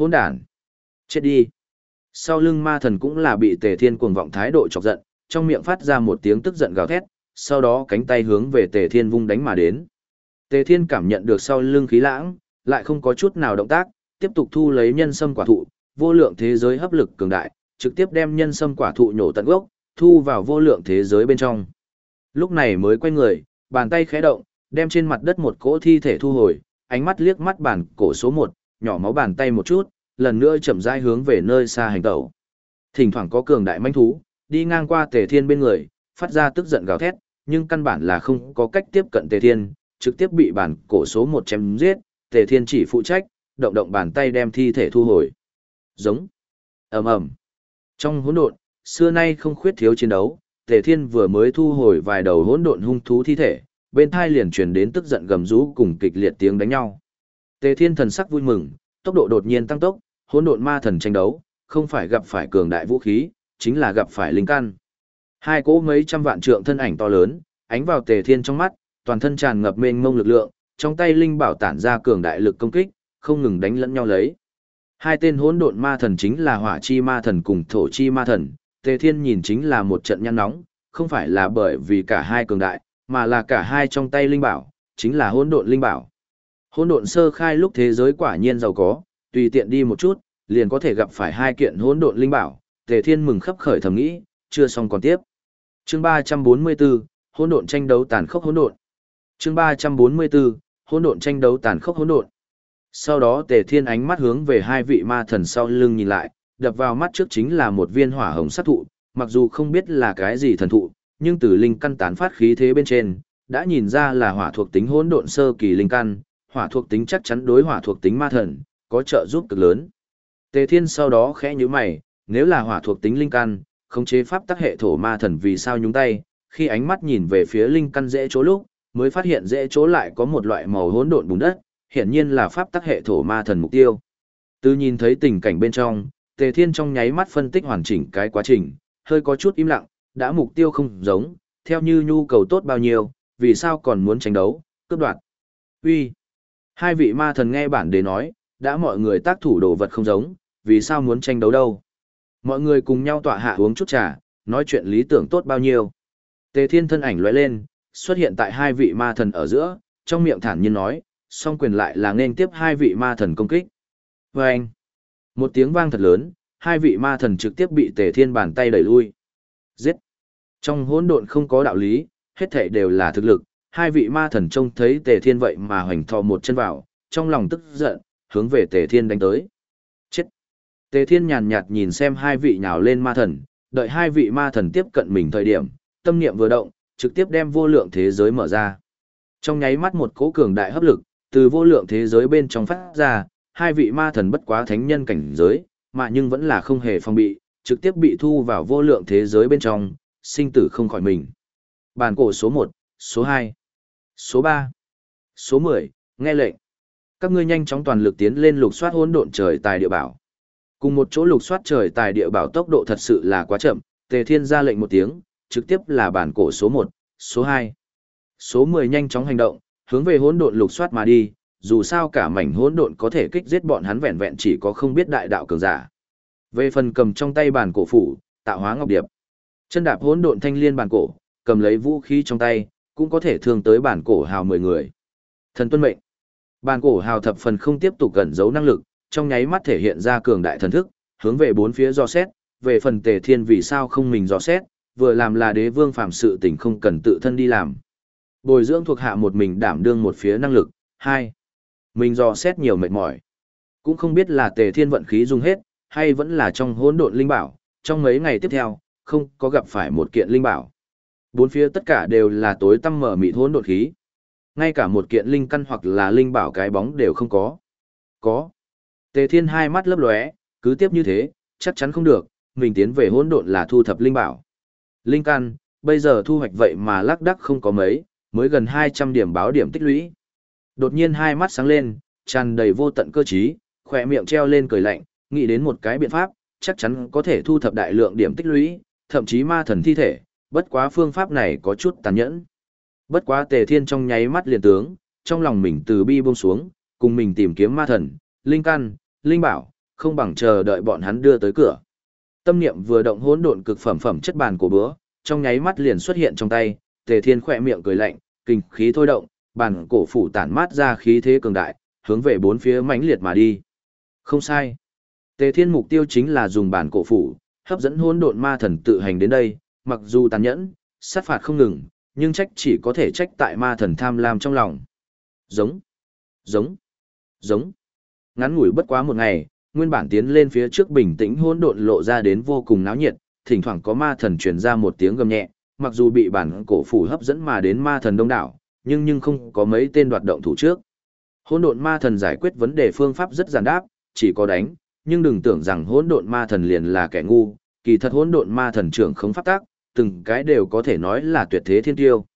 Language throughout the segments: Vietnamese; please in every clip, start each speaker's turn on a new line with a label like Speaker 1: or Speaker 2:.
Speaker 1: Hỗn đản. Chết đi. Sau lưng ma thần cũng là bị tề thiên cuồng vọng thái độ chọc giận, trong miệng phát ra một tiếng tức giận gào thét, sau đó cánh tay hướng về tề thiên vung đánh mà đến. Tề thiên cảm nhận được sau lưng khí lãng, lại không có chút nào động tác, tiếp tục thu lấy nhân sâm quả thụ, vô lượng thế giới hấp lực cường đại, trực tiếp đem nhân sâm quả thụ nhổ tận gốc, thu vào vô lượng thế giới bên trong. Lúc này mới quay người, bàn tay khẽ động, đem trên mặt đất một cỗ thi thể thu hồi, ánh mắt liếc mắt bàn cổ số một nhỏ máu bàn tay một chút, lần nữa chậm rãi hướng về nơi xa hành tẩu. Thỉnh thoảng có cường đại manh thú, đi ngang qua Tề Thiên bên người, phát ra tức giận gào thét, nhưng căn bản là không có cách tiếp cận Tề Thiên, trực tiếp bị bản cổ số một chém giết, Tề Thiên chỉ phụ trách, động động bàn tay đem thi thể thu hồi. Giống. ầm ầm. Trong hỗn độn, xưa nay không khuyết thiếu chiến đấu, Tề Thiên vừa mới thu hồi vài đầu hỗn độn hung thú thi thể, bên thai liền truyền đến tức giận gầm rú cùng kịch liệt tiếng đánh nhau. Tề Thiên thần sắc vui mừng, tốc độ đột nhiên tăng tốc, hỗn độn ma thần tranh đấu, không phải gặp phải cường đại vũ khí, chính là gặp phải linh căn. Hai cỗ mấy trăm vạn trượng thân ảnh to lớn, ánh vào Tề Thiên trong mắt, toàn thân tràn ngập mênh mông lực lượng, trong tay linh bảo tản ra cường đại lực công kích, không ngừng đánh lẫn nhau lấy. Hai tên hỗn độn ma thần chính là hỏa chi ma thần cùng thổ chi ma thần, Tề Thiên nhìn chính là một trận nhăn nóng, không phải là bởi vì cả hai cường đại, mà là cả hai trong tay linh bảo, chính là hỗn độn linh bảo. Hỗn độn sơ khai lúc thế giới quả nhiên giàu có, tùy tiện đi một chút, liền có thể gặp phải hai kiện hỗn độn linh bảo, Tề Thiên mừng khắp khởi thầm nghĩ, chưa xong còn tiếp. Chương 344, hỗn độn tranh đấu tàn khốc hỗn độn. Chương 344, hỗn độn tranh đấu tàn khốc hỗn độn. Sau đó Tề Thiên ánh mắt hướng về hai vị ma thần sau lưng nhìn lại, đập vào mắt trước chính là một viên hỏa hồng sát thụ, mặc dù không biết là cái gì thần thụ, nhưng từ linh căn tán phát khí thế bên trên, đã nhìn ra là hỏa thuộc tính hỗn độn sơ kỳ linh căn, hỏa thuộc tính chắc chắn đối hỏa thuộc tính ma thần, có trợ giúp cực lớn. Tề Thiên sau đó khẽ nhíu mày, nếu là hỏa thuộc tính linh căn, khống chế pháp tắc hệ thổ ma thần vì sao nhúng tay, khi ánh mắt nhìn về phía linh căn dễ chỗ lúc, mới phát hiện dễ chỗ lại có một loại màu hỗn độn bùn đất, hiển nhiên là pháp tắc hệ thổ ma thần mục tiêu. Từ nhìn thấy tình cảnh bên trong, Tề Thiên trong nháy mắt phân tích hoàn chỉnh cái quá trình, hơi có chút im lặng, đã mục tiêu không giống, theo như nhu cầu tốt bao nhiêu, vì sao còn muốn tranh đấu, cướp đoạt. Uy, Hai vị ma thần nghe bản đề nói, đã mọi người tác thủ đồ vật không giống, vì sao muốn tranh đấu đâu. Mọi người cùng nhau tọa hạ uống chút trà, nói chuyện lý tưởng tốt bao nhiêu. Tề Thiên thân ảnh lóe lên, xuất hiện tại hai vị ma thần ở giữa, trong miệng thản nhiên nói, song quyền lại là nên tiếp hai vị ma thần công kích. Và anh, một tiếng vang thật lớn, hai vị ma thần trực tiếp bị tề thiên bàn tay đẩy lui. Giết! Trong hỗn độn không có đạo lý, hết thảy đều là thực lực, hai vị ma thần trông thấy tề thiên vậy mà hoành thò một chân vào, trong lòng tức giận, hướng về tề thiên đánh tới. Chết! Tề thiên nhàn nhạt nhìn xem hai vị nhào lên ma thần, đợi hai vị ma thần tiếp cận mình thời điểm, tâm niệm vừa động, trực tiếp đem vô lượng thế giới mở ra. Trong nháy mắt một cỗ cường đại hấp lực, từ vô lượng thế giới bên trong phát ra, hai vị ma thần bất quá thánh nhân cảnh giới, mà nhưng vẫn là không hề phòng bị, trực tiếp bị thu vào vô lượng thế giới bên trong, sinh tử không khỏi mình. Bàn cổ số 1, số 2, số 3, số 10, nghe lệnh. Các ngươi nhanh chóng toàn lực tiến lên lục soát hỗn độn trời tài địa bảo. Cùng một chỗ lục soát trời tài địa bảo tốc độ thật sự là quá chậm, Tề Thiên ra lệnh một tiếng, trực tiếp là bản cổ số 1, số 2. Số 10 nhanh chóng hành động, hướng về hỗn độn lục soát mà đi, dù sao cả mảnh hỗn độn có thể kích giết bọn hắn vẹn vẹn chỉ có không biết đại đạo cường giả. Về phần cầm trong tay bản cổ phủ, tạo hóa ngọc điệp. Chân đạp hỗn độn thanh liên bản cổ, cầm lấy vũ khí trong tay, cũng có thể thương tới bản cổ hào 10 người. Thần tuân mệnh. Bản cổ hào thập phần không tiếp tục gần giấu năng lực, trong nháy mắt thể hiện ra cường đại thần thức, hướng về bốn phía do xét, về phần tề thiên vì sao không mình do xét, vừa làm là đế vương phạm sự tình không cần tự thân đi làm. Bồi dưỡng thuộc hạ một mình đảm đương một phía năng lực, hai Mình do xét nhiều mệt mỏi. Cũng không biết là tề thiên vận khí dùng hết, hay vẫn là trong hỗn độn linh bảo, trong mấy ngày tiếp theo, không có gặp phải một kiện linh bảo. Bốn phía tất cả đều là tối tăm mở mịt hỗn độn khí. Ngay cả một kiện linh căn hoặc là linh bảo cái bóng đều không có. Có. Tề thiên hai mắt lấp lóe, cứ tiếp như thế, chắc chắn không được, mình tiến về hỗn độn là thu thập linh bảo. Linh căn, bây giờ thu hoạch vậy mà lác đắc không có mấy, mới gần 200 điểm báo điểm tích lũy. Đột nhiên hai mắt sáng lên, tràn đầy vô tận cơ trí, khỏe miệng treo lên cười lạnh, nghĩ đến một cái biện pháp, chắc chắn có thể thu thập đại lượng điểm tích lũy, thậm chí ma thần thi thể, bất quá phương pháp này có chút tàn nhẫn. Bất quá tề thiên trong nháy mắt liền tướng, trong lòng mình từ bi buông xuống, cùng mình tìm kiếm ma thần, linh căn, linh bảo, không bằng chờ đợi bọn hắn đưa tới cửa. Tâm niệm vừa động hỗn độn cực phẩm phẩm chất bàn của bữa, trong nháy mắt liền xuất hiện trong tay, Tề Thiên khỏe miệng cười lạnh, kinh khí thôi động, bàn cổ phủ tản mát ra khí thế cường đại, hướng về bốn phía mãnh liệt mà đi. Không sai. Tề Thiên mục tiêu chính là dùng bàn cổ phủ, hấp dẫn hỗn độn ma thần tự hành đến đây, mặc dù tàn nhẫn, sát phạt không ngừng, nhưng trách chỉ có thể trách tại ma thần tham lam trong lòng. Giống, giống, giống. Ngắn ngủi bất quá một ngày, nguyên bản tiến lên phía trước bình tĩnh hỗn độn lộ ra đến vô cùng náo nhiệt, thỉnh thoảng có ma thần truyền ra một tiếng gầm nhẹ, mặc dù bị bản cổ phủ hấp dẫn mà đến ma thần đông đảo, nhưng nhưng không có mấy tên đoạt động thủ trước. Hỗn độn ma thần giải quyết vấn đề phương pháp rất giản đáp, chỉ có đánh, nhưng đừng tưởng rằng hỗn độn ma thần liền là kẻ ngu, kỳ thật hỗn độn ma thần trưởng không pháp tác, từng cái đều có thể nói là tuyệt thế thiên tiêu.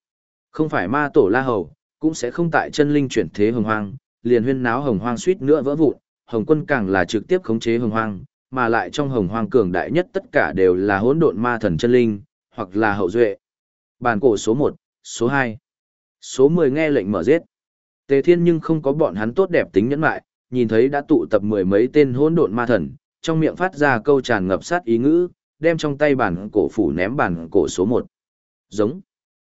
Speaker 1: Không phải ma tổ La Hầu, cũng sẽ không tại chân linh chuyển thế hồng hoang, liền huyên náo hồng hoang suýt nữa vỡ vụn, hồng quân càng là trực tiếp khống chế hồng hoang, mà lại trong hồng hoang cường đại nhất tất cả đều là hỗn độn ma thần chân linh, hoặc là hậu duệ. Bàn cổ số 1, số 2, số 10 nghe lệnh mở giết. Tề Thiên nhưng không có bọn hắn tốt đẹp tính nhẫn lại, nhìn thấy đã tụ tập mười mấy tên hỗn độn ma thần, trong miệng phát ra câu tràn ngập sát ý ngữ, đem trong tay bản cổ phủ ném bản cổ số 1. Giống.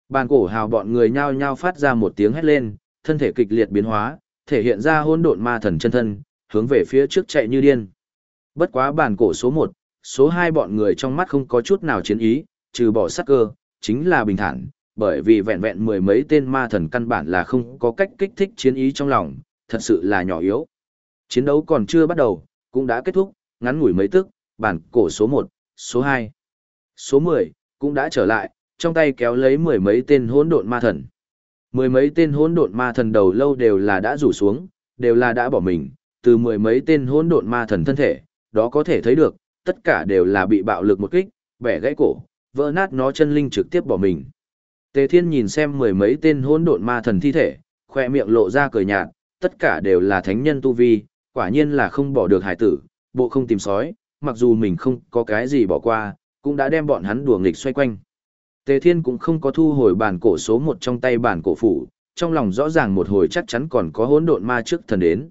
Speaker 1: Bản cổ hào bọn người nhao nhao phát ra một tiếng hét lên, thân thể kịch liệt biến hóa, thể hiện ra hỗn độn ma thần chân thân, hướng về phía trước chạy như điên. Bất quá bản cổ số 1, số 2 bọn người trong mắt không có chút nào chiến ý, trừ bỏ sắc cơ, chính là bình thản, bởi vì vẹn vẹn mười mấy tên ma thần căn bản là không có cách kích thích chiến ý trong lòng, thật sự là nhỏ yếu. Chiến đấu còn chưa bắt đầu, cũng đã kết thúc, ngắn ngủi mấy tức, bản cổ số 1, số 2, số 10, cũng đã trở lại, trong tay kéo lấy mười mấy tên hỗn độn ma thần. Mười mấy tên hỗn độn ma thần đầu lâu đều là đã rủ xuống, đều là đã bỏ mình, từ mười mấy tên hỗn độn ma thần thân thể, đó có thể thấy được, tất cả đều là bị bạo lực một kích, bẻ gãy cổ, vỡ nát nó chân linh trực tiếp bỏ mình. Tề Thiên nhìn xem mười mấy tên hỗn độn ma thần thi thể, khoe miệng lộ ra cười nhạt, tất cả đều là thánh nhân tu vi, quả nhiên là không bỏ được hải tử, bộ không tìm sói, mặc dù mình không có cái gì bỏ qua, cũng đã đem bọn hắn đùa nghịch xoay quanh. Tề Thiên cũng không có thu hồi bản cổ số một trong tay bản cổ phủ, trong lòng rõ ràng một hồi chắc chắn còn có hỗn độn ma trước thần đến.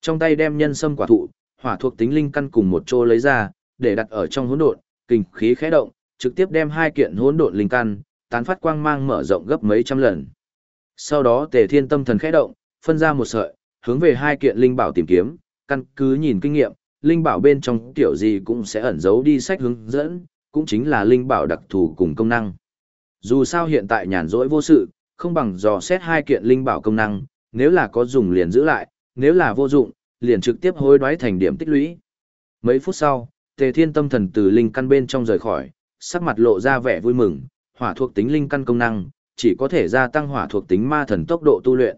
Speaker 1: Trong tay đem nhân sâm quả thụ, hỏa thuộc tính linh căn cùng một chỗ lấy ra, để đặt ở trong hỗn độn, kinh khí khẽ động, trực tiếp đem hai kiện hỗn độn linh căn, tán phát quang mang mở rộng gấp mấy trăm lần. Sau đó Tề Thiên tâm thần khẽ động, phân ra một sợi, hướng về hai kiện linh bảo tìm kiếm, căn cứ nhìn kinh nghiệm, linh bảo bên trong tiểu gì cũng sẽ ẩn giấu đi sách hướng dẫn, cũng chính là linh bảo đặc thù cùng công năng. Dù sao hiện tại nhàn rỗi vô sự, không bằng dò xét hai kiện linh bảo công năng, nếu là có dùng liền giữ lại, nếu là vô dụng, liền trực tiếp hối đoái thành điểm tích lũy. Mấy phút sau, Tề Thiên tâm thần từ linh căn bên trong rời khỏi, sắc mặt lộ ra vẻ vui mừng, hỏa thuộc tính linh căn công năng, chỉ có thể gia tăng hỏa thuộc tính ma thần tốc độ tu luyện.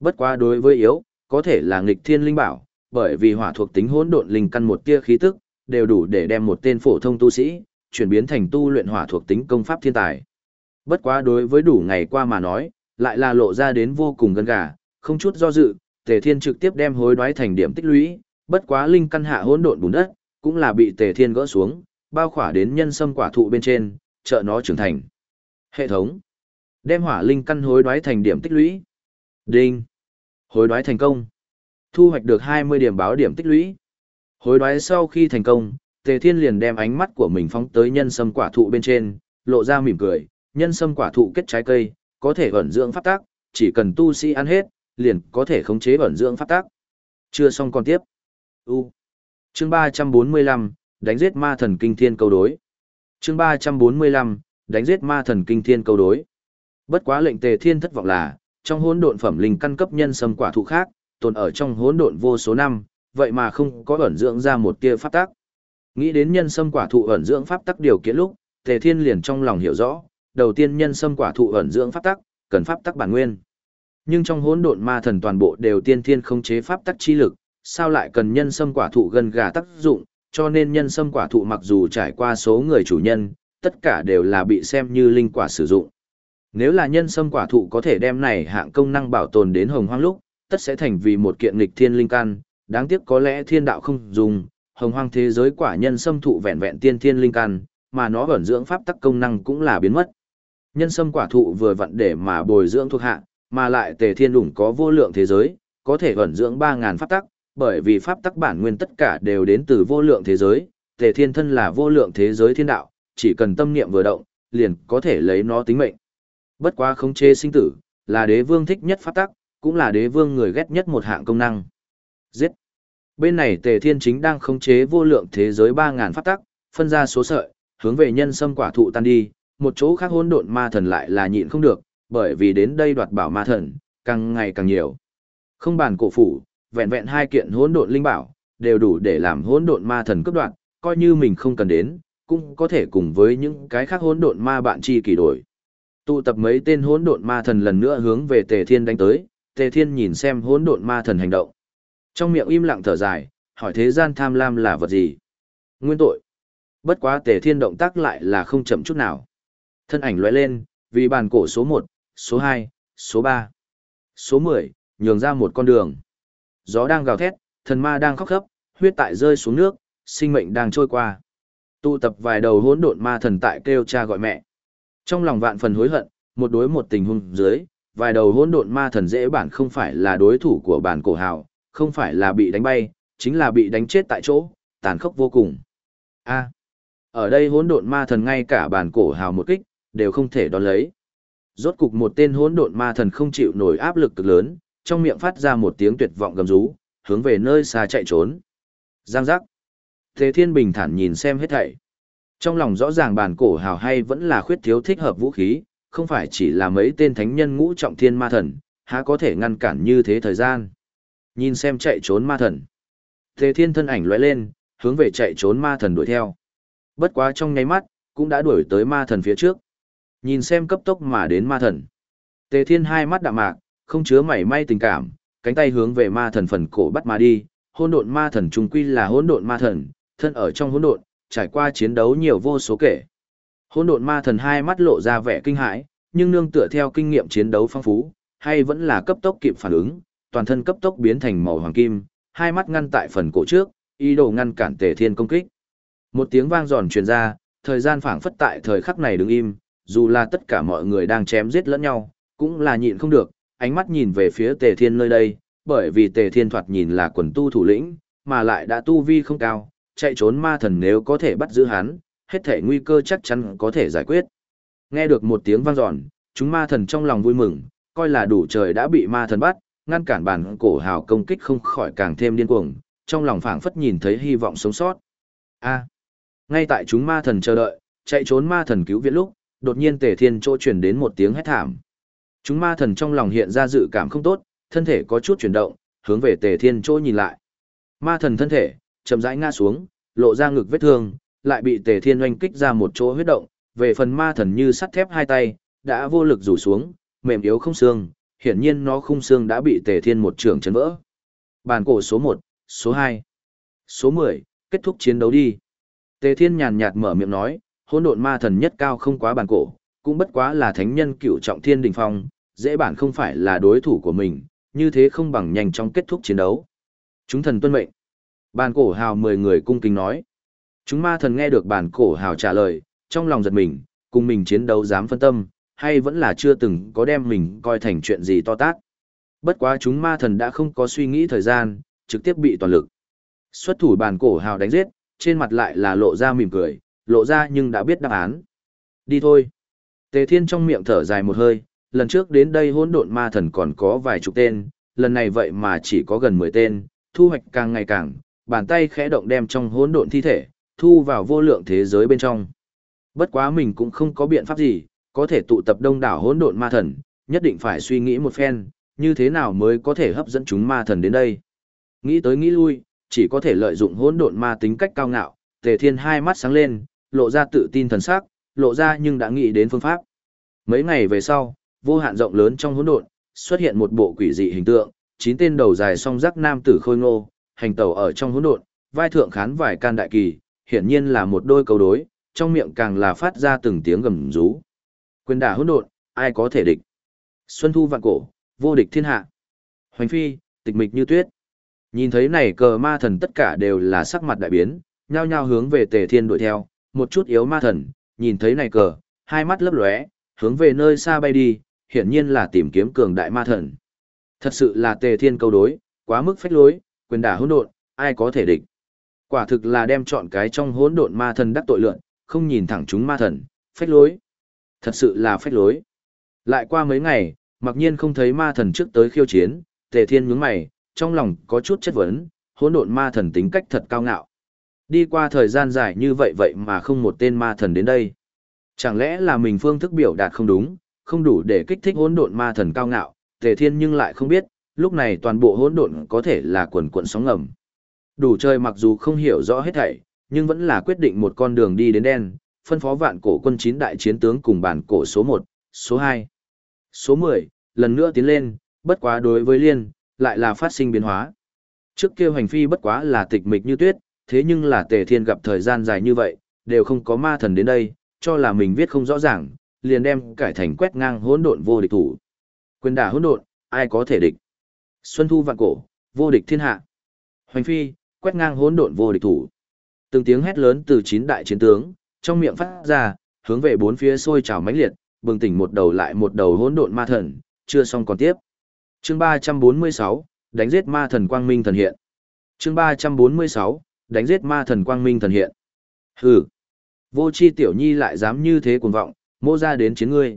Speaker 1: Bất quá đối với yếu, có thể là nghịch thiên linh bảo, bởi vì hỏa thuộc tính hỗn độn linh căn một tia khí tức, đều đủ để đem một tên phổ thông tu sĩ chuyển biến thành tu luyện hỏa thuộc tính công pháp thiên tài. Bất quá đối với đủ ngày qua mà nói, lại là lộ ra đến vô cùng gần gà, không chút do dự, Tề Thiên trực tiếp đem hối đoái thành điểm tích lũy, bất quá linh căn hạ hỗn độn bùn đất, cũng là bị Tề Thiên gỡ xuống, bao khỏa đến nhân sâm quả thụ bên trên, trợ nó trưởng thành. Hệ thống. Đem hỏa linh căn hối đoái thành điểm tích lũy. Đinh. Hối đoái thành công. Thu hoạch được 20 điểm báo điểm tích lũy. Hối đoái sau khi thành công, Tề Thiên liền đem ánh mắt của mình phóng tới nhân sâm quả thụ bên trên, lộ ra mỉm cười, nhân sâm quả thụ kết trái cây, có thể ẩn dưỡng pháp tác, chỉ cần tu sĩ ăn hết, liền có thể khống chế ẩn dưỡng pháp tác. Chưa xong còn tiếp. U. Chương 345, đánh giết ma thần kinh thiên câu đối. Chương 345, đánh giết ma thần kinh thiên câu đối. Bất quá lệnh Tề Thiên thất vọng là, trong hỗn độn phẩm linh căn cấp nhân sâm quả thụ khác, tồn ở trong hỗn độn vô số năm, vậy mà không có ẩn dưỡng ra một tia pháp tắc. Nghĩ đến nhân sâm quả thụ ẩn dưỡng pháp tắc điều kiện lúc, Tề Thiên liền trong lòng hiểu rõ, đầu tiên nhân sâm quả thụ ẩn dưỡng pháp tắc, cần pháp tắc bản nguyên. Nhưng trong hỗn độn ma thần toàn bộ đều tiên thiên không chế pháp tắc chi lực, sao lại cần nhân sâm quả thụ gần gà tác dụng, cho nên nhân sâm quả thụ mặc dù trải qua số người chủ nhân, tất cả đều là bị xem như linh quả sử dụng. Nếu là nhân sâm quả thụ có thể đem này hạng công năng bảo tồn đến hồng hoang lúc, tất sẽ thành vì một kiện nghịch thiên linh căn, đáng tiếc có lẽ thiên đạo không dùng, hồng hoang thế giới quả nhân sâm thụ vẹn vẹn tiên thiên linh căn, mà nó ẩn dưỡng pháp tắc công năng cũng là biến mất. Nhân sâm quả thụ vừa vặn để mà bồi dưỡng thuộc hạ, mà lại tề thiên đủng có vô lượng thế giới, có thể ẩn dưỡng 3.000 pháp tắc, Bởi vì pháp tắc bản nguyên tất cả đều đến từ vô lượng thế giới, Tề Thiên thân là vô lượng thế giới thiên đạo, chỉ cần tâm niệm vừa động, liền có thể lấy nó tính mệnh. Bất quá khống chế sinh tử, là đế vương thích nhất pháp tắc, cũng là đế vương người ghét nhất một hạng công năng. Giết. Bên này Tề Thiên chính đang khống chế vô lượng thế giới 3000 pháp tắc, phân ra số sợi, hướng về nhân sâm quả thụ tan đi, một chỗ khác hỗn độn ma thần lại là nhịn không được, bởi vì đến đây đoạt bảo ma thần, càng ngày càng nhiều. Không bàn cổ phủ, vẹn vẹn hai kiện hỗn độn linh bảo, đều đủ để làm hỗn độn ma thần cấp đoạt, coi như mình không cần đến, cũng có thể cùng với những cái khác hỗn độn ma bạn chi kỳ đổi. Tụ tập mấy tên hỗn độn ma thần lần nữa hướng về Tề Thiên đánh tới, Tề Thiên nhìn xem hỗn độn ma thần hành động. Trong miệng im lặng thở dài, hỏi thế gian tham lam là vật gì? Nguyên tội. Bất quá Tề Thiên động tác lại là không chậm chút nào. Thân ảnh lóe lên, vì bàn cổ số 1, số 2, số 3, số 10, nhường ra một con đường. Gió đang gào thét, thần ma đang khóc khóc, huyết tại rơi xuống nước, sinh mệnh đang trôi qua. Tụ tập vài đầu hỗn độn ma thần tại kêu cha gọi mẹ. Trong lòng vạn phần hối hận, một đối một tình huống dưới, vài đầu hỗn độn ma thần dễ bản không phải là đối thủ của bản cổ hào, không phải là bị đánh bay, chính là bị đánh chết tại chỗ, tàn khốc vô cùng. A. ở đây hỗn độn ma thần ngay cả bản cổ hào một kích, đều không thể đón lấy. Rốt cục một tên hỗn độn ma thần không chịu nổi áp lực cực lớn, trong miệng phát ra một tiếng tuyệt vọng gầm rú, hướng về nơi xa chạy trốn. Giang giác. Thế Thiên bình thản nhìn xem hết thảy. Trong lòng rõ ràng bản cổ hào hay vẫn là khuyết thiếu thích hợp vũ khí, không phải chỉ là mấy tên thánh nhân ngũ trọng thiên ma thần, há có thể ngăn cản như thế thời gian. Nhìn xem chạy trốn ma thần. Tề Thiên thân ảnh lóe lên, hướng về chạy trốn ma thần đuổi theo. Bất quá trong nháy mắt, cũng đã đuổi tới ma thần phía trước. Nhìn xem cấp tốc mà đến ma thần. Tề Thiên hai mắt đạm mạc, không chứa mảy may tình cảm, cánh tay hướng về ma thần phần cổ bắt mà đi. Hỗn độn ma thần trung quy là hỗn độn ma thần, thân ở trong hỗn độn, trải qua chiến đấu nhiều vô số kể. Hỗn độn ma thần hai mắt lộ ra vẻ kinh hãi, nhưng nương tựa theo kinh nghiệm chiến đấu phong phú, hay vẫn là cấp tốc kịp phản ứng, toàn thân cấp tốc biến thành màu hoàng kim, hai mắt ngăn tại phần cổ trước, ý đồ ngăn cản Tề Thiên công kích. Một tiếng vang giòn truyền ra, thời gian phảng phất tại thời khắc này đứng im, dù là tất cả mọi người đang chém giết lẫn nhau, cũng là nhịn không được, ánh mắt nhìn về phía Tề Thiên nơi đây, bởi vì Tề Thiên thoạt nhìn là quần tu thủ lĩnh, mà lại đã tu vi không cao, chạy trốn ma thần nếu có thể bắt giữ hắn, hết thể nguy cơ chắc chắn có thể giải quyết. Nghe được một tiếng vang dọn, chúng ma thần trong lòng vui mừng, coi là đủ trời đã bị ma thần bắt, ngăn cản bản cổ hào công kích không khỏi càng thêm điên cuồng, trong lòng phảng phất nhìn thấy hy vọng sống sót. A. ngay tại chúng ma thần chờ đợi, chạy trốn ma thần cứu viện lúc, đột nhiên Tề Thiên chỗ truyền đến một tiếng hét thảm. Chúng ma thần trong lòng hiện ra dự cảm không tốt, thân thể có chút chuyển động, hướng về Tề Thiên chỗ nhìn lại. Ma thần thân thể, chậm rãi ngã xuống, lộ ra ngực vết thương, lại bị Tề Thiên oanh kích ra một chỗ huyết động, về phần ma thần như sắt thép hai tay, đã vô lực rủ xuống, mềm yếu không xương, hiển nhiên nó không xương đã bị Tề Thiên một trường chấn vỡ. Bàn cổ số một số hai số 10, kết thúc chiến đấu đi. Tề Thiên nhàn nhạt mở miệng nói, hỗn độn ma thần nhất cao không quá bàn cổ, cũng bất quá là thánh nhân cựu trọng thiên đỉnh phong, dễ bản không phải là đối thủ của mình, như thế không bằng nhanh chóng kết thúc chiến đấu. Chúng thần tuân mệnh. Bàn cổ hào mười người cung kính nói. Chúng ma thần nghe được bàn cổ hào trả lời, trong lòng giật mình, cùng mình chiến đấu dám phân tâm, hay vẫn là chưa từng có đem mình coi thành chuyện gì to tát. Bất quá chúng ma thần đã không có suy nghĩ thời gian, trực tiếp bị toàn lực. Xuất thủ bàn cổ hào đánh giết, trên mặt lại là lộ ra mỉm cười, lộ ra nhưng đã biết đáp án. Đi thôi. Tề Thiên trong miệng thở dài một hơi, lần trước đến đây hỗn độn ma thần còn có vài chục tên, lần này vậy mà chỉ có gần 10 tên, thu hoạch càng ngày càng, bàn tay khẽ động đem trong hỗn độn thi thể, thu vào vô lượng thế giới bên trong. Bất quá mình cũng không có biện pháp gì, có thể tụ tập đông đảo hỗn độn ma thần, nhất định phải suy nghĩ một phen, như thế nào mới có thể hấp dẫn chúng ma thần đến đây. Nghĩ tới nghĩ lui, chỉ có thể lợi dụng hỗn độn ma tính cách cao ngạo, Tề Thiên hai mắt sáng lên, lộ ra tự tin thần sắc, lộ ra nhưng đã nghĩ đến phương pháp. Mấy ngày về sau, vô hạn rộng lớn trong hỗn độn, xuất hiện một bộ quỷ dị hình tượng, chín tên đầu dài song rắc nam tử khôi ngô, hành tẩu ở trong hỗn độn, vai thượng khán vải can đại kỳ, hiển nhiên là một đôi cầu đối, trong miệng càng là phát ra từng tiếng gầm rú. Quyền đả hỗn độn, ai có thể địch? Xuân thu vạn cổ, vô địch thiên hạ. Hoành phi, tịch mịch như tuyết. Nhìn thấy này cờ ma thần tất cả đều là sắc mặt đại biến, nhao nhao hướng về Tề Thiên đuổi theo, một chút yếu ma thần, nhìn thấy này cờ, hai mắt lấp lóe, hướng về nơi xa bay đi, hiển nhiên là tìm kiếm cường đại ma thần. Thật sự là Tề Thiên câu đối, quá mức phách lối, quyền đả hỗn độn, ai có thể địch. Quả thực là đem chọn cái trong hỗn độn ma thần đắc tội lượn, không nhìn thẳng chúng ma thần, phách lối. Thật sự là phách lối. Lại qua mấy ngày, mặc nhiên không thấy ma thần trước tới khiêu chiến, tề thiên nhướng mày, trong lòng có chút chất vấn, hỗn độn ma thần tính cách thật cao ngạo. Đi qua thời gian dài như vậy vậy mà không một tên ma thần đến đây. Chẳng lẽ là mình phương thức biểu đạt không đúng, không đủ để kích thích hỗn độn ma thần cao ngạo, Tề Thiên nhưng lại không biết, lúc này toàn bộ hỗn độn có thể là quần quần sóng ngầm. Đủ chơi mặc dù không hiểu rõ hết thảy, nhưng vẫn là quyết định một con đường đi đến đen, phân phó vạn cổ quân chín đại chiến tướng cùng bản cổ số 1, số 2, số 10, lần nữa tiến lên, bất quá đối với liên, lại là phát sinh biến hóa. Trước kia hành phi bất quá là tịch mịch như tuyết, thế nhưng là tề thiên gặp thời gian dài như vậy, đều không có ma thần đến đây, cho là mình viết không rõ ràng, liền đem cải thành quét ngang hỗn độn vô địch thủ. Quyền đả hỗn độn, ai có thể địch? Xuân thu vạn cổ, vô địch thiên hạ. Hoành phi, quét ngang hỗn độn vô địch thủ. Từng tiếng hét lớn từ chín đại chiến tướng, trong miệng phát ra, hướng về bốn phía sôi trào mãnh liệt, bừng tỉnh một đầu lại một đầu hỗn độn ma thần, chưa xong còn tiếp. Chương 346, đánh giết ma thần quang minh thần hiện. Chương 346, đánh giết ma thần quang minh thần hiện. Hừ. Vô chi tiểu nhi lại dám như thế cuồng vọng, mô ra đến chiến ngươi.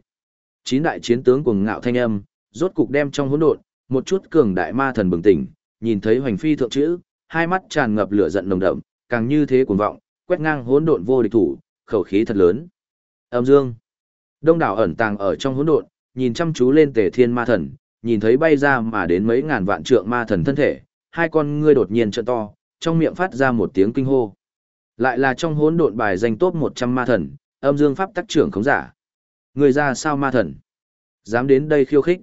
Speaker 1: Chín đại chiến tướng cuồng ngạo thanh âm, rốt cục đem trong hỗn độn, một chút cường đại ma thần bừng tỉnh, nhìn thấy hoành phi thượng chữ, hai mắt tràn ngập lửa giận nồng đậm, càng như thế cuồng vọng, quét ngang hỗn độn vô địch thủ, khẩu khí thật lớn. Âm Dương. Đông đảo ẩn tàng ở trong hỗn độn, nhìn chăm chú lên Tề Thiên Ma Thần, nhìn thấy bay ra mà đến mấy ngàn vạn trượng ma thần thân thể, hai con ngươi đột nhiên trợn to, trong miệng phát ra một tiếng kinh hô. Lại là trong hỗn độn bài danh top 100 ma thần, âm dương pháp tắc trưởng khống giả. Người ra sao ma thần? Dám đến đây khiêu khích.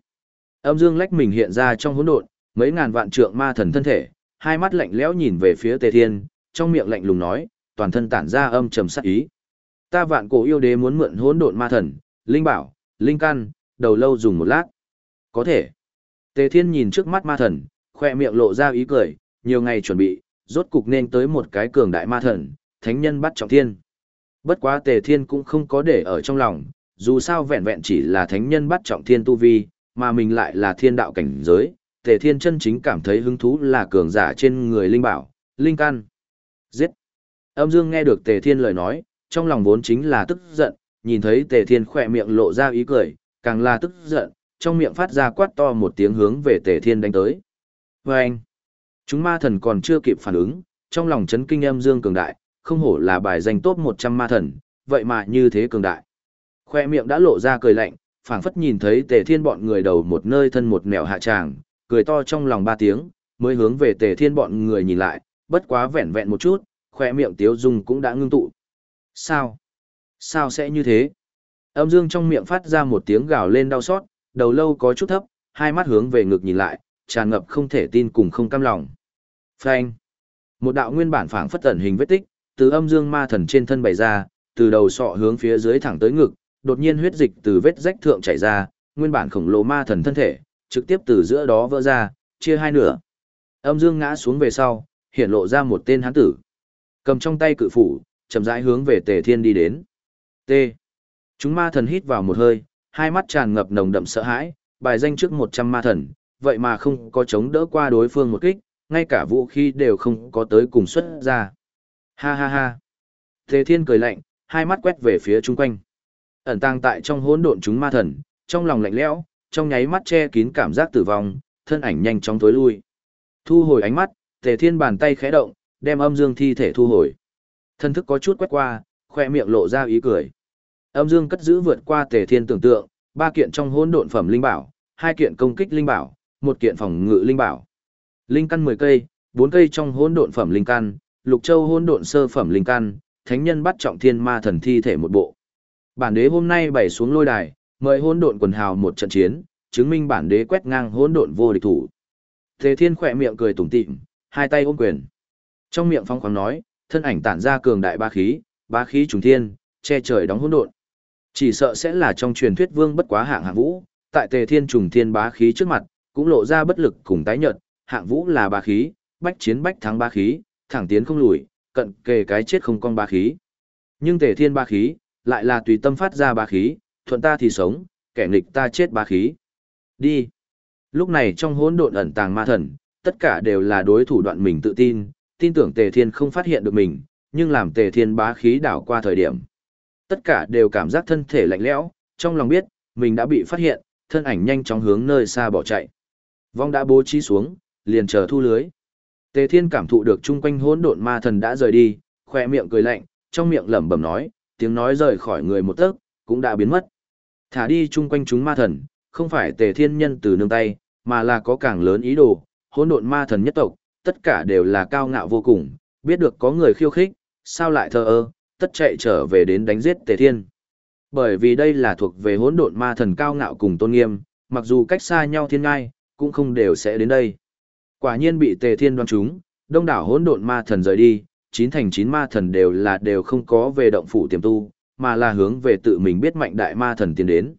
Speaker 1: Âm dương lách mình hiện ra trong hỗn độn, mấy ngàn vạn trượng ma thần thân thể, hai mắt lạnh lẽo nhìn về phía Tề Thiên, trong miệng lạnh lùng nói, toàn thân tản ra âm trầm sát ý. Ta vạn cổ yêu đế muốn mượn hỗn độn ma thần, linh bảo, linh căn, đầu lâu dùng một lát. Có thể. Tề Thiên nhìn trước mắt ma thần, khoe miệng lộ ra ý cười, nhiều ngày chuẩn bị, rốt cục nên tới một cái cường đại ma thần, thánh nhân bắt trọng thiên. Bất quá Tề Thiên cũng không có để ở trong lòng, dù sao vẹn vẹn chỉ là thánh nhân bắt trọng thiên tu vi, mà mình lại là thiên đạo cảnh giới, Tề Thiên chân chính cảm thấy hứng thú là cường giả trên người linh bảo, linh căn. Giết. Âm Dương nghe được Tề Thiên lời nói, trong lòng vốn chính là tức giận, nhìn thấy Tề Thiên khỏe miệng lộ ra ý cười, càng là tức giận, trong miệng phát ra quát to một tiếng hướng về Tề Thiên đánh tới. Và anh, chúng ma thần còn chưa kịp phản ứng, trong lòng chấn kinh âm dương cường đại, không hổ là bài danh top 100 ma thần, vậy mà như thế cường đại. Khoe miệng đã lộ ra cười lạnh, phảng phất nhìn thấy Tề Thiên bọn người đầu một nơi thân một mèo hạ tràng, cười to trong lòng ba tiếng, mới hướng về Tề Thiên bọn người nhìn lại, bất quá vẹn vẹn một chút, khoe miệng tiếu dung cũng đã ngưng tụ. Sao? Sao sẽ như thế? Âm dương trong miệng phát ra một tiếng gào lên đau xót, đầu lâu có chút thấp, hai mắt hướng về ngực nhìn lại, tràn ngập không thể tin cùng không cam lòng. Phanh. Một đạo nguyên bản phảng phất tẩn hình vết tích, từ âm dương ma thần trên thân bày ra, từ đầu sọ hướng phía dưới thẳng tới ngực, đột nhiên huyết dịch từ vết rách thượng chảy ra, nguyên bản khổng lồ ma thần thân thể, trực tiếp từ giữa đó vỡ ra, chia hai nửa. Âm dương ngã xuống về sau, hiện lộ ra một tên hán tử. Cầm trong tay cự phủ, chậm rãi hướng về Tề Thiên đi đến. T. Chúng ma thần hít vào một hơi, hai mắt tràn ngập nồng đậm sợ hãi, bài danh trước 100 ma thần, vậy mà không có chống đỡ qua đối phương một kích, ngay cả vũ khí đều không có tới cùng xuất ra. Ha ha ha. Tề Thiên cười lạnh, hai mắt quét về phía chung quanh. Ẩn tàng tại trong hỗn độn chúng ma thần, trong lòng lạnh lẽo, trong nháy mắt che kín cảm giác tử vong, thân ảnh nhanh chóng tối lui. Thu hồi ánh mắt, Tề Thiên bàn tay khẽ động, đem âm dương thi thể thu hồi. Thân thức có chút quét qua, khoe miệng lộ ra ý cười. Âm dương cất giữ vượt qua Tề Thiên tưởng tượng, ba kiện trong hỗn độn phẩm linh bảo, hai kiện công kích linh bảo, một kiện phòng ngự linh bảo. Linh căn 10 cây, 4 cây trong hỗn độn phẩm linh căn, Lục Châu hỗn độn sơ phẩm linh căn, thánh nhân bắt trọng thiên ma thần thi thể một bộ. Bản đế hôm nay bày xuống lôi đài, mời hỗn độn quần hào một trận chiến, chứng minh bản đế quét ngang hỗn độn vô địch thủ. Tề Thiên khỏe miệng cười tủm tỉm, hai tay ôm quyền. Trong miệng phong khoáng nói, thân ảnh tản ra cường đại ba khí, ba khí trùng thiên, che trời đóng hỗn độn. Chỉ sợ sẽ là trong truyền thuyết vương bất quá hạng hạng vũ, tại Tề Thiên trùng thiên bá khí trước mặt, cũng lộ ra bất lực cùng tái nhợt, hạng vũ là bá khí, bách chiến bách thắng bá khí, thẳng tiến không lùi, cận kề cái chết không cong bá khí. Nhưng Tề Thiên bá khí, lại là tùy tâm phát ra bá khí, thuận ta thì sống, kẻ nghịch ta chết bá khí. Đi. Lúc này trong hỗn độn ẩn tàng ma thần, tất cả đều là đối thủ đoạn mình tự tin, tin tưởng Tề Thiên không phát hiện được mình, nhưng làm Tề Thiên bá khí đảo qua thời điểm. Tất cả đều cảm giác thân thể lạnh lẽo, trong lòng biết, mình đã bị phát hiện, thân ảnh nhanh chóng hướng nơi xa bỏ chạy. Vong đã bố trí xuống, liền chờ thu lưới. Tề Thiên cảm thụ được chung quanh hỗn độn ma thần đã rời đi, khoe miệng cười lạnh, trong miệng lẩm bẩm nói, tiếng nói rời khỏi người một tấc, cũng đã biến mất. Thả đi chung quanh chúng ma thần, không phải Tề Thiên nhân từ nương tay, mà là có càng lớn ý đồ, hỗn độn ma thần nhất tộc, tất cả đều là cao ngạo vô cùng, biết được có người khiêu khích, sao lại thờ ơ, tất chạy trở về đến đánh giết Tề Thiên. Bởi vì đây là thuộc về hỗn độn ma thần cao ngạo cùng tôn nghiêm, mặc dù cách xa nhau thiên ngai, cũng không đều sẽ đến đây. Quả nhiên bị Tề Thiên đoán trúng, đông đảo hỗn độn ma thần rời đi, chín thành chín ma thần đều là đều không có về động phủ tiềm tu, mà là hướng về tự mình biết mạnh đại ma thần tiến đến.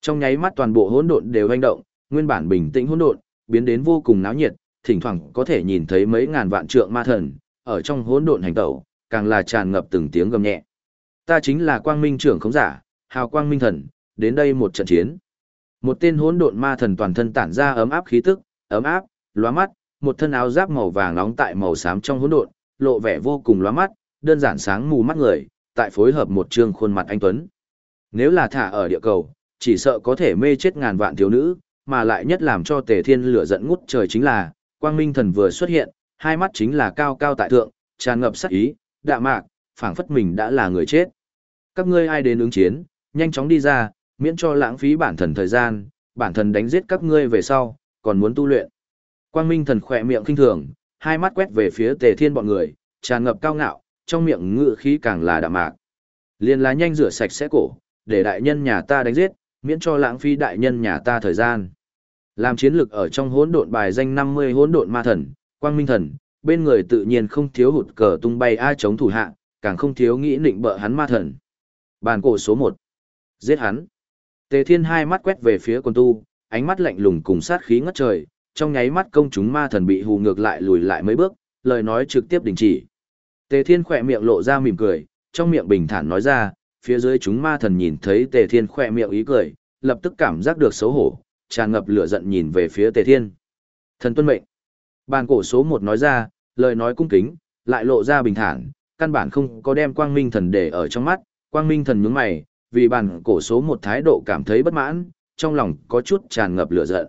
Speaker 1: Trong nháy mắt toàn bộ hỗn độn đều hành động, nguyên bản bình tĩnh hỗn độn, biến đến vô cùng náo nhiệt, thỉnh thoảng có thể nhìn thấy mấy ngàn vạn trượng ma thần, ở trong hỗn độn hành tẩu, càng là tràn ngập từng tiếng gầm nhẹ. Ta chính là quang minh trưởng khống giả, hào quang minh thần, đến đây một trận chiến. Một tên hỗn độn ma thần toàn thân tản ra ấm áp khí tức, ấm áp, lóa mắt, một thân áo giáp màu vàng nóng tại màu xám trong hỗn độn, lộ vẻ vô cùng lóa mắt, đơn giản sáng mù mắt người, tại phối hợp một trương khuôn mặt anh tuấn. Nếu là thả ở địa cầu, chỉ sợ có thể mê chết ngàn vạn thiếu nữ, mà lại nhất làm cho Tề Thiên lửa giận ngút trời chính là, Quang Minh Thần vừa xuất hiện, hai mắt chính là cao cao tại thượng, tràn ngập sát ý, đạ mạc, phảng phất mình đã là người chết. Các ngươi ai đến ứng chiến, nhanh chóng đi ra, miễn cho lãng phí bản thần thời gian, bản thần đánh giết các ngươi về sau, còn muốn tu luyện. Quang Minh Thần khỏe miệng kinh thường, hai mắt quét về phía Tề Thiên bọn người, tràn ngập cao ngạo, trong miệng ngự khí càng là đạm mạc. Liên lá nhanh rửa sạch sẽ cổ, để đại nhân nhà ta đánh giết, miễn cho lãng phí đại nhân nhà ta thời gian. Làm chiến lực ở trong hỗn độn bài danh 50 hỗn độn ma thần, quang minh thần, bên người tự nhiên không thiếu hụt cờ tung bay ai chống thủ hạ, càng không thiếu nghĩ định bợ hắn ma thần. Bàn cổ số 1. Giết hắn. Tề Thiên hai mắt quét về phía quân tu, ánh mắt lạnh lùng cùng sát khí ngất trời, trong nháy mắt công chúng ma thần bị hù ngược lại lùi lại mấy bước, lời nói trực tiếp đình chỉ. Tề Thiên khỏe miệng lộ ra mỉm cười, trong miệng bình thản nói ra, phía dưới chúng ma thần nhìn thấy Tề Thiên khỏe miệng ý cười, lập tức cảm giác được xấu hổ, tràn ngập lửa giận nhìn về phía Tề Thiên. Thần tuân mệnh. Bàn cổ số một nói ra, lời nói cung kính, lại lộ ra bình thản, căn bản không có đem quang minh thần để ở trong mắt, quang minh thần nhướng mày, vì bàn cổ số một thái độ cảm thấy bất mãn, trong lòng có chút tràn ngập lửa giận.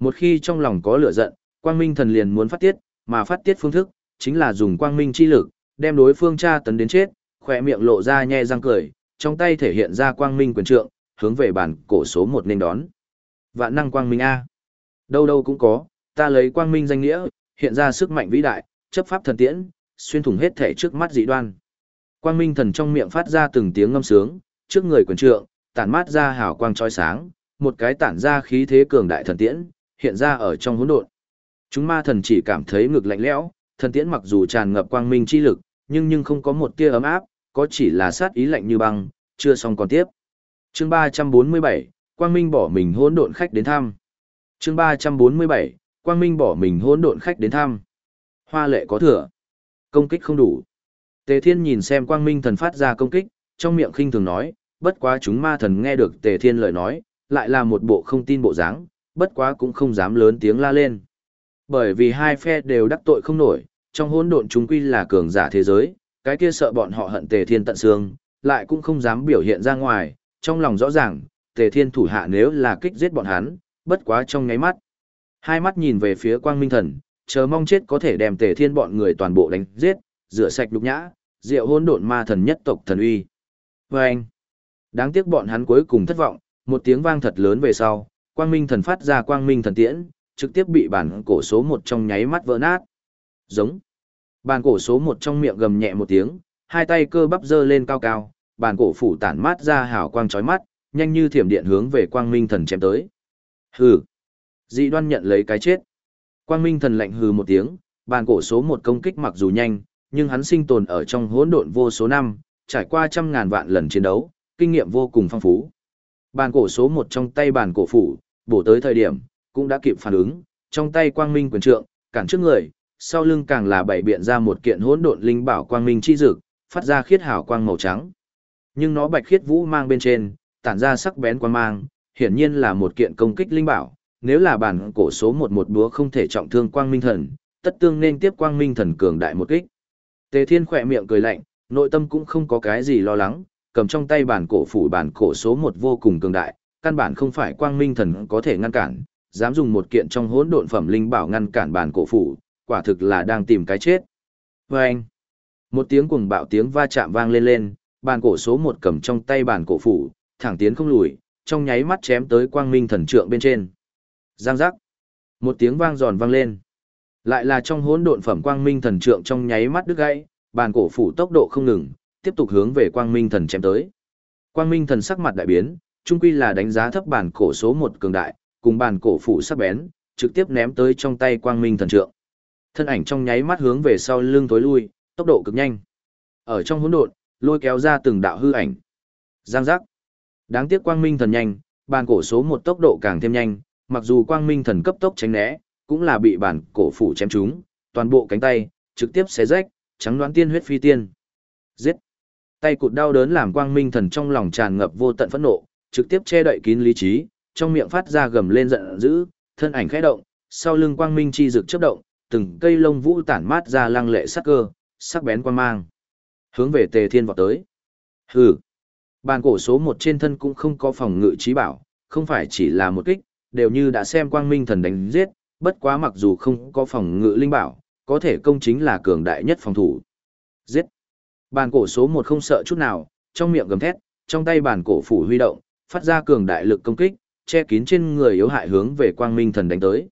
Speaker 1: Một khi trong lòng có lửa giận, quang minh thần liền muốn phát tiết, mà phát tiết phương thức, chính là dùng quang minh chi lực, đem đối phương tra tấn đến chết, khỏe miệng lộ ra nhe răng cười, trong tay thể hiện ra quang minh quyền trượng, hướng về bản cổ số một nên đón. Vạn năng quang minh A. Đâu đâu cũng có, ta lấy quang minh danh nghĩa, hiện ra sức mạnh vĩ đại, chấp pháp thần tiễn, xuyên thủng hết thể trước mắt dị đoan. Quang minh thần trong miệng phát ra từng tiếng ngâm sướng, trước người quyền trượng, tản mát ra hào quang trói sáng, một cái tản ra khí thế cường đại thần tiễn, hiện ra ở trong hỗn độn. Chúng ma thần chỉ cảm thấy ngực lạnh lẽo, thần tiễn mặc dù tràn ngập quang minh chi lực, nhưng nhưng không có một tia ấm áp, có chỉ là sát ý lạnh như băng, chưa xong còn tiếp. Chương 347, Quang Minh bỏ mình hỗn độn khách đến thăm. Chương 347, Quang Minh bỏ mình hỗn độn khách đến thăm. Hoa lệ có thừa, công kích không đủ. Tề Thiên nhìn xem Quang Minh thần phát ra công kích, trong miệng khinh thường nói, bất quá chúng ma thần nghe được Tề Thiên lời nói, lại là một bộ không tin bộ dáng, bất quá cũng không dám lớn tiếng la lên. Bởi vì hai phe đều đắc tội không nổi, trong hỗn độn chúng quy là cường giả thế giới, cái kia sợ bọn họ hận Tề Thiên tận xương, lại cũng không dám biểu hiện ra ngoài, trong lòng rõ ràng, Tề Thiên thủ hạ nếu là kích giết bọn hắn, bất quá trong nháy mắt. Hai mắt nhìn về phía Quang Minh Thần, chờ mong chết có thể đem Tề Thiên bọn người toàn bộ đánh giết, rửa sạch nhục nhã, diệu hỗn độn ma thần nhất tộc thần uy. Và anh, đáng tiếc bọn hắn cuối cùng thất vọng, một tiếng vang thật lớn về sau, Quang Minh Thần phát ra Quang Minh Thần tiễn, trực tiếp bị bản cổ số một trong nháy mắt vỡ nát. Giống. Bàn cổ số một trong miệng gầm nhẹ một tiếng, hai tay cơ bắp dơ lên cao cao, bàn cổ phủ tản mát ra hào quang chói mắt, nhanh như thiểm điện hướng về quang minh thần chém tới. Hừ. Dị đoan nhận lấy cái chết. Quang minh thần lạnh hừ một tiếng, bàn cổ số một công kích mặc dù nhanh, nhưng hắn sinh tồn ở trong hỗn độn vô số năm, trải qua trăm ngàn vạn lần chiến đấu, kinh nghiệm vô cùng phong phú. Bàn cổ số một trong tay bàn cổ phủ, bổ tới thời điểm, cũng đã kịp phản ứng, trong tay quang minh quyền trượng, cản trước người, sau lưng càng là bảy biện ra một kiện hỗn độn linh bảo quang minh chi dực, phát ra khiết hào quang màu trắng. Nhưng nó bạch khiết vũ mang bên trên, tản ra sắc bén quang mang, hiển nhiên là một kiện công kích linh bảo, nếu là bản cổ số một một búa không thể trọng thương quang minh thần, tất tương nên tiếp quang minh thần cường đại một kích. Tề Thiên khỏe miệng cười lạnh, nội tâm cũng không có cái gì lo lắng, cầm trong tay bản cổ phủ bản cổ số một vô cùng cường đại, căn bản không phải quang minh thần có thể ngăn cản, dám dùng một kiện trong hỗn độn phẩm linh bảo ngăn cản bản cổ phủ, quả thực là đang tìm cái chết. Và anh, một tiếng cuồng bạo tiếng va chạm vang lên lên, Bàn cổ số một cầm trong tay bàn cổ phủ, thẳng tiến không lùi, trong nháy mắt chém tới quang minh thần trượng bên trên. Giang giác, một tiếng vang giòn vang lên. Lại là trong hỗn độn phẩm quang minh thần trượng trong nháy mắt đứt gãy, Bàn cổ phủ tốc độ không ngừng, tiếp tục hướng về quang minh thần chém tới. Quang minh thần sắc mặt đại biến, chung quy là đánh giá thấp bản cổ số một cường đại, cùng bản cổ phủ sắc bén, trực tiếp ném tới trong tay quang minh thần trượng. Thân ảnh trong nháy mắt hướng về sau lưng tối lui, tốc độ cực nhanh. Ở trong hỗn độn, lôi kéo ra từng đạo hư ảnh. Giang giác. Đáng tiếc quang minh thần nhanh, bản cổ số một tốc độ càng thêm nhanh, mặc dù quang minh thần cấp tốc tránh né, cũng là bị bản cổ phủ chém trúng, toàn bộ cánh tay, trực tiếp xé rách, trắng đoán tiên huyết phi tiên. Giết. Tay cụt đau đớn làm quang minh thần trong lòng tràn ngập vô tận phẫn nộ, trực tiếp che đậy kín lý trí, trong miệng phát ra gầm lên giận dữ, thân ảnh khẽ động, sau lưng quang minh chi rực chớp động, từng cây lông vũ tản mát ra lăng lệ sắc cơ, sắc bén quan mang. Hướng về Tề Thiên vọt tới. Hừ. Bàn cổ số một trên thân cũng không có phòng ngự trí bảo, không phải chỉ là một kích, đều như đã xem quang minh thần đánh giết, bất quá mặc dù không có phòng ngự linh bảo, có thể công chính là cường đại nhất phòng thủ. Giết. Bàn cổ số một không sợ chút nào, trong miệng gầm thét, trong tay bàn cổ phủ huy động, phát ra cường đại lực công kích, che kín trên người yếu hại hướng về quang minh thần đánh tới.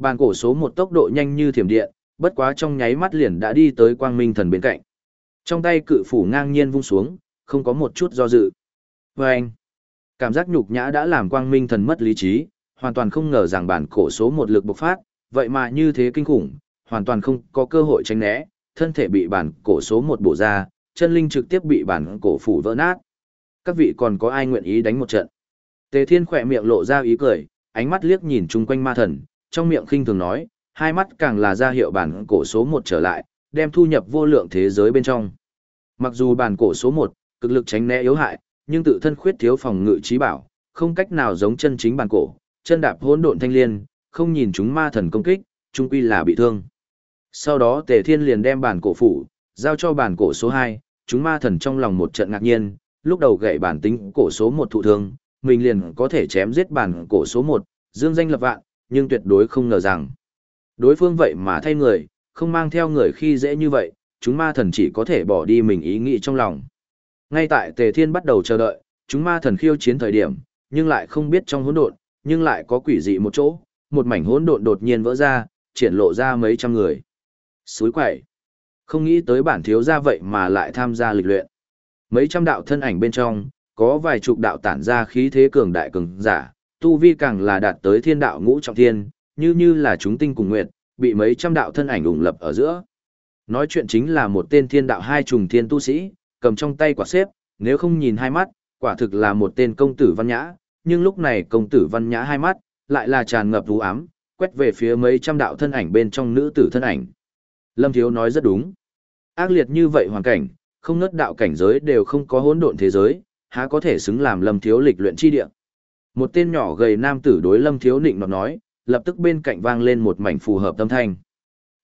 Speaker 1: Bàn cổ số một tốc độ nhanh như thiểm điện, bất quá trong nháy mắt liền đã đi tới quang minh thần bên cạnh. Trong tay cự phủ ngang nhiên vung xuống, không có một chút do dự. Và anh, cảm giác nhục nhã đã làm quang minh thần mất lý trí, hoàn toàn không ngờ rằng bản cổ số một lực bộc phát, vậy mà như thế kinh khủng, hoàn toàn không có cơ hội tránh né, thân thể bị bản cổ số một bổ ra, chân linh trực tiếp bị bản cổ phủ vỡ nát. Các vị còn có ai nguyện ý đánh một trận? Tề Thiên khỏe miệng lộ ra ý cười, ánh mắt liếc nhìn chung quanh ma thần, trong miệng khinh thường nói, hai mắt càng là ra hiệu bản cổ số một trở lại, đem thu nhập vô lượng thế giới bên trong. Mặc dù bản cổ số một cực lực tránh né yếu hại, nhưng tự thân khuyết thiếu phòng ngự trí bảo, không cách nào giống chân chính bản cổ, chân đạp hỗn độn thanh liên, không nhìn chúng ma thần công kích, chung quy là bị thương. Sau đó Tề Thiên liền đem bản cổ phủ, giao cho bản cổ số 2, chúng ma thần trong lòng một trận ngạc nhiên, lúc đầu gậy bản tính cổ số 1 thụ thương, mình liền có thể chém giết bản cổ số 1, dương danh lập vạn, nhưng tuyệt đối không ngờ rằng. Đối phương vậy mà thay người, không mang theo người khi dễ như vậy, chúng ma thần chỉ có thể bỏ đi mình ý nghĩ trong lòng. Ngay tại Tề Thiên bắt đầu chờ đợi, chúng ma thần khiêu chiến thời điểm, nhưng lại không biết trong hỗn độn, nhưng lại có quỷ dị một chỗ, một mảnh hỗn độn đột nhiên vỡ ra, triển lộ ra mấy trăm người. Suối quẩy. Không nghĩ tới bản thiếu gia vậy mà lại tham gia lịch luyện. Mấy trăm đạo thân ảnh bên trong, có vài chục đạo tản ra khí thế cường đại cường giả, tu vi càng là đạt tới thiên đạo ngũ trọng thiên, như như là chúng tinh cùng nguyệt, bị mấy trăm đạo thân ảnh ủng lập ở giữa. Nói chuyện chính là một tên thiên đạo hai trùng thiên tu sĩ, cầm trong tay quả xếp, nếu không nhìn hai mắt, quả thực là một tên công tử văn nhã, nhưng lúc này công tử văn nhã hai mắt, lại là tràn ngập vũ ám, quét về phía mấy trăm đạo thân ảnh bên trong nữ tử thân ảnh. Lâm Thiếu nói rất đúng. Ác liệt như vậy hoàn cảnh, không nớt đạo cảnh giới đều không có hỗn độn thế giới, há có thể xứng làm Lâm Thiếu lịch luyện chi địa. Một tên nhỏ gầy nam tử đối Lâm Thiếu nịnh nọt nói, lập tức bên cạnh vang lên một mảnh phù hợp tâm thanh.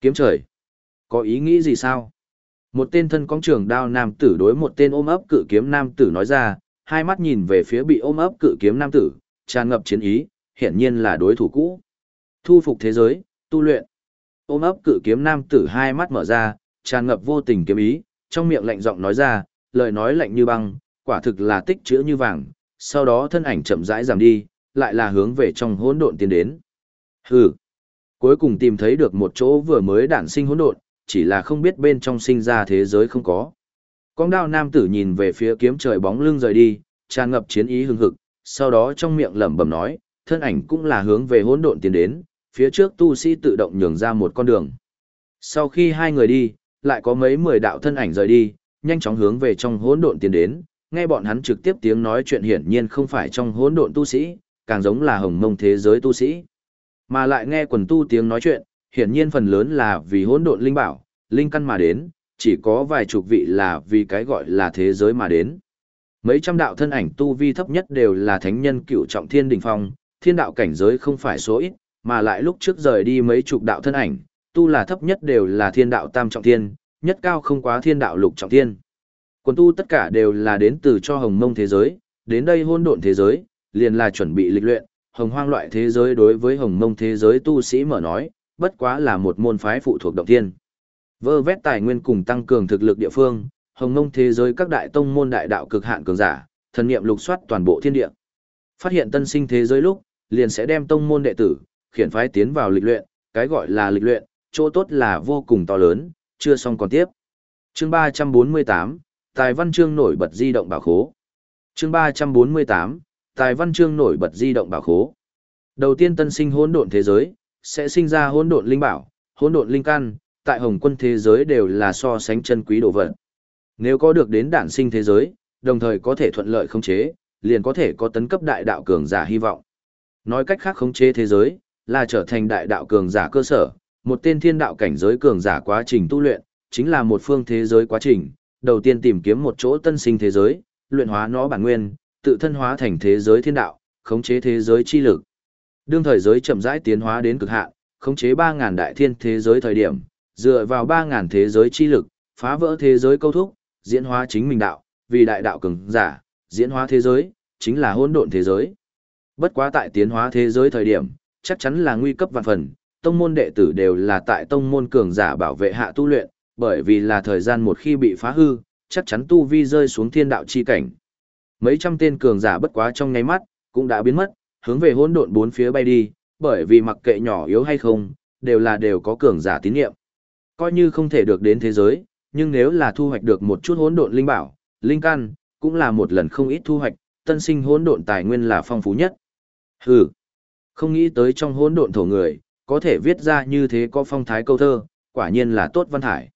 Speaker 1: Kiếm trời. Có ý nghĩ gì sao? Một tên thân cong trường đao nam tử đối một tên ôm ấp cự kiếm nam tử nói ra, hai mắt nhìn về phía bị ôm ấp cự kiếm nam tử, tràn ngập chiến ý, hiển nhiên là đối thủ cũ. Thu phục thế giới, tu luyện. Ôm ấp cự kiếm nam tử hai mắt mở ra, tràn ngập vô tình kiếm ý, trong miệng lạnh giọng nói ra, lời nói lạnh như băng, quả thực là tích chữa như vàng, sau đó thân ảnh chậm rãi giảm đi, lại là hướng về trong hỗn độn tiến đến. Hừ. Cuối cùng tìm thấy được một chỗ vừa mới đản sinh hỗn độn, chỉ là không biết bên trong sinh ra thế giới không có. Con đao nam tử nhìn về phía kiếm trời bóng lưng rời đi, tràn ngập chiến ý hưng hực, sau đó trong miệng lẩm bẩm nói, thân ảnh cũng là hướng về hỗn độn tiến đến, phía trước tu sĩ tự động nhường ra một con đường. Sau khi hai người đi, lại có mấy mười đạo thân ảnh rời đi, nhanh chóng hướng về trong hỗn độn tiến đến, nghe bọn hắn trực tiếp tiếng nói chuyện hiển nhiên không phải trong hỗn độn tu sĩ, càng giống là hồng mông thế giới tu sĩ. Mà lại nghe quần tu tiếng nói chuyện, hiển nhiên phần lớn là vì hỗn độn linh bảo, linh căn mà đến, chỉ có vài chục vị là vì cái gọi là thế giới mà đến. Mấy trăm đạo thân ảnh tu vi thấp nhất đều là thánh nhân cựu trọng thiên đỉnh phong, thiên đạo cảnh giới không phải số ít, mà lại lúc trước rời đi mấy chục đạo thân ảnh, tu là thấp nhất đều là thiên đạo tam trọng thiên, nhất cao không quá thiên đạo lục trọng thiên. Quần tu tất cả đều là đến từ cho hồng mông thế giới, đến đây hôn độn thế giới, liền là chuẩn bị lịch luyện, hồng hoang loại thế giới đối với hồng mông thế giới tu sĩ mở nói, bất quá là một môn phái phụ thuộc động thiên. Vơ vét tài nguyên cùng tăng cường thực lực địa phương, hồng mông thế giới các đại tông môn đại đạo cực hạn cường giả, thần niệm lục soát toàn bộ thiên địa. Phát hiện tân sinh thế giới lúc, liền sẽ đem tông môn đệ tử, khiển phái tiến vào lịch luyện, cái gọi là lịch luyện, chỗ tốt là vô cùng to lớn, chưa xong còn tiếp. Chương 348, Tài văn chương nổi bật di động bảo khố. Chương 348, Tài văn chương nổi bật di động bảo khố. Đầu tiên tân sinh hỗn độn thế giới, sẽ sinh ra hỗn độn linh bảo, hỗn độn linh căn, tại hồng quân thế giới đều là so sánh chân quý đồ vật. Nếu có được đến đản sinh thế giới, đồng thời có thể thuận lợi khống chế, liền có thể có tấn cấp đại đạo cường giả hy vọng. Nói cách khác khống chế thế giới, là trở thành đại đạo cường giả cơ sở, một tên thiên đạo cảnh giới cường giả quá trình tu luyện, chính là một phương thế giới quá trình, đầu tiên tìm kiếm một chỗ tân sinh thế giới, luyện hóa nó bản nguyên, tự thân hóa thành thế giới thiên đạo, khống chế thế giới chi lực. Đương thời giới chậm rãi tiến hóa đến cực hạn, khống chế 3000 đại thiên thế giới thời điểm, dựa vào 3000 thế giới chi lực, phá vỡ thế giới câu thúc, diễn hóa chính mình đạo, vì đại đạo cường giả, diễn hóa thế giới, chính là hỗn độn thế giới. Bất quá tại tiến hóa thế giới thời điểm, chắc chắn là nguy cấp vạn phần, tông môn đệ tử đều là tại tông môn cường giả bảo vệ hạ tu luyện, bởi vì là thời gian một khi bị phá hư, chắc chắn tu vi rơi xuống thiên đạo chi cảnh. Mấy trăm tên cường giả bất quá trong nháy mắt, cũng đã biến mất, hướng về hỗn độn bốn phía bay đi, bởi vì mặc kệ nhỏ yếu hay không, đều là đều có cường giả tín nhiệm. Coi như không thể được đến thế giới, nhưng nếu là thu hoạch được một chút hỗn độn linh bảo, linh căn, cũng là một lần không ít thu hoạch, tân sinh hỗn độn tài nguyên là phong phú nhất. Hừ, không nghĩ tới trong hỗn độn thổ người, có thể viết ra như thế có phong thái câu thơ, quả nhiên là tốt văn hải.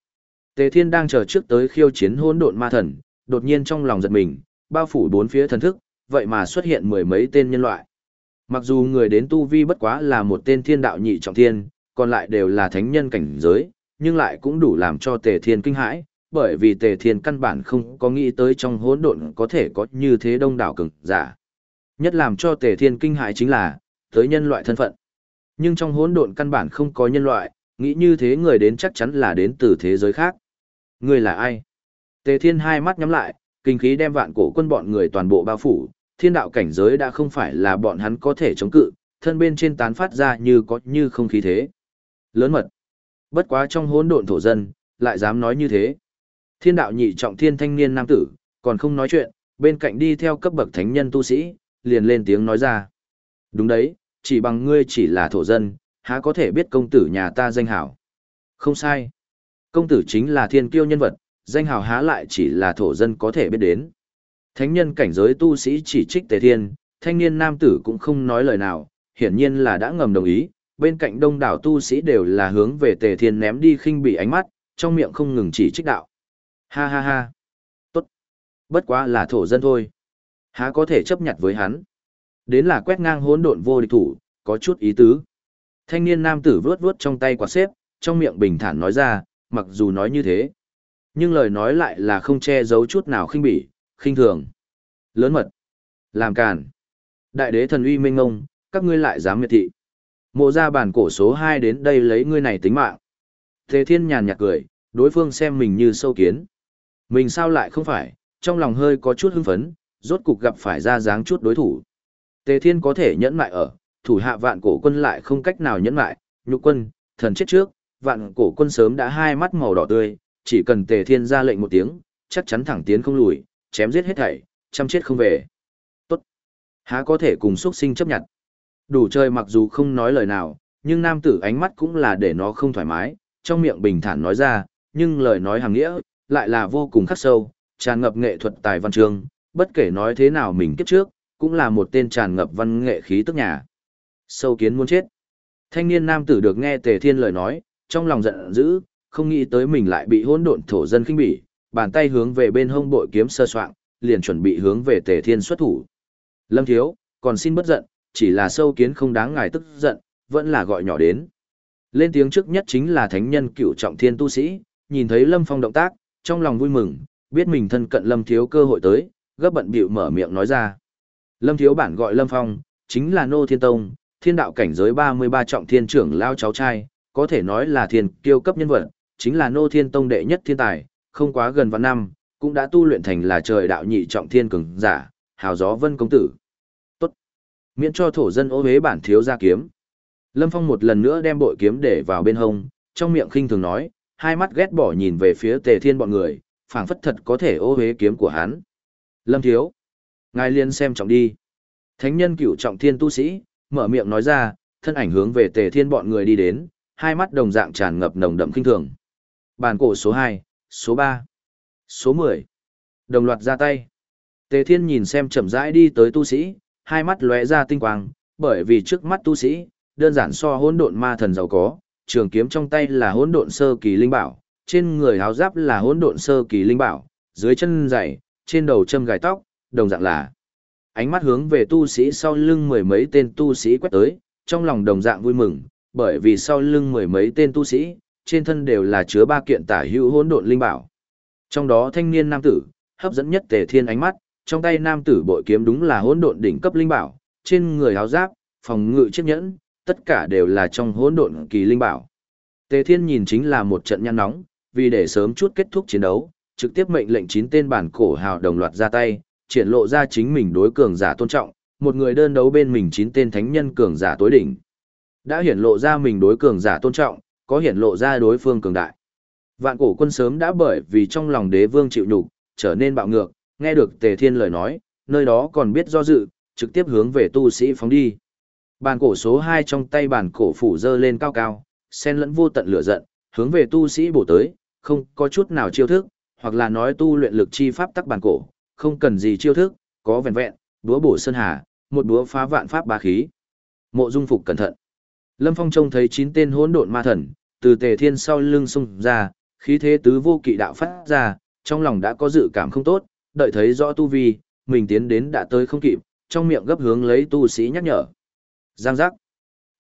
Speaker 1: Tề Thiên đang chờ trước tới khiêu chiến hỗn độn ma thần, đột nhiên trong lòng giật mình, bao phủ bốn phía thần thức, vậy mà xuất hiện mười mấy tên nhân loại. Mặc dù người đến tu vi bất quá là một tên thiên đạo nhị trọng thiên, còn lại đều là thánh nhân cảnh giới, nhưng lại cũng đủ làm cho Tề Thiên kinh hãi, bởi vì Tề Thiên căn bản không có nghĩ tới trong hỗn độn có thể có như thế đông đảo cường giả. Nhất làm cho Tề Thiên kinh hãi chính là tới nhân loại thân phận. Nhưng trong hỗn độn căn bản không có nhân loại, nghĩ như thế người đến chắc chắn là đến từ thế giới khác. Ngươi là ai? Tề Thiên hai mắt nhắm lại, kinh khí đem vạn cổ quân bọn người toàn bộ bao phủ, thiên đạo cảnh giới đã không phải là bọn hắn có thể chống cự, thân bên trên tán phát ra như có như không khí thế. Lớn mật. Bất quá trong hỗn độn thổ dân, lại dám nói như thế. Thiên đạo nhị trọng thiên thanh niên nam tử, còn không nói chuyện, bên cạnh đi theo cấp bậc thánh nhân tu sĩ, liền lên tiếng nói ra. Đúng đấy, chỉ bằng ngươi chỉ là thổ dân, há có thể biết công tử nhà ta danh hảo. Không sai. Công tử chính là thiên kiêu nhân vật, danh hào há lại chỉ là thổ dân có thể biết đến. Thánh nhân cảnh giới tu sĩ chỉ trích tề thiên, thanh niên nam tử cũng không nói lời nào, hiển nhiên là đã ngầm đồng ý, bên cạnh đông đảo tu sĩ đều là hướng về tề thiên ném đi khinh bị ánh mắt, trong miệng không ngừng chỉ trích đạo. Ha ha ha. Tốt. Bất quá là thổ dân thôi. Há có thể chấp nhận với hắn. Đến là quét ngang hỗn độn vô địch thủ, có chút ý tứ. Thanh niên nam tử vướt vướt trong tay quạt xếp, trong miệng bình thản nói ra, mặc dù nói như thế. Nhưng lời nói lại là không che giấu chút nào khinh bỉ, khinh thường. Lớn mật. Làm càn. Đại đế thần uy minh ngông, các ngươi lại dám miệt thị. Mộ ra bản cổ số 2 đến đây lấy ngươi này tính mạng. Thế thiên nhàn nhạt cười, đối phương xem mình như sâu kiến. Mình sao lại không phải, trong lòng hơi có chút hưng phấn, rốt cục gặp phải ra dáng chút đối thủ. Tề thiên có thể nhẫn mại ở, thủ hạ vạn cổ quân lại không cách nào nhẫn mại, nhục quân, thần chết trước, vạn cổ quân sớm đã hai mắt màu đỏ tươi, chỉ cần tề thiên ra lệnh một tiếng, chắc chắn thẳng tiến không lùi, chém giết hết thảy, chăm chết không về. Tốt. Há có thể cùng xuất sinh chấp nhận. Đủ chơi mặc dù không nói lời nào, nhưng nam tử ánh mắt cũng là để nó không thoải mái, trong miệng bình thản nói ra, nhưng lời nói hàng nghĩa, lại là vô cùng khắc sâu, tràn ngập nghệ thuật tài văn chương, bất kể nói thế nào mình kiếp trước, cũng là một tên tràn ngập văn nghệ khí tức nhà. Sâu kiến muốn chết. Thanh niên nam tử được nghe Tề Thiên lời nói, trong lòng giận dữ, không nghĩ tới mình lại bị hỗn độn thổ dân khinh bỉ, bàn tay hướng về bên hông bội kiếm sơ soạn, liền chuẩn bị hướng về Tề Thiên xuất thủ. Lâm thiếu, còn xin bất giận, chỉ là sâu kiến không đáng ngài tức giận, vẫn là gọi nhỏ đến. Lên tiếng trước nhất chính là thánh nhân cựu trọng thiên tu sĩ, nhìn thấy Lâm Phong động tác, trong lòng vui mừng, biết mình thân cận Lâm thiếu cơ hội tới, gấp bận bịu mở miệng nói ra. Lâm thiếu bản gọi Lâm Phong, chính là Nô Thiên Tông, thiên đạo cảnh giới 33 trọng thiên trưởng lao cháu trai, có thể nói là thiên kiêu cấp nhân vật, chính là Nô Thiên Tông đệ nhất thiên tài, không quá gần vạn năm, cũng đã tu luyện thành là trời đạo nhị trọng thiên cường giả, hào gió vân công tử. Tốt. Miễn cho thổ dân ô hế bản thiếu ra kiếm. Lâm Phong một lần nữa đem bội kiếm để vào bên hông, trong miệng khinh thường nói, hai mắt ghét bỏ nhìn về phía tề thiên bọn người, phảng phất thật có thể ô hế kiếm của hắn. Lâm thiếu. Ngài liên xem trọng đi. Thánh nhân cửu trọng thiên tu sĩ, mở miệng nói ra, thân ảnh hướng về tề thiên bọn người đi đến, hai mắt đồng dạng tràn ngập nồng đậm kinh thường. Bàn cổ số 2, số 3, số 10. Đồng loạt ra tay. Tề thiên nhìn xem chậm rãi đi tới tu sĩ, hai mắt lóe ra tinh quang, bởi vì trước mắt tu sĩ, đơn giản so hỗn độn ma thần giàu có, trường kiếm trong tay là hỗn độn sơ kỳ linh bảo, trên người áo giáp là hỗn độn sơ kỳ linh bảo, dưới chân giày, trên đầu châm gài tóc, đồng dạng là. Ánh mắt hướng về tu sĩ sau lưng mười mấy tên tu sĩ quét tới, trong lòng đồng dạng vui mừng, bởi vì sau lưng mười mấy tên tu sĩ, trên thân đều là chứa ba kiện tả hữu hỗn độn linh bảo. Trong đó thanh niên nam tử, hấp dẫn nhất Tề Thiên ánh mắt, trong tay nam tử bội kiếm đúng là hỗn độn đỉnh cấp linh bảo, trên người áo giáp, phòng ngự chiếc nhẫn, tất cả đều là trong hỗn độn kỳ linh bảo. Tề Thiên nhìn chính là một trận nhăn nóng, vì để sớm chút kết thúc chiến đấu, trực tiếp mệnh lệnh chín tên bản cổ hào đồng loạt ra tay, triển lộ ra chính mình đối cường giả tôn trọng, một người đơn đấu bên mình chín tên thánh nhân cường giả tối đỉnh. Đã hiển lộ ra mình đối cường giả tôn trọng, có hiển lộ ra đối phương cường đại. Vạn cổ quân sớm đã bởi vì trong lòng đế vương chịu nhục, trở nên bạo ngược, nghe được Tề Thiên lời nói, nơi đó còn biết do dự, trực tiếp hướng về tu sĩ phóng đi. Bàn cổ số 2 trong tay bàn cổ phủ dơ lên cao cao, sen lẫn vô tận lửa giận, hướng về tu sĩ bổ tới, không có chút nào chiêu thức, hoặc là nói tu luyện lực chi pháp tắc bàn cổ, không cần gì chiêu thức, có vẹn vẹn, đúa bổ sơn hà, một đúa phá vạn pháp bá khí. Mộ Dung Phục cẩn thận. Lâm Phong trông thấy chín tên hỗn độn ma thần, từ Tề Thiên sau lưng xung ra, khí thế tứ vô kỵ đạo phát ra, trong lòng đã có dự cảm không tốt, đợi thấy rõ tu vi, mình tiến đến đã tới không kịp, trong miệng gấp hướng lấy tu sĩ nhắc nhở. Giang giác.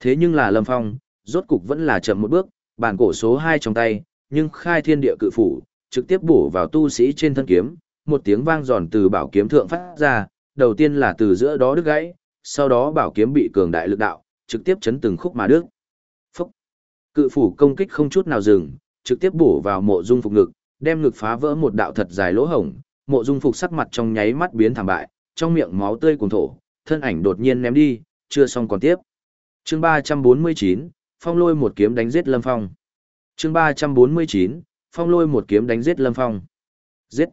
Speaker 1: Thế nhưng là Lâm Phong, rốt cục vẫn là chậm một bước, bản cổ số 2 trong tay, nhưng khai thiên địa cự phủ, trực tiếp bổ vào tu sĩ trên thân kiếm, một tiếng vang giòn từ bảo kiếm thượng phát ra, đầu tiên là từ giữa đó đứt gãy, sau đó bảo kiếm bị cường đại lực đạo, trực tiếp chấn từng khúc mà đứt. Phúc. Cự phủ công kích không chút nào dừng, trực tiếp bổ vào mộ dung phục ngực, đem ngực phá vỡ một đạo thật dài lỗ hổng, mộ dung phục sắc mặt trong nháy mắt biến thảm bại, trong miệng máu tươi cuồn thổ, thân ảnh đột nhiên ném đi, chưa xong còn tiếp. Chương 349, Phong Lôi một kiếm đánh giết Lâm Phong. Chương 349, Phong Lôi một kiếm đánh giết Lâm Phong. Giết.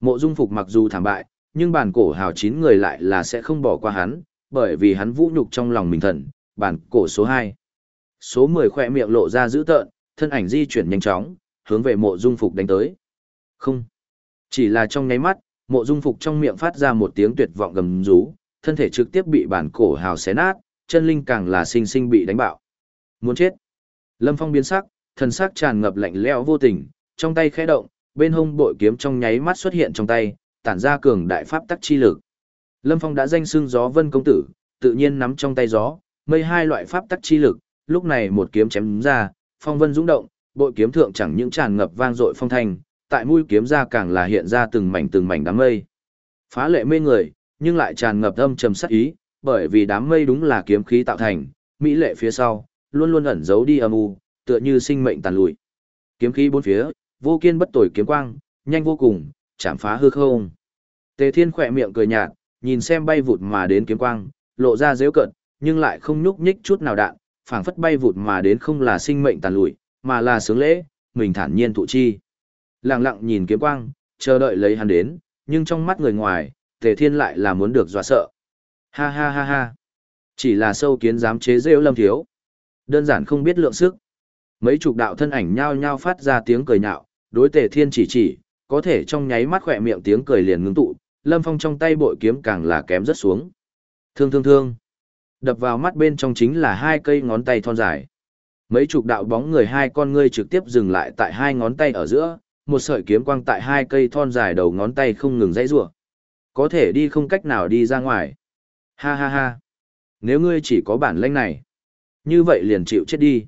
Speaker 1: Mộ Dung Phục mặc dù thảm bại, nhưng bản cổ hào chín người lại là sẽ không bỏ qua hắn, bởi vì hắn vũ nhục trong lòng mình thần, bản cổ số 2. Số 10 khỏe miệng lộ ra dữ tợn, thân ảnh di chuyển nhanh chóng, hướng về Mộ Dung Phục đánh tới. Không. Chỉ là trong nháy mắt, Mộ Dung Phục trong miệng phát ra một tiếng tuyệt vọng gầm rú, thân thể trực tiếp bị bản cổ hào xé nát, chân linh càng là sinh sinh bị đánh bạo. Muốn chết. Lâm Phong biến sắc, thần sắc tràn ngập lạnh lẽo vô tình, trong tay khẽ động, bên hông bội kiếm trong nháy mắt xuất hiện trong tay, tản ra cường đại pháp tắc chi lực. Lâm Phong đã danh xưng gió vân công tử, tự nhiên nắm trong tay gió, mây hai loại pháp tắc chi lực, lúc này một kiếm chém ra, phong vân dũng động, bội kiếm thượng chẳng những tràn ngập vang dội phong thanh, tại mũi kiếm ra càng là hiện ra từng mảnh từng mảnh đám mây. Phá lệ mê người, nhưng lại tràn ngập âm trầm sát ý, bởi vì đám mây đúng là kiếm khí tạo thành, mỹ lệ phía sau, luôn luôn ẩn giấu đi âm u, tựa như sinh mệnh tàn lụi. Kiếm khí bốn phía, vô kiên bất tồi kiếm quang, nhanh vô cùng, chạm phá hư không. Tề Thiên khỏe miệng cười nhạt, nhìn xem bay vụt mà đến kiếm quang, lộ ra dễu cận, nhưng lại không nhúc nhích chút nào đạn, phảng phất bay vụt mà đến không là sinh mệnh tàn lụi, mà là sướng lễ, mình thản nhiên thụ chi. Lặng lặng nhìn kiếm quang, chờ đợi lấy hắn đến, nhưng trong mắt người ngoài, Tề Thiên lại là muốn được dọa sợ. Ha ha ha ha. Chỉ là sâu kiến dám chế rêu lâm thiếu. Đơn giản không biết lượng sức. Mấy chục đạo thân ảnh nhao nhao phát ra tiếng cười nhạo, đối Tề Thiên chỉ chỉ, có thể trong nháy mắt khỏe miệng tiếng cười liền ngưng tụ, Lâm Phong trong tay bội kiếm càng là kém rất xuống. Thương thương thương. Đập vào mắt bên trong chính là hai cây ngón tay thon dài. Mấy chục đạo bóng người hai con ngươi trực tiếp dừng lại tại hai ngón tay ở giữa, một sợi kiếm quang tại hai cây thon dài đầu ngón tay không ngừng dãy rủa. Có thể đi không cách nào đi ra ngoài. Ha ha ha. Nếu ngươi chỉ có bản lĩnh này, như vậy liền chịu chết đi.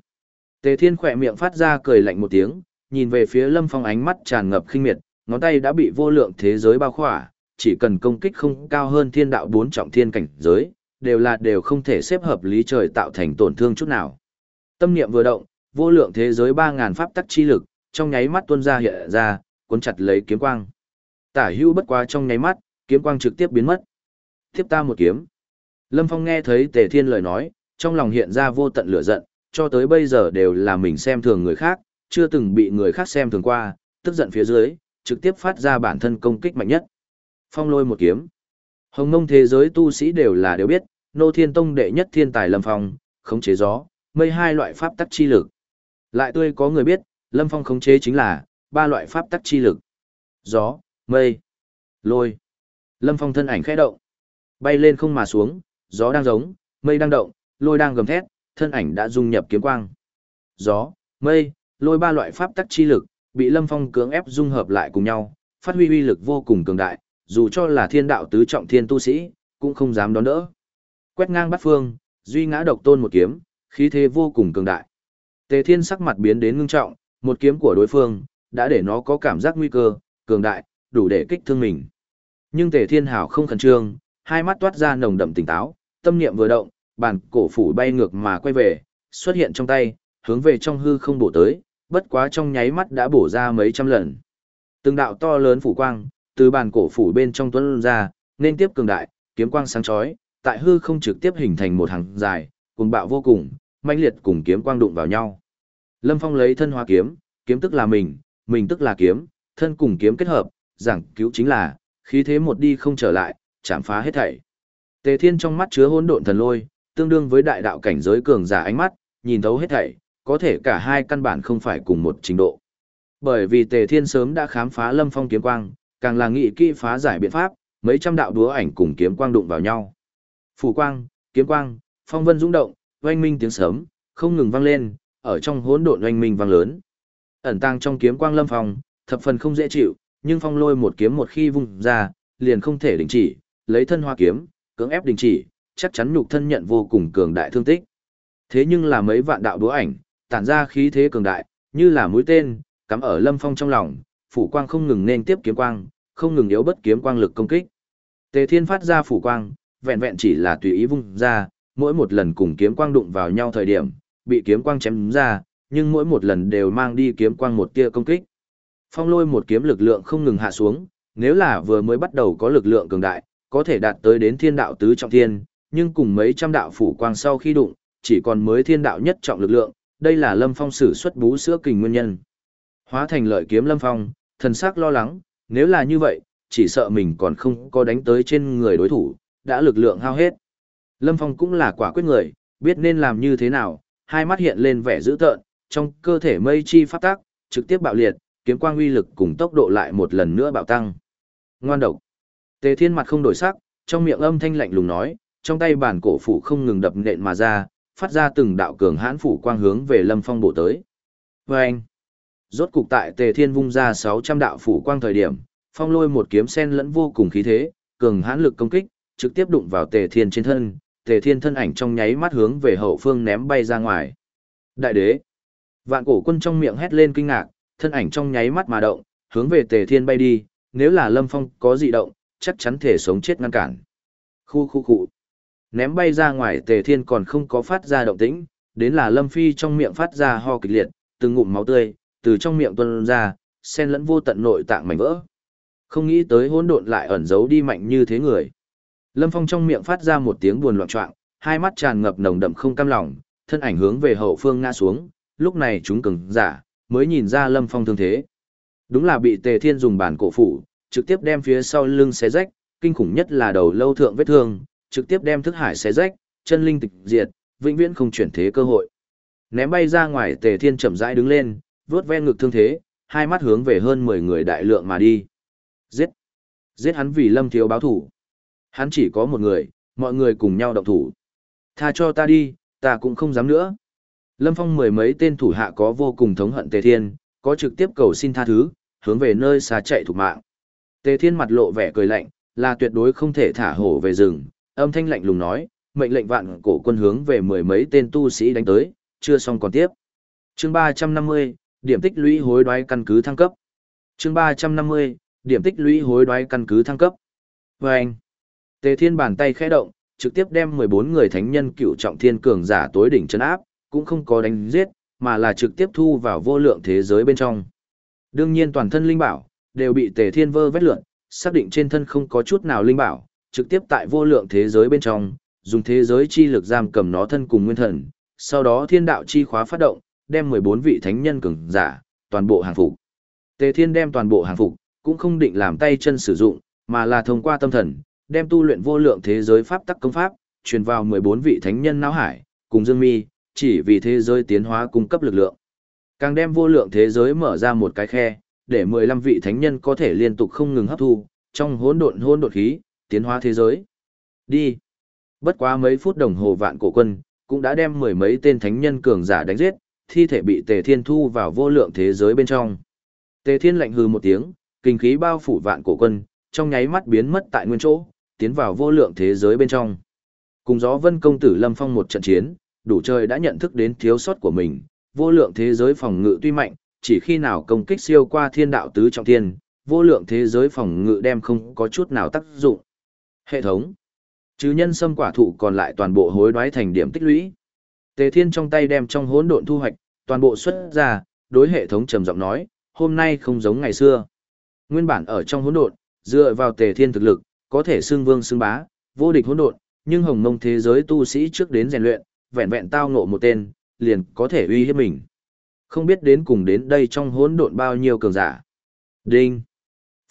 Speaker 1: Tề Thiên khỏe miệng phát ra cười lạnh một tiếng, nhìn về phía Lâm Phong ánh mắt tràn ngập khinh miệt, ngón tay đã bị vô lượng thế giới bao khỏa, chỉ cần công kích không cao hơn thiên đạo bốn trọng thiên cảnh giới, đều là đều không thể xếp hợp lý trời tạo thành tổn thương chút nào. Tâm niệm vừa động, vô lượng thế giới 3000 pháp tắc chi lực, trong nháy mắt tuôn ra hiện ra, cuốn chặt lấy kiếm quang. Tả Hữu bất quá trong nháy mắt, kiếm quang trực tiếp biến mất. Tiếp ta một kiếm. Lâm Phong nghe thấy Tề Thiên lời nói, trong lòng hiện ra vô tận lửa giận, cho tới bây giờ đều là mình xem thường người khác, chưa từng bị người khác xem thường qua, tức giận phía dưới, trực tiếp phát ra bản thân công kích mạnh nhất. Phong lôi một kiếm. Hồng Nông thế giới tu sĩ đều là đều biết, Nô Thiên Tông đệ nhất thiên tài Lâm Phong, khống chế gió, mây hai loại pháp tắc chi lực. Lại tươi có người biết, Lâm Phong khống chế chính là ba loại pháp tắc chi lực. Gió, mây, lôi. Lâm Phong thân ảnh khẽ động, bay lên không mà xuống, gió đang giống, mây đang động, lôi đang gầm thét, thân ảnh đã dung nhập kiếm quang. Gió, mây, lôi ba loại pháp tắc chi lực, bị Lâm Phong cưỡng ép dung hợp lại cùng nhau, phát huy uy lực vô cùng cường đại, dù cho là thiên đạo tứ trọng thiên tu sĩ, cũng không dám đón đỡ. Quét ngang bắt phương, duy ngã độc tôn một kiếm, khí thế vô cùng cường đại. Tề Thiên sắc mặt biến đến ngưng trọng, một kiếm của đối phương đã để nó có cảm giác nguy cơ, cường đại, đủ để kích thương mình. Nhưng Tề Thiên Hảo không khẩn trương, hai mắt toát ra nồng đậm tỉnh táo, tâm niệm vừa động, bàn cổ phủ bay ngược mà quay về, xuất hiện trong tay, hướng về trong hư không bổ tới, bất quá trong nháy mắt đã bổ ra mấy trăm lần. Từng đạo to lớn phủ quang, từ bàn cổ phủ bên trong tuấn ra, nên tiếp cường đại, kiếm quang sáng chói, tại hư không trực tiếp hình thành một hàng dài, cùng bạo vô cùng, mãnh liệt cùng kiếm quang đụng vào nhau. Lâm Phong lấy thân hóa kiếm, kiếm tức là mình, mình tức là kiếm, thân cùng kiếm kết hợp, giảng cứu chính là khí thế một đi không trở lại, chạm phá hết thảy. Tề Thiên trong mắt chứa hỗn độn thần lôi, tương đương với đại đạo cảnh giới cường giả ánh mắt, nhìn thấu hết thảy, có thể cả hai căn bản không phải cùng một trình độ. Bởi vì Tề Thiên sớm đã khám phá Lâm Phong kiếm quang, càng là nghị kỹ phá giải biện pháp, mấy trăm đạo đúa ảnh cùng kiếm quang đụng vào nhau. Phủ quang, kiếm quang, phong vân dũng động, oanh minh tiếng sớm, không ngừng vang lên, ở trong hỗn độn oanh minh vang lớn. Ẩn tang trong kiếm quang lâm phong, thập phần không dễ chịu, nhưng phong lôi một kiếm một khi vung ra, liền không thể đình chỉ, lấy thân hoa kiếm, cưỡng ép đình chỉ, chắc chắn nhục thân nhận vô cùng cường đại thương tích. Thế nhưng là mấy vạn đạo đúa ảnh, tản ra khí thế cường đại, như là mũi tên, cắm ở lâm phong trong lòng, phủ quang không ngừng nên tiếp kiếm quang, không ngừng yếu bất kiếm quang lực công kích. Tề Thiên phát ra phủ quang, vẹn vẹn chỉ là tùy ý vung ra, mỗi một lần cùng kiếm quang đụng vào nhau thời điểm, bị kiếm quang chém ra, nhưng mỗi một lần đều mang đi kiếm quang một tia công kích. Phong lôi một kiếm lực lượng không ngừng hạ xuống, nếu là vừa mới bắt đầu có lực lượng cường đại, có thể đạt tới đến thiên đạo tứ trọng thiên, nhưng cùng mấy trăm đạo phủ quang sau khi đụng, chỉ còn mới thiên đạo nhất trọng lực lượng, đây là Lâm Phong sử xuất bú sữa kình nguyên nhân. Hóa thành lợi kiếm Lâm Phong, thần sắc lo lắng, nếu là như vậy, chỉ sợ mình còn không có đánh tới trên người đối thủ, đã lực lượng hao hết. Lâm Phong cũng là quả quyết người, biết nên làm như thế nào, hai mắt hiện lên vẻ dữ tợn, trong cơ thể mây chi phát tác, trực tiếp bạo liệt, kiếm quang uy lực cùng tốc độ lại một lần nữa bạo tăng. Ngoan độc. Tề Thiên mặt không đổi sắc, trong miệng âm thanh lạnh lùng nói, trong tay bản cổ phủ không ngừng đập nện mà ra, phát ra từng đạo cường hãn phủ quang hướng về Lâm Phong bổ tới. Và anh, rốt cục tại Tề Thiên vung ra 600 đạo phủ quang thời điểm, phong lôi một kiếm sen lẫn vô cùng khí thế, cường hãn lực công kích, trực tiếp đụng vào Tề Thiên trên thân, Tề Thiên thân ảnh trong nháy mắt hướng về hậu phương ném bay ra ngoài. Đại đế! Vạn cổ quân trong miệng hét lên kinh ngạc, thân ảnh trong nháy mắt mà động, hướng về Tề Thiên bay đi, nếu là Lâm Phong có dị động, chắc chắn thể sống chết ngăn cản. Khu khu khu. Ném bay ra ngoài Tề Thiên còn không có phát ra động tĩnh, đến là Lâm Phi trong miệng phát ra ho kịch liệt, từng ngụm máu tươi, từ trong miệng tuôn ra, xen lẫn vô tận nội tạng mảnh vỡ. Không nghĩ tới hỗn độn lại ẩn giấu đi mạnh như thế người. Lâm Phong trong miệng phát ra một tiếng buồn loạn choạng, hai mắt tràn ngập nồng đậm không cam lòng, thân ảnh hướng về hậu phương ngã xuống, lúc này chúng cứng giả, mới nhìn ra Lâm Phong thương thế. Đúng là bị Tề Thiên dùng bản cổ phủ, trực tiếp đem phía sau lưng xé rách, kinh khủng nhất là đầu lâu thượng vết thương, trực tiếp đem thức hải xé rách, chân linh tịch diệt, vĩnh viễn không chuyển thế cơ hội. Ném bay ra ngoài Tề Thiên chậm rãi đứng lên, vớt ve ngực thương thế, hai mắt hướng về hơn 10 người đại lượng mà đi. Giết! Giết hắn vì Lâm Thiếu báo thủ. Hắn chỉ có một người, mọi người cùng nhau động thủ. Tha cho ta đi, ta cũng không dám nữa. Lâm Phong mười mấy tên thủ hạ có vô cùng thống hận Tề Thiên, có trực tiếp cầu xin tha thứ, hướng về nơi xa chạy thủ mạng. Tề Thiên mặt lộ vẻ cười lạnh, là tuyệt đối không thể thả hổ về rừng, âm thanh lạnh lùng nói, mệnh lệnh vạn cổ quân hướng về mười mấy tên tu sĩ đánh tới, chưa xong còn tiếp. Chương 350, điểm tích lũy hối đoái căn cứ thăng cấp. Chương 350, điểm tích lũy hối đoái căn cứ thăng cấp. Và anh, Tề Thiên bàn tay khẽ động, trực tiếp đem 14 người thánh nhân cựu trọng thiên cường giả tối đỉnh chân áp, cũng không có đánh giết, mà là trực tiếp thu vào vô lượng thế giới bên trong. Đương nhiên toàn thân linh bảo, đều bị tề thiên vơ vét lượn, xác định trên thân không có chút nào linh bảo, trực tiếp tại vô lượng thế giới bên trong, dùng thế giới chi lực giam cầm nó thân cùng nguyên thần, sau đó thiên đạo chi khóa phát động, đem 14 vị thánh nhân cường giả, toàn bộ hàng phục. Tề thiên đem toàn bộ hàng phục, cũng không định làm tay chân sử dụng, mà là thông qua tâm thần, đem tu luyện vô lượng thế giới pháp tắc công pháp, truyền vào 14 vị thánh nhân não hải, cùng Dương Mi, chỉ vì thế giới tiến hóa cung cấp lực lượng. Càng đem vô lượng thế giới mở ra một cái khe, để 15 vị thánh nhân có thể liên tục không ngừng hấp thu, trong hỗn độn hỗn độn khí, tiến hóa thế giới. Đi. Bất quá mấy phút đồng hồ vạn cổ quân, cũng đã đem mười mấy tên thánh nhân cường giả đánh giết, thi thể bị Tề Thiên thu vào vô lượng thế giới bên trong. Tề Thiên lạnh hừ một tiếng, kinh khí bao phủ vạn cổ quân, trong nháy mắt biến mất tại nguyên chỗ, tiến vào vô lượng thế giới bên trong. Cùng gió vân công tử Lâm Phong một trận chiến, đủ trời đã nhận thức đến thiếu sót của mình, vô lượng thế giới phòng ngự tuy mạnh, chỉ khi nào công kích siêu qua thiên đạo tứ trọng thiên, vô lượng thế giới phòng ngự đem không có chút nào tác dụng. Hệ thống. Chứ nhân sâm quả thụ còn lại toàn bộ hối đoái thành điểm tích lũy. Tề Thiên trong tay đem trong hỗn độn thu hoạch, toàn bộ xuất ra, đối hệ thống trầm giọng nói, hôm nay không giống ngày xưa. Nguyên bản ở trong hỗn độn, dựa vào Tề Thiên thực lực, có thể xưng vương xưng bá, vô địch hỗn độn, nhưng hồng mông thế giới tu sĩ trước đến rèn luyện, vẹn vẹn tao ngộ một tên, liền có thể uy hiếp mình. Không biết đến cùng đến đây trong hỗn độn bao nhiêu cường giả. Đinh.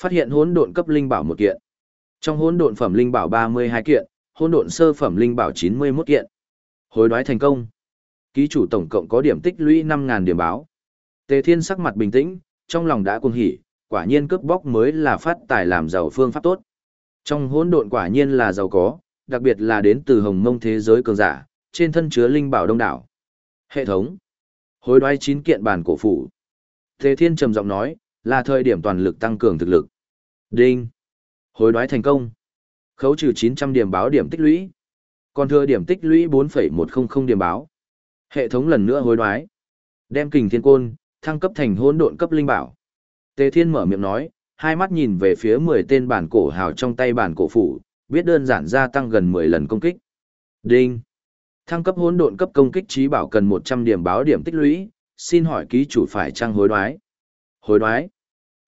Speaker 1: Phát hiện hỗn độn cấp linh bảo một kiện. Trong hỗn độn phẩm linh bảo 32 kiện, hỗn độn sơ phẩm linh bảo 91 kiện. Hối đoái thành công. Ký chủ tổng cộng có điểm tích lũy 5000 điểm báo. Tề Thiên sắc mặt bình tĩnh, trong lòng đã cuồng hỉ, quả nhiên cướp bóc mới là phát tài làm giàu phương pháp tốt. Trong hỗn độn quả nhiên là giàu có, đặc biệt là đến từ hồng mông thế giới cường giả, trên thân chứa linh bảo đông đảo. Hệ thống. Hối đoái chín kiện bản cổ phủ. Tề Thiên trầm giọng nói, là thời điểm toàn lực tăng cường thực lực. Đinh. Hối đoái thành công. Khấu trừ 900 điểm báo điểm tích lũy. Còn thừa điểm tích lũy 4,100 điểm báo. Hệ thống lần nữa hối đoái. Đem kình thiên côn, thăng cấp thành hỗn độn cấp linh bảo. Tề Thiên mở miệng nói, hai mắt nhìn về phía 10 tên bản cổ hào trong tay bản cổ phủ, biết đơn giản gia tăng gần 10 lần công kích. Đinh. Thăng cấp hỗn độn cấp công kích trí bảo cần 100 điểm báo điểm tích lũy, xin hỏi ký chủ phải trang hối đoái. Hối đoái.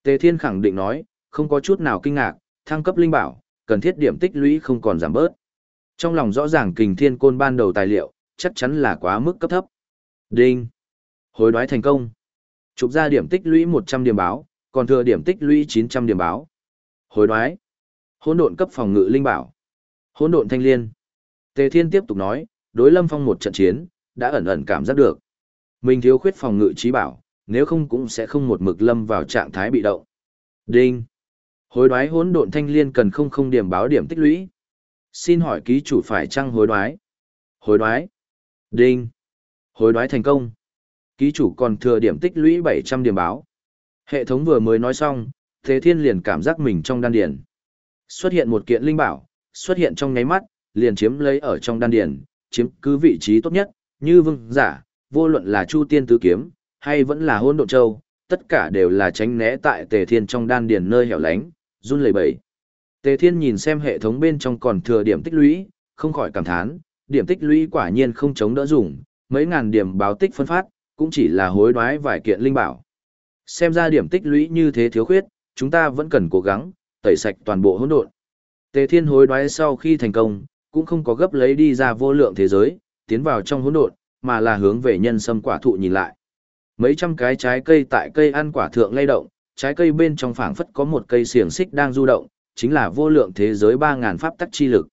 Speaker 1: Tề Thiên khẳng định nói, không có chút nào kinh ngạc, thăng cấp linh bảo, cần thiết điểm tích lũy không còn giảm bớt. Trong lòng rõ ràng kình thiên côn ban đầu tài liệu, chắc chắn là quá mức cấp thấp. Đinh. Hối đoái thành công. Chụp ra điểm tích lũy 100 điểm báo, còn thừa điểm tích lũy 900 điểm báo. Hối đoái. Hỗn độn cấp phòng ngự linh bảo. Hỗn độn thanh liên. Tề Thiên tiếp tục nói, đối Lâm Phong một trận chiến, đã ẩn ẩn cảm giác được. Mình thiếu khuyết phòng ngự trí bảo, nếu không cũng sẽ không một mực lâm vào trạng thái bị động. Đinh. Hối đoái hỗn độn thanh liên cần không không điểm báo điểm tích lũy. Xin hỏi ký chủ phải chăng hối đoái? Hối đoái. Đinh. Hối đoái thành công. Ký chủ còn thừa điểm tích lũy 700 điểm báo. Hệ thống vừa mới nói xong, Thế Thiên liền cảm giác mình trong đan điền. Xuất hiện một kiện linh bảo, xuất hiện trong nháy mắt, liền chiếm lấy ở trong đan điền, chiếm cứ vị trí tốt nhất, như vương giả, vô luận là Chu Tiên Tứ Kiếm, hay vẫn là Hôn Độn Châu, tất cả đều là tránh né tại Tề Thiên trong đan điền nơi hẻo lánh, run lẩy bẩy. Tề Thiên nhìn xem hệ thống bên trong còn thừa điểm tích lũy, không khỏi cảm thán, điểm tích lũy quả nhiên không chống đỡ dùng, mấy ngàn điểm báo tích phân phát, cũng chỉ là hối đoái vài kiện linh bảo. Xem ra điểm tích lũy như thế thiếu khuyết, chúng ta vẫn cần cố gắng, tẩy sạch toàn bộ hỗn độn. Tề Thiên hối đoái sau khi thành công, cũng không có gấp lấy đi ra vô lượng thế giới, tiến vào trong hỗn độn, mà là hướng về nhân sâm quả thụ nhìn lại. Mấy trăm cái trái cây tại cây ăn quả thượng lay động, trái cây bên trong phảng phất có một cây xiềng xích đang du động, chính là vô lượng thế giới 3000 pháp tắc chi lực.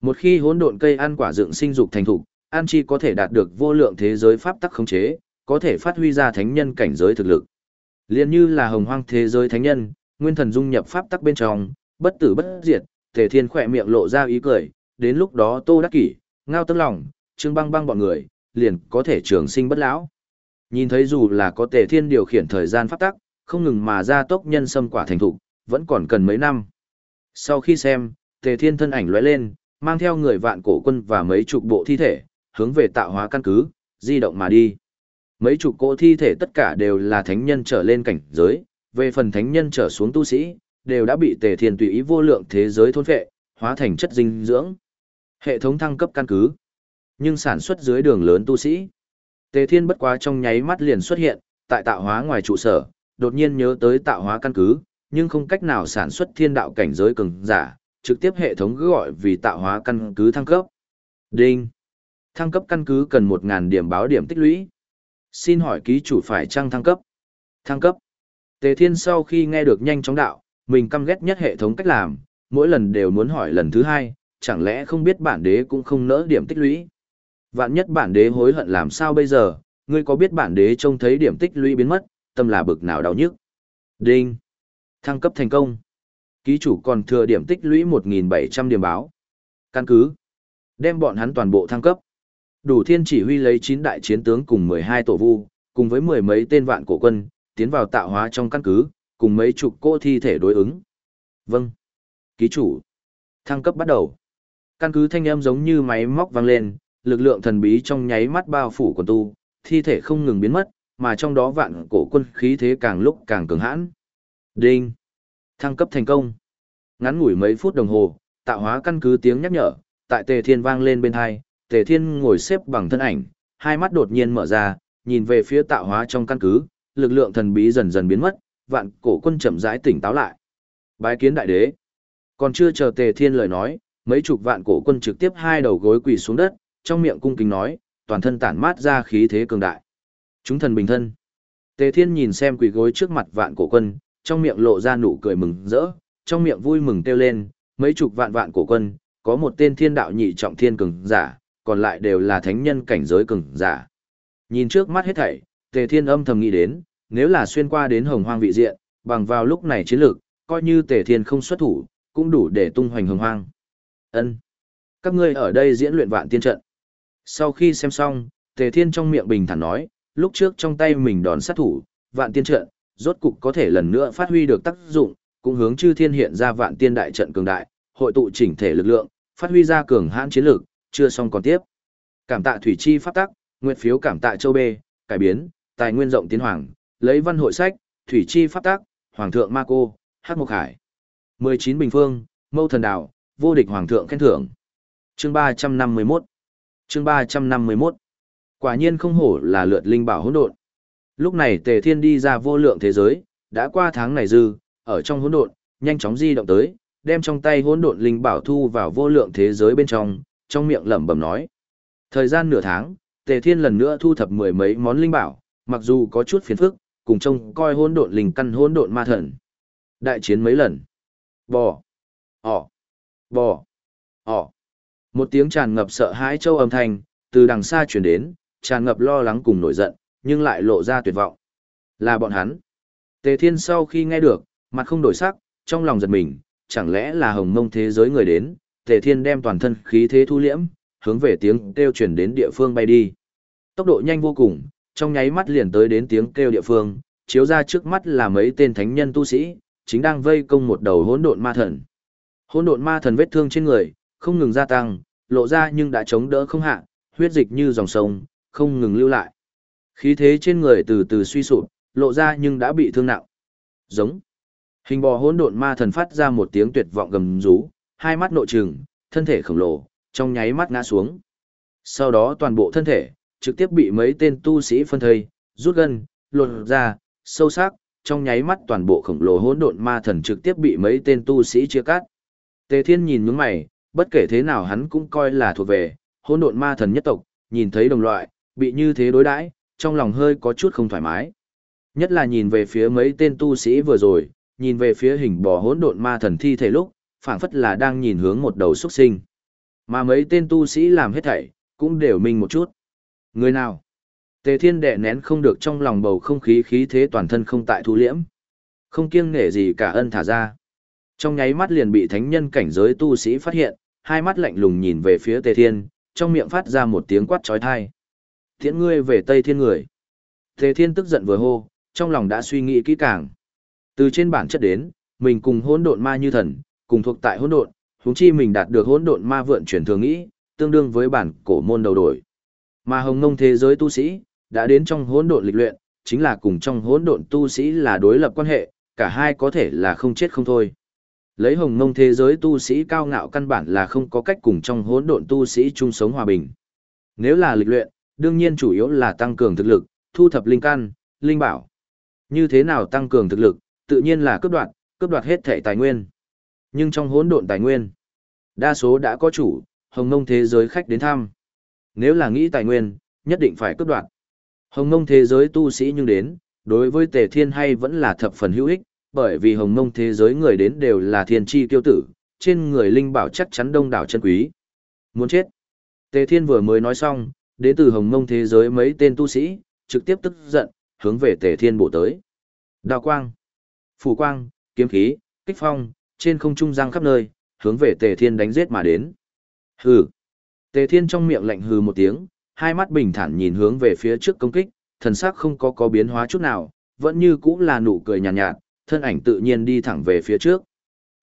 Speaker 1: Một khi hỗn độn cây ăn quả dựng sinh dục thành thục, an chi có thể đạt được vô lượng thế giới pháp tắc khống chế, có thể phát huy ra thánh nhân cảnh giới thực lực. Liên như là hồng hoang thế giới thánh nhân, nguyên thần dung nhập pháp tắc bên trong, bất tử bất diệt, Tề Thiên khỏe miệng lộ ra ý cười, đến lúc đó Tô Đắc Kỷ, Ngao Tâm Lòng, Trương Băng Băng bọn người, liền có thể trường sinh bất lão. Nhìn thấy dù là có Tề Thiên điều khiển thời gian pháp tắc, không ngừng mà ra tốc nhân sâm quả thành thục, vẫn còn cần mấy năm. Sau khi xem, Tề Thiên thân ảnh lóe lên, mang theo người vạn cổ quân và mấy chục bộ thi thể, hướng về tạo hóa căn cứ, di động mà đi. Mấy chục cỗ thi thể tất cả đều là thánh nhân trở lên cảnh giới, về phần thánh nhân trở xuống tu sĩ, đều đã bị Tề Thiên tùy ý vô lượng thế giới thôn phệ, hóa thành chất dinh dưỡng. Hệ thống thăng cấp căn cứ. Nhưng sản xuất dưới đường lớn tu sĩ. Tề Thiên bất quá trong nháy mắt liền xuất hiện, tại tạo hóa ngoài trụ sở, đột nhiên nhớ tới tạo hóa căn cứ, nhưng không cách nào sản xuất thiên đạo cảnh giới cường giả, trực tiếp hệ thống gọi vì tạo hóa căn cứ thăng cấp. Đinh. Thăng cấp căn cứ cần 1.000 điểm báo điểm tích lũy. Xin hỏi ký chủ phải trăng thăng cấp? Thăng cấp. Tề Thiên sau khi nghe được nhanh chóng đạo, mình căm ghét nhất hệ thống cách làm, mỗi lần đều muốn hỏi lần thứ hai, chẳng lẽ không biết bản đế cũng không nỡ điểm tích lũy. Vạn nhất bản đế hối hận làm sao bây giờ, ngươi có biết bản đế trông thấy điểm tích lũy biến mất, tâm là bực nào đau nhức. Đinh. Thăng cấp thành công. Ký chủ còn thừa điểm tích lũy 1.700 điểm báo. Căn cứ. Đem bọn hắn toàn bộ thăng cấp. Đủ thiên chỉ huy lấy 9 đại chiến tướng cùng 12 tổ vu, cùng với mười mấy tên vạn cổ quân, tiến vào tạo hóa trong căn cứ, cùng mấy chục cô thi thể đối ứng. Vâng. Ký chủ. Thăng cấp bắt đầu. Căn cứ thanh âm giống như máy móc vang lên, lực lượng thần bí trong nháy mắt bao phủ quần tu, thi thể không ngừng biến mất, mà trong đó vạn cổ quân khí thế càng lúc càng cường hãn. Đinh. Thăng cấp thành công. Ngắn ngủi mấy phút đồng hồ, tạo hóa căn cứ tiếng nhắc nhở, tại Tề Thiên vang lên bên hai, Tề Thiên ngồi xếp bằng thân ảnh, hai mắt đột nhiên mở ra, nhìn về phía tạo hóa trong căn cứ, lực lượng thần bí dần dần biến mất, vạn cổ quân chậm rãi tỉnh táo lại. Bái kiến đại đế. Còn chưa chờ Tề Thiên lời nói, mấy chục vạn cổ quân trực tiếp hai đầu gối quỳ xuống đất, trong miệng cung kính nói, toàn thân tản mát ra khí thế cường đại. Chúng thần bình thân. Tề Thiên nhìn xem quỳ gối trước mặt vạn cổ quân, trong miệng lộ ra nụ cười mừng rỡ, trong miệng vui mừng kêu lên, mấy chục vạn vạn cổ quân, có một tên thiên đạo nhị trọng thiên cường giả, còn lại đều là thánh nhân cảnh giới cường giả. Nhìn trước mắt hết thảy, Tề Thiên âm thầm nghĩ đến, nếu là xuyên qua đến hồng hoang vị diện, bằng vào lúc này chiến lược, coi như Tề Thiên không xuất thủ, cũng đủ để tung hoành hồng hoang. Ân, Các ngươi ở đây diễn luyện vạn tiên trận. Sau khi xem xong, Tề Thiên trong miệng bình thản nói, lúc trước trong tay mình đòn sát thủ, vạn tiên trận, rốt cục có thể lần nữa phát huy được tác dụng, cũng hướng chư thiên hiện ra vạn tiên đại trận cường đại, hội tụ chỉnh thể lực lượng, phát huy ra cường hãn chiến lược, chưa xong còn tiếp. Cảm tạ thủy chi pháp tắc, nguyện phiếu cảm tạ châu bê, cải biến, tài nguyên rộng tiến hoàng, lấy văn hội sách, thủy chi pháp tắc, hoàng thượng ma cô, hắc mộc hải. 19 bình phương, mâu thần đảo, vô địch hoàng thượng khen thưởng. Chương 351 Chương 351 Quả nhiên không hổ là lượt linh bảo hỗn độn. Lúc này Tề Thiên đi ra vô lượng thế giới, đã qua tháng này dư, ở trong hỗn độn, nhanh chóng di động tới, đem trong tay hỗn độn linh bảo thu vào vô lượng thế giới bên trong, trong miệng lẩm bẩm nói. Thời gian nửa tháng, Tề Thiên lần nữa thu thập mười mấy món linh bảo, mặc dù có chút phiền phức, cùng trông coi hỗn độn linh căn hỗn độn ma thần. Đại chiến mấy lần. Bò. Ỏ. Bò. Ỏ. Một tiếng tràn ngập sợ hãi châu âm thanh, từ đằng xa truyền đến, tràn ngập lo lắng cùng nổi giận, nhưng lại lộ ra tuyệt vọng. Là bọn hắn. Tề Thiên sau khi nghe được, mặt không đổi sắc, trong lòng giật mình, chẳng lẽ là hồng mông thế giới người đến, Tề Thiên đem toàn thân khí thế thu liễm, hướng về tiếng kêu truyền đến địa phương bay đi. Tốc độ nhanh vô cùng, trong nháy mắt liền tới đến tiếng kêu địa phương, chiếu ra trước mắt là mấy tên thánh nhân tu sĩ, chính đang vây công một đầu hỗn độn ma thần. Hỗn độn ma thần vết thương trên người, không ngừng gia tăng, lộ ra nhưng đã chống đỡ không hạ, huyết dịch như dòng sông, không ngừng lưu lại. Khí thế trên người từ từ suy sụp, lộ ra nhưng đã bị thương nặng. Giống. Hình bò hỗn độn ma thần phát ra một tiếng tuyệt vọng gầm rú, hai mắt nội trừng, thân thể khổng lồ, trong nháy mắt ngã xuống. Sau đó toàn bộ thân thể, trực tiếp bị mấy tên tu sĩ phân thây, rút gân, lột ra, sâu sắc, trong nháy mắt toàn bộ khổng lồ hỗn độn ma thần trực tiếp bị mấy tên tu sĩ chia cắt. Tề Thiên nhìn nhướng mày, bất kể thế nào hắn cũng coi là thuộc về hỗn độn ma thần nhất tộc, nhìn thấy đồng loại, bị như thế đối đãi, trong lòng hơi có chút không thoải mái. Nhất là nhìn về phía mấy tên tu sĩ vừa rồi, nhìn về phía hình bò hỗn độn ma thần thi thể lúc, phảng phất là đang nhìn hướng một đầu xuất sinh. Mà mấy tên tu sĩ làm hết thảy, cũng đều mình một chút. Người nào? Tề thiên đệ nén không được trong lòng bầu không khí khí thế toàn thân không tại thu liễm. Không kiêng nể gì cả ân thả ra. Trong nháy mắt liền bị thánh nhân cảnh giới tu sĩ phát hiện, hai mắt lạnh lùng nhìn về phía tề thiên, trong miệng phát ra một tiếng quát trói thai. Thiện ngươi về Tây Thiên người. Tề Thiên tức giận vừa hô, trong lòng đã suy nghĩ kỹ càng. Từ trên bản chất đến, mình cùng hỗn độn ma như thần, cùng thuộc tại hỗn độn, huống chi mình đạt được hỗn độn ma vượn chuyển thường nghĩ, tương đương với bản cổ môn đầu đổi. Mà hồng ngông thế giới tu sĩ, đã đến trong hỗn độn lịch luyện, chính là cùng trong hỗn độn tu sĩ là đối lập quan hệ, cả hai có thể là không chết không thôi. Lấy hồng Ngông thế giới tu sĩ cao ngạo căn bản là không có cách cùng trong hỗn độn tu sĩ chung sống hòa bình. Nếu là lịch luyện, đương nhiên chủ yếu là tăng cường thực lực, thu thập linh căn, linh bảo. Như thế nào tăng cường thực lực, tự nhiên là cướp đoạt, cướp đoạt hết thể tài nguyên. Nhưng trong hỗn độn tài nguyên, đa số đã có chủ, hồng mông thế giới khách đến thăm. Nếu là nghĩ tài nguyên, nhất định phải cướp đoạt. Hồng mông thế giới tu sĩ nhưng đến, đối với tề thiên hay vẫn là thập phần hữu ích, bởi vì hồng mông thế giới người đến đều là thiên tri tiêu tử, trên người linh bảo chắc chắn đông đảo chân quý. Muốn chết. Tề thiên vừa mới nói xong, đến từ hồng mông thế giới mấy tên tu sĩ, trực tiếp tức giận, hướng về tề thiên bổ tới. Đào quang, phủ quang, kiếm khí, kích phong, trên không trung giang khắp nơi, hướng về tề thiên đánh giết mà đến. Hừ. Tề thiên trong miệng lạnh hừ một tiếng, hai mắt bình thản nhìn hướng về phía trước công kích, thần sắc không có có biến hóa chút nào, vẫn như cũng là nụ cười nhàn nhạt, nhạt, thân ảnh tự nhiên đi thẳng về phía trước.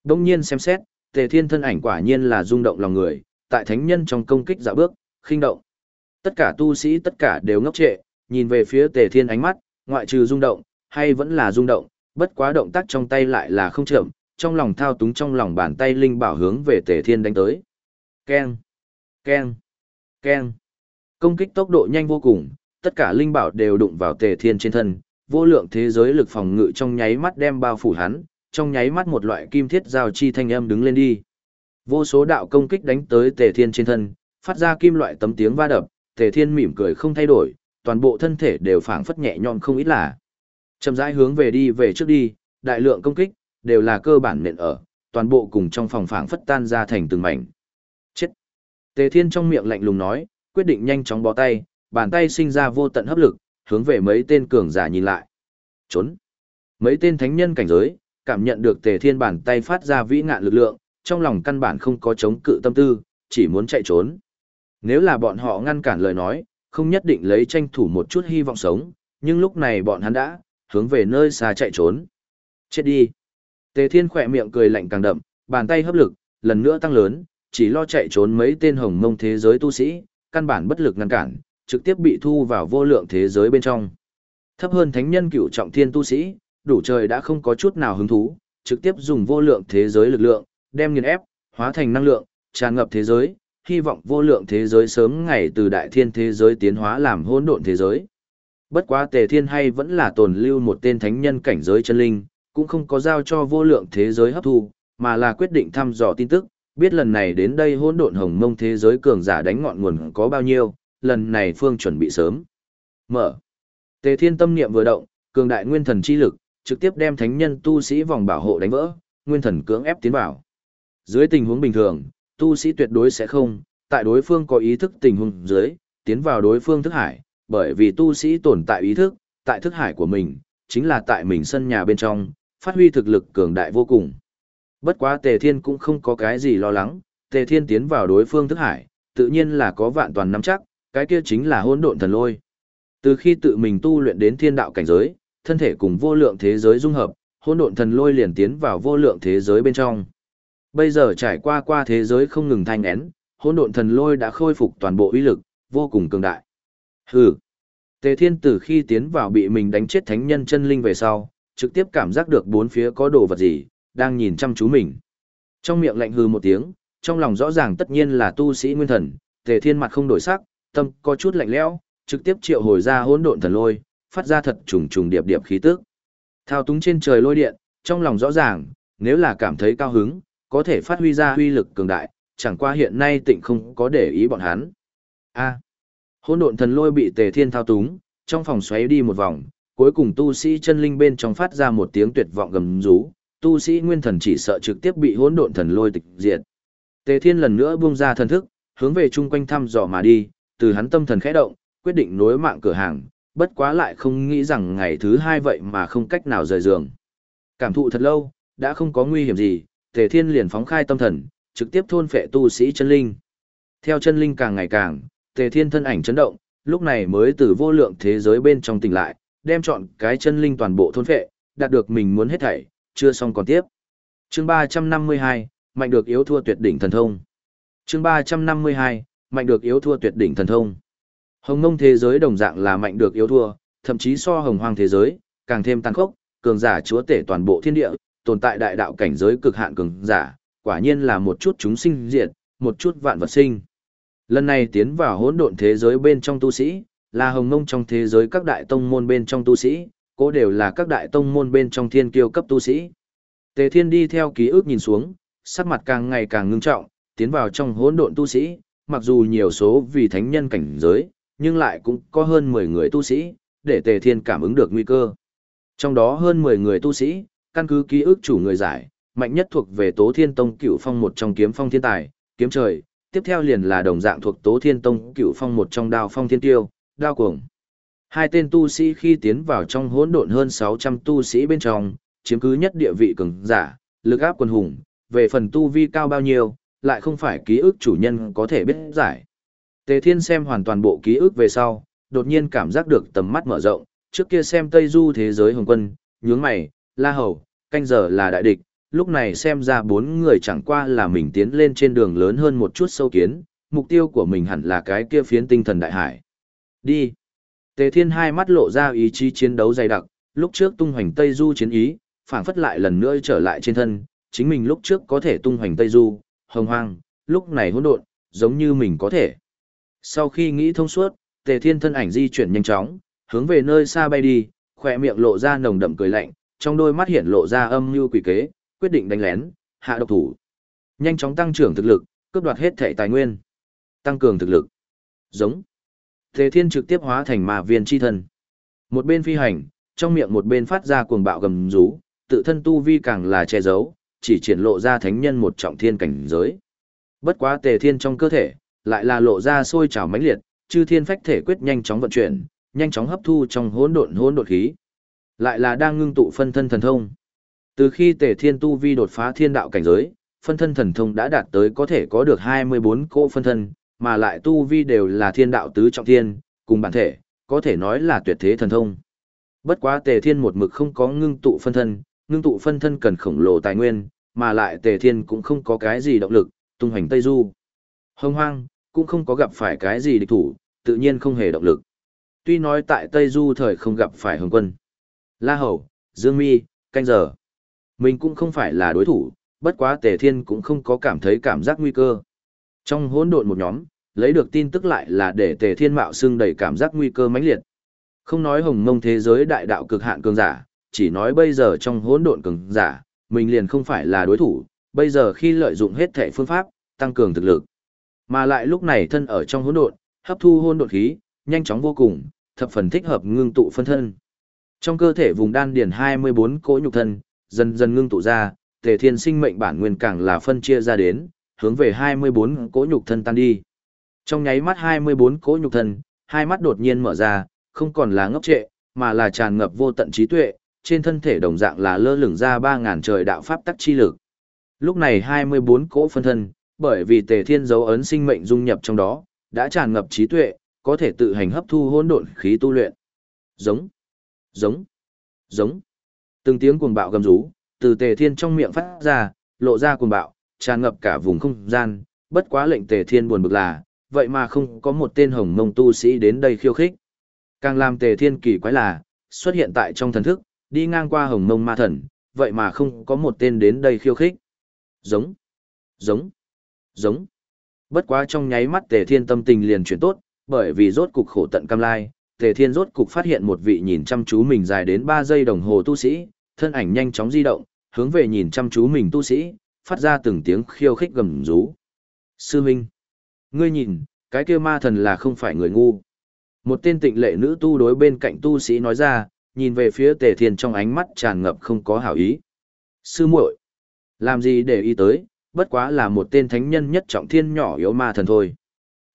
Speaker 1: Đông nhiên xem xét, tề thiên thân ảnh quả nhiên là rung động lòng người, tại thánh nhân trong công kích dạo bước, khinh động. Tất cả tu sĩ tất cả đều ngốc trệ, nhìn về phía tề thiên ánh mắt, ngoại trừ rung động, hay vẫn là rung động, bất quá động tác trong tay lại là không chậm, trong lòng thao túng trong lòng bàn tay linh bảo hướng về tề thiên đánh tới. Keng, keng, keng. Công kích tốc độ nhanh vô cùng, tất cả linh bảo đều đụng vào tề thiên trên thân, vô lượng thế giới lực phòng ngự trong nháy mắt đem bao phủ hắn, trong nháy mắt một loại kim thiết giao chi thanh âm đứng lên đi. Vô số đạo công kích đánh tới tề thiên trên thân, phát ra kim loại tấm tiếng va đập, tề thiên mỉm cười không thay đổi, toàn bộ thân thể đều phảng phất nhẹ nhõm không ít là. Chậm rãi hướng về đi về trước đi, đại lượng công kích, đều là cơ bản nện ở, toàn bộ cùng trong phòng phảng phất tan ra thành từng mảnh. Chết! Tề thiên trong miệng lạnh lùng nói, quyết định nhanh chóng bó tay, bàn tay sinh ra vô tận hấp lực, hướng về mấy tên cường giả nhìn lại. Trốn! Mấy tên thánh nhân cảnh giới, cảm nhận được tề thiên bàn tay phát ra vĩ ngạn lực lượng, trong lòng căn bản không có chống cự tâm tư, chỉ muốn chạy trốn. Nếu là bọn họ ngăn cản lời nói, không nhất định lấy tranh thủ một chút hy vọng sống, nhưng lúc này bọn hắn đã, hướng về nơi xa chạy trốn. Chết đi! Tề thiên khỏe miệng cười lạnh càng đậm, bàn tay hấp lực, lần nữa tăng lớn, chỉ lo chạy trốn mấy tên hồng mông thế giới tu sĩ, căn bản bất lực ngăn cản, trực tiếp bị thu vào vô lượng thế giới bên trong. Thấp hơn thánh nhân cựu trọng thiên tu sĩ, đủ trời đã không có chút nào hứng thú, trực tiếp dùng vô lượng thế giới lực lượng, đem nghiền ép, hóa thành năng lượng, tràn ngập thế giới, hy vọng vô lượng thế giới sớm ngày từ đại thiên thế giới tiến hóa làm hỗn độn thế giới. Bất quá tề thiên hay vẫn là tồn lưu một tên thánh nhân cảnh giới chân linh, cũng không có giao cho vô lượng thế giới hấp thu, mà là quyết định thăm dò tin tức, biết lần này đến đây hỗn độn hồng mông thế giới cường giả đánh ngọn nguồn có bao nhiêu, lần này phương chuẩn bị sớm. Mở. Tề thiên tâm niệm vừa động, cường đại nguyên thần chi lực, trực tiếp đem thánh nhân tu sĩ vòng bảo hộ đánh vỡ, nguyên thần cưỡng ép tiến vào. Dưới tình huống bình thường, tu sĩ tuyệt đối sẽ không, tại đối phương có ý thức tình huống dưới, tiến vào đối phương thức hải, bởi vì tu sĩ tồn tại ý thức, tại thức hải của mình, chính là tại mình sân nhà bên trong, phát huy thực lực cường đại vô cùng. Bất quá Tề Thiên cũng không có cái gì lo lắng, Tề Thiên tiến vào đối phương thức hải, tự nhiên là có vạn toàn nắm chắc, cái kia chính là hỗn độn thần lôi. Từ khi tự mình tu luyện đến thiên đạo cảnh giới, thân thể cùng vô lượng thế giới dung hợp, hỗn độn thần lôi liền tiến vào vô lượng thế giới bên trong. Bây giờ trải qua qua thế giới không ngừng thanh én, hỗn độn thần lôi đã khôi phục toàn bộ uy lực, vô cùng cường đại. Hừ. Tề Thiên từ khi tiến vào bị mình đánh chết thánh nhân chân linh về sau, trực tiếp cảm giác được bốn phía có đồ vật gì, đang nhìn chăm chú mình. Trong miệng lạnh hừ một tiếng, trong lòng rõ ràng tất nhiên là tu sĩ nguyên thần, Tề Thiên mặt không đổi sắc, tâm có chút lạnh lẽo, trực tiếp triệu hồi ra hỗn độn thần lôi, phát ra thật trùng trùng điệp điệp khí tức. Thao túng trên trời lôi điện, trong lòng rõ ràng, nếu là cảm thấy cao hứng, có thể phát huy ra uy lực cường đại, chẳng qua hiện nay tịnh không có để ý bọn hắn. A. Hỗn độn thần lôi bị Tề Thiên thao túng, trong phòng xoáy đi một vòng, cuối cùng tu sĩ chân linh bên trong phát ra một tiếng tuyệt vọng gầm rú, tu sĩ nguyên thần chỉ sợ trực tiếp bị hỗn độn thần lôi tịch diệt. Tề Thiên lần nữa buông ra thần thức, hướng về chung quanh thăm dò mà đi, từ hắn tâm thần khẽ động, quyết định nối mạng cửa hàng, bất quá lại không nghĩ rằng ngày thứ hai vậy mà không cách nào rời giường. Cảm thụ thật lâu, đã không có nguy hiểm gì, Tề Thiên liền phóng khai tâm thần, trực tiếp thôn phệ tu sĩ chân linh. Theo chân linh càng ngày càng, Tề Thiên thân ảnh chấn động, lúc này mới từ vô lượng thế giới bên trong tỉnh lại, đem chọn cái chân linh toàn bộ thôn phệ, đạt được mình muốn hết thảy, chưa xong còn tiếp. Chương 352, mạnh được yếu thua tuyệt đỉnh thần thông. Chương 352, mạnh được yếu thua tuyệt đỉnh thần thông. Hồng Ngông thế giới đồng dạng là mạnh được yếu thua, thậm chí so Hồng Hoang thế giới càng thêm tăng khốc, cường giả chúa tể toàn bộ thiên địa, tồn tại đại đạo cảnh giới cực hạn cường giả, quả nhiên là một chút chúng sinh diệt, một chút vạn vật sinh. Lần này tiến vào hỗn độn thế giới bên trong tu sĩ, là hồng mông trong thế giới các đại tông môn bên trong tu sĩ, cố đều là các đại tông môn bên trong thiên kiêu cấp tu sĩ. Tề Thiên đi theo ký ức nhìn xuống, sắc mặt càng ngày càng ngưng trọng, tiến vào trong hỗn độn tu sĩ, mặc dù nhiều số vì thánh nhân cảnh giới, nhưng lại cũng có hơn 10 người tu sĩ, để Tề Thiên cảm ứng được nguy cơ. Trong đó hơn 10 người tu sĩ, căn cứ ký ức chủ người giải, mạnh nhất thuộc về Tố Thiên Tông Cửu Phong một trong kiếm phong thiên tài, kiếm trời, tiếp theo liền là đồng dạng thuộc Tố Thiên Tông Cửu Phong một trong đao phong thiên tiêu, đao cuồng. Hai tên tu sĩ khi tiến vào trong hỗn độn hơn 600 tu sĩ bên trong, chiếm cứ nhất địa vị cường giả, lực áp quân hùng, về phần tu vi cao bao nhiêu, lại không phải ký ức chủ nhân có thể biết giải. Tề Thiên xem hoàn toàn bộ ký ức về sau, đột nhiên cảm giác được tầm mắt mở rộng, trước kia xem Tây Du thế giới hồng quân, nhướng mày, la hầu, canh giờ là đại địch, lúc này xem ra bốn người chẳng qua là mình tiến lên trên đường lớn hơn một chút sâu kiến, mục tiêu của mình hẳn là cái kia phiến tinh thần đại hải. Đi. Tề Thiên hai mắt lộ ra ý chí chiến đấu dày đặc, lúc trước tung hoành Tây Du chiến ý, phảng phất lại lần nữa trở lại trên thân, chính mình lúc trước có thể tung hoành Tây Du, hồng hoang, lúc này hỗn độn, giống như mình có thể. Sau khi nghĩ thông suốt, Tề Thiên thân ảnh di chuyển nhanh chóng, hướng về nơi xa bay đi, khỏe miệng lộ ra nồng đậm cười lạnh, trong đôi mắt hiện lộ ra âm mưu quỷ kế, quyết định đánh lén, hạ độc thủ. Nhanh chóng tăng trưởng thực lực, cướp đoạt hết thể tài nguyên. Tăng cường thực lực. Giống. Tề Thiên trực tiếp hóa thành ma viên chi thân. Một bên phi hành, trong miệng một bên phát ra cuồng bạo gầm rú, tự thân tu vi càng là che giấu, chỉ triển lộ ra thánh nhân một trọng thiên cảnh giới. Bất quá Tề Thiên trong cơ thể, lại là lộ ra sôi trào mãnh liệt, chư thiên phách thể quyết nhanh chóng vận chuyển, nhanh chóng hấp thu trong hỗn độn hỗn độn khí. Lại là đang ngưng tụ phân thân thần thông. Từ khi Tề Thiên tu vi đột phá thiên đạo cảnh giới, phân thân thần thông đã đạt tới có thể có được 24 cỗ phân thân, mà lại tu vi đều là thiên đạo tứ trọng thiên, cùng bản thể, có thể nói là tuyệt thế thần thông. Bất quá Tề Thiên một mực không có ngưng tụ phân thân, ngưng tụ phân thân cần khổng lồ tài nguyên, mà lại Tề Thiên cũng không có cái gì động lực, tung hành Tây Du. Hông hoang, cũng không có gặp phải cái gì địch thủ, tự nhiên không hề động lực. Tuy nói tại Tây Du thời không gặp phải hồng quân. La Hầu, Dương Mi, canh giờ. Mình cũng không phải là đối thủ, bất quá Tề Thiên cũng không có cảm thấy cảm giác nguy cơ. Trong hỗn độn một nhóm, lấy được tin tức lại là để Tề Thiên mạo xưng đầy cảm giác nguy cơ mãnh liệt. Không nói hồng mông thế giới đại đạo cực hạn cường giả, chỉ nói bây giờ trong hỗn độn cường giả, mình liền không phải là đối thủ, bây giờ khi lợi dụng hết thể phương pháp, tăng cường thực lực. Mà lại lúc này thân ở trong hỗn độn, hấp thu hỗn độn khí, nhanh chóng vô cùng, thập phần thích hợp ngưng tụ phân thân. Trong cơ thể vùng đan điền 24 cỗ nhục thân, dần dần ngưng tụ ra, Tề Thiên sinh mệnh bản nguyên càng là phân chia ra đến, hướng về 24 cỗ nhục thân tan đi. Trong nháy mắt 24 cỗ nhục thân, hai mắt đột nhiên mở ra, không còn là ngốc trệ, mà là tràn ngập vô tận trí tuệ, trên thân thể đồng dạng là lơ lửng ra 3000 trời đạo pháp tắc chi lực. Lúc này 24 cỗ phân thân, bởi vì Tề Thiên dấu ấn sinh mệnh dung nhập trong đó, đã tràn ngập trí tuệ, có thể tự hành hấp thu hỗn độn khí tu luyện. Giống, giống, giống. Từng tiếng cuồng bạo gầm rú, từ Tề Thiên trong miệng phát ra, lộ ra cuồng bạo, tràn ngập cả vùng không gian, bất quá lệnh Tề Thiên buồn bực là, vậy mà không có một tên hồng mông tu sĩ đến đây khiêu khích. Càng làm Tề Thiên kỳ quái là, xuất hiện tại trong thần thức, đi ngang qua hồng mông ma thần, vậy mà không có một tên đến đây khiêu khích. Giống, giống, giống. Bất quá trong nháy mắt Tề Thiên tâm tình liền chuyển tốt, bởi vì rốt cục khổ tận cam lai, Tề Thiên rốt cục phát hiện một vị nhìn chăm chú mình dài đến 3 giây đồng hồ tu sĩ, thân ảnh nhanh chóng di động, hướng về nhìn chăm chú mình tu sĩ, phát ra từng tiếng khiêu khích gầm rú. Sư Minh, ngươi nhìn, cái kia ma thần là không phải người ngu. Một tên tịnh lệ nữ tu đối bên cạnh tu sĩ nói ra, nhìn về phía Tề Thiên trong ánh mắt tràn ngập không có hảo ý. Sư muội, làm gì để ý tới, bất quá là một tên thánh nhân nhất trọng thiên nhỏ yếu ma thần thôi.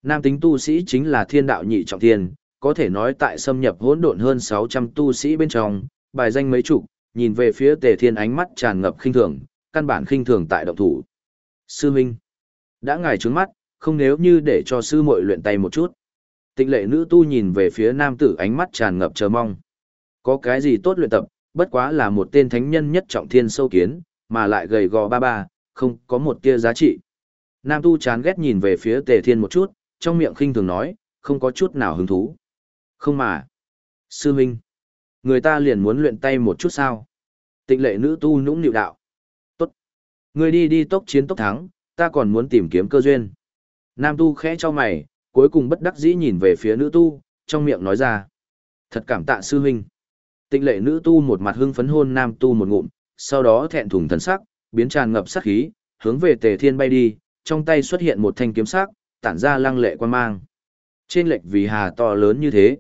Speaker 1: Nam tính tu sĩ chính là thiên đạo nhị trọng thiên, có thể nói tại xâm nhập hỗn độn hơn 600 tu sĩ bên trong, bài danh mấy chục, nhìn về phía Tề Thiên ánh mắt tràn ngập khinh thường, căn bản khinh thường tại động thủ. Sư Minh, đã ngài trướng mắt, không nếu như để cho sư muội luyện tay một chút. Tịnh lệ nữ tu nhìn về phía nam tử ánh mắt tràn ngập chờ mong. Có cái gì tốt luyện tập, bất quá là một tên thánh nhân nhất trọng thiên sâu kiến, mà lại gầy gò ba ba, không có một tia giá trị. Nam tu chán ghét nhìn về phía tề thiên một chút, trong miệng khinh thường nói, không có chút nào hứng thú. Không mà. Sư Minh. Người ta liền muốn luyện tay một chút sao. Tịnh lệ nữ tu nũng nịu đạo, Ngươi đi đi tốc chiến tốc thắng, ta còn muốn tìm kiếm cơ duyên. Nam tu khẽ cho mày, cuối cùng bất đắc dĩ nhìn về phía nữ tu, trong miệng nói ra. Thật cảm tạ sư huynh. Tịnh lệ nữ tu một mặt hưng phấn hôn nam tu một ngụm, sau đó thẹn thùng thần sắc, biến tràn ngập sát khí, hướng về tề thiên bay đi, trong tay xuất hiện một thanh kiếm sắc, tản ra lăng lệ quan mang. Trên lệch vì hà to lớn như thế.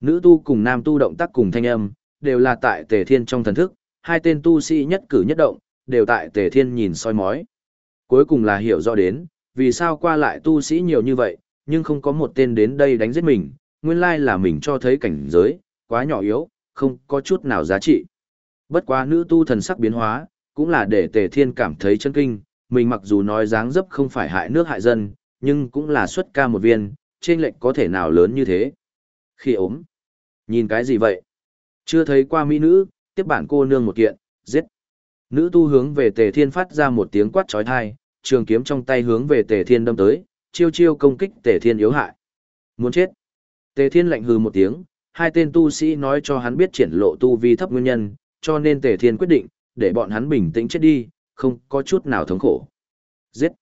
Speaker 1: Nữ tu cùng nam tu động tác cùng thanh âm, đều là tại tề thiên trong thần thức, hai tên tu sĩ nhất cử nhất động, đều tại tề thiên nhìn soi mói. Cuối cùng là hiểu rõ đến, vì sao qua lại tu sĩ nhiều như vậy, nhưng không có một tên đến đây đánh giết mình, nguyên lai là mình cho thấy cảnh giới, quá nhỏ yếu, không có chút nào giá trị. Bất quá nữ tu thần sắc biến hóa, cũng là để tề thiên cảm thấy chân kinh, mình mặc dù nói dáng dấp không phải hại nước hại dân, nhưng cũng là xuất ca một viên, trên lệnh có thể nào lớn như thế. Khi ốm, nhìn cái gì vậy? Chưa thấy qua mỹ nữ, tiếp bản cô nương một kiện, giết. Nữ tu hướng về tề thiên phát ra một tiếng quát trói thai, trường kiếm trong tay hướng về tề thiên đâm tới, chiêu chiêu công kích tề thiên yếu hại. Muốn chết. Tề thiên lạnh hừ một tiếng, hai tên tu sĩ nói cho hắn biết triển lộ tu vi thấp nguyên nhân, cho nên tề thiên quyết định, để bọn hắn bình tĩnh chết đi, không có chút nào thống khổ. Giết!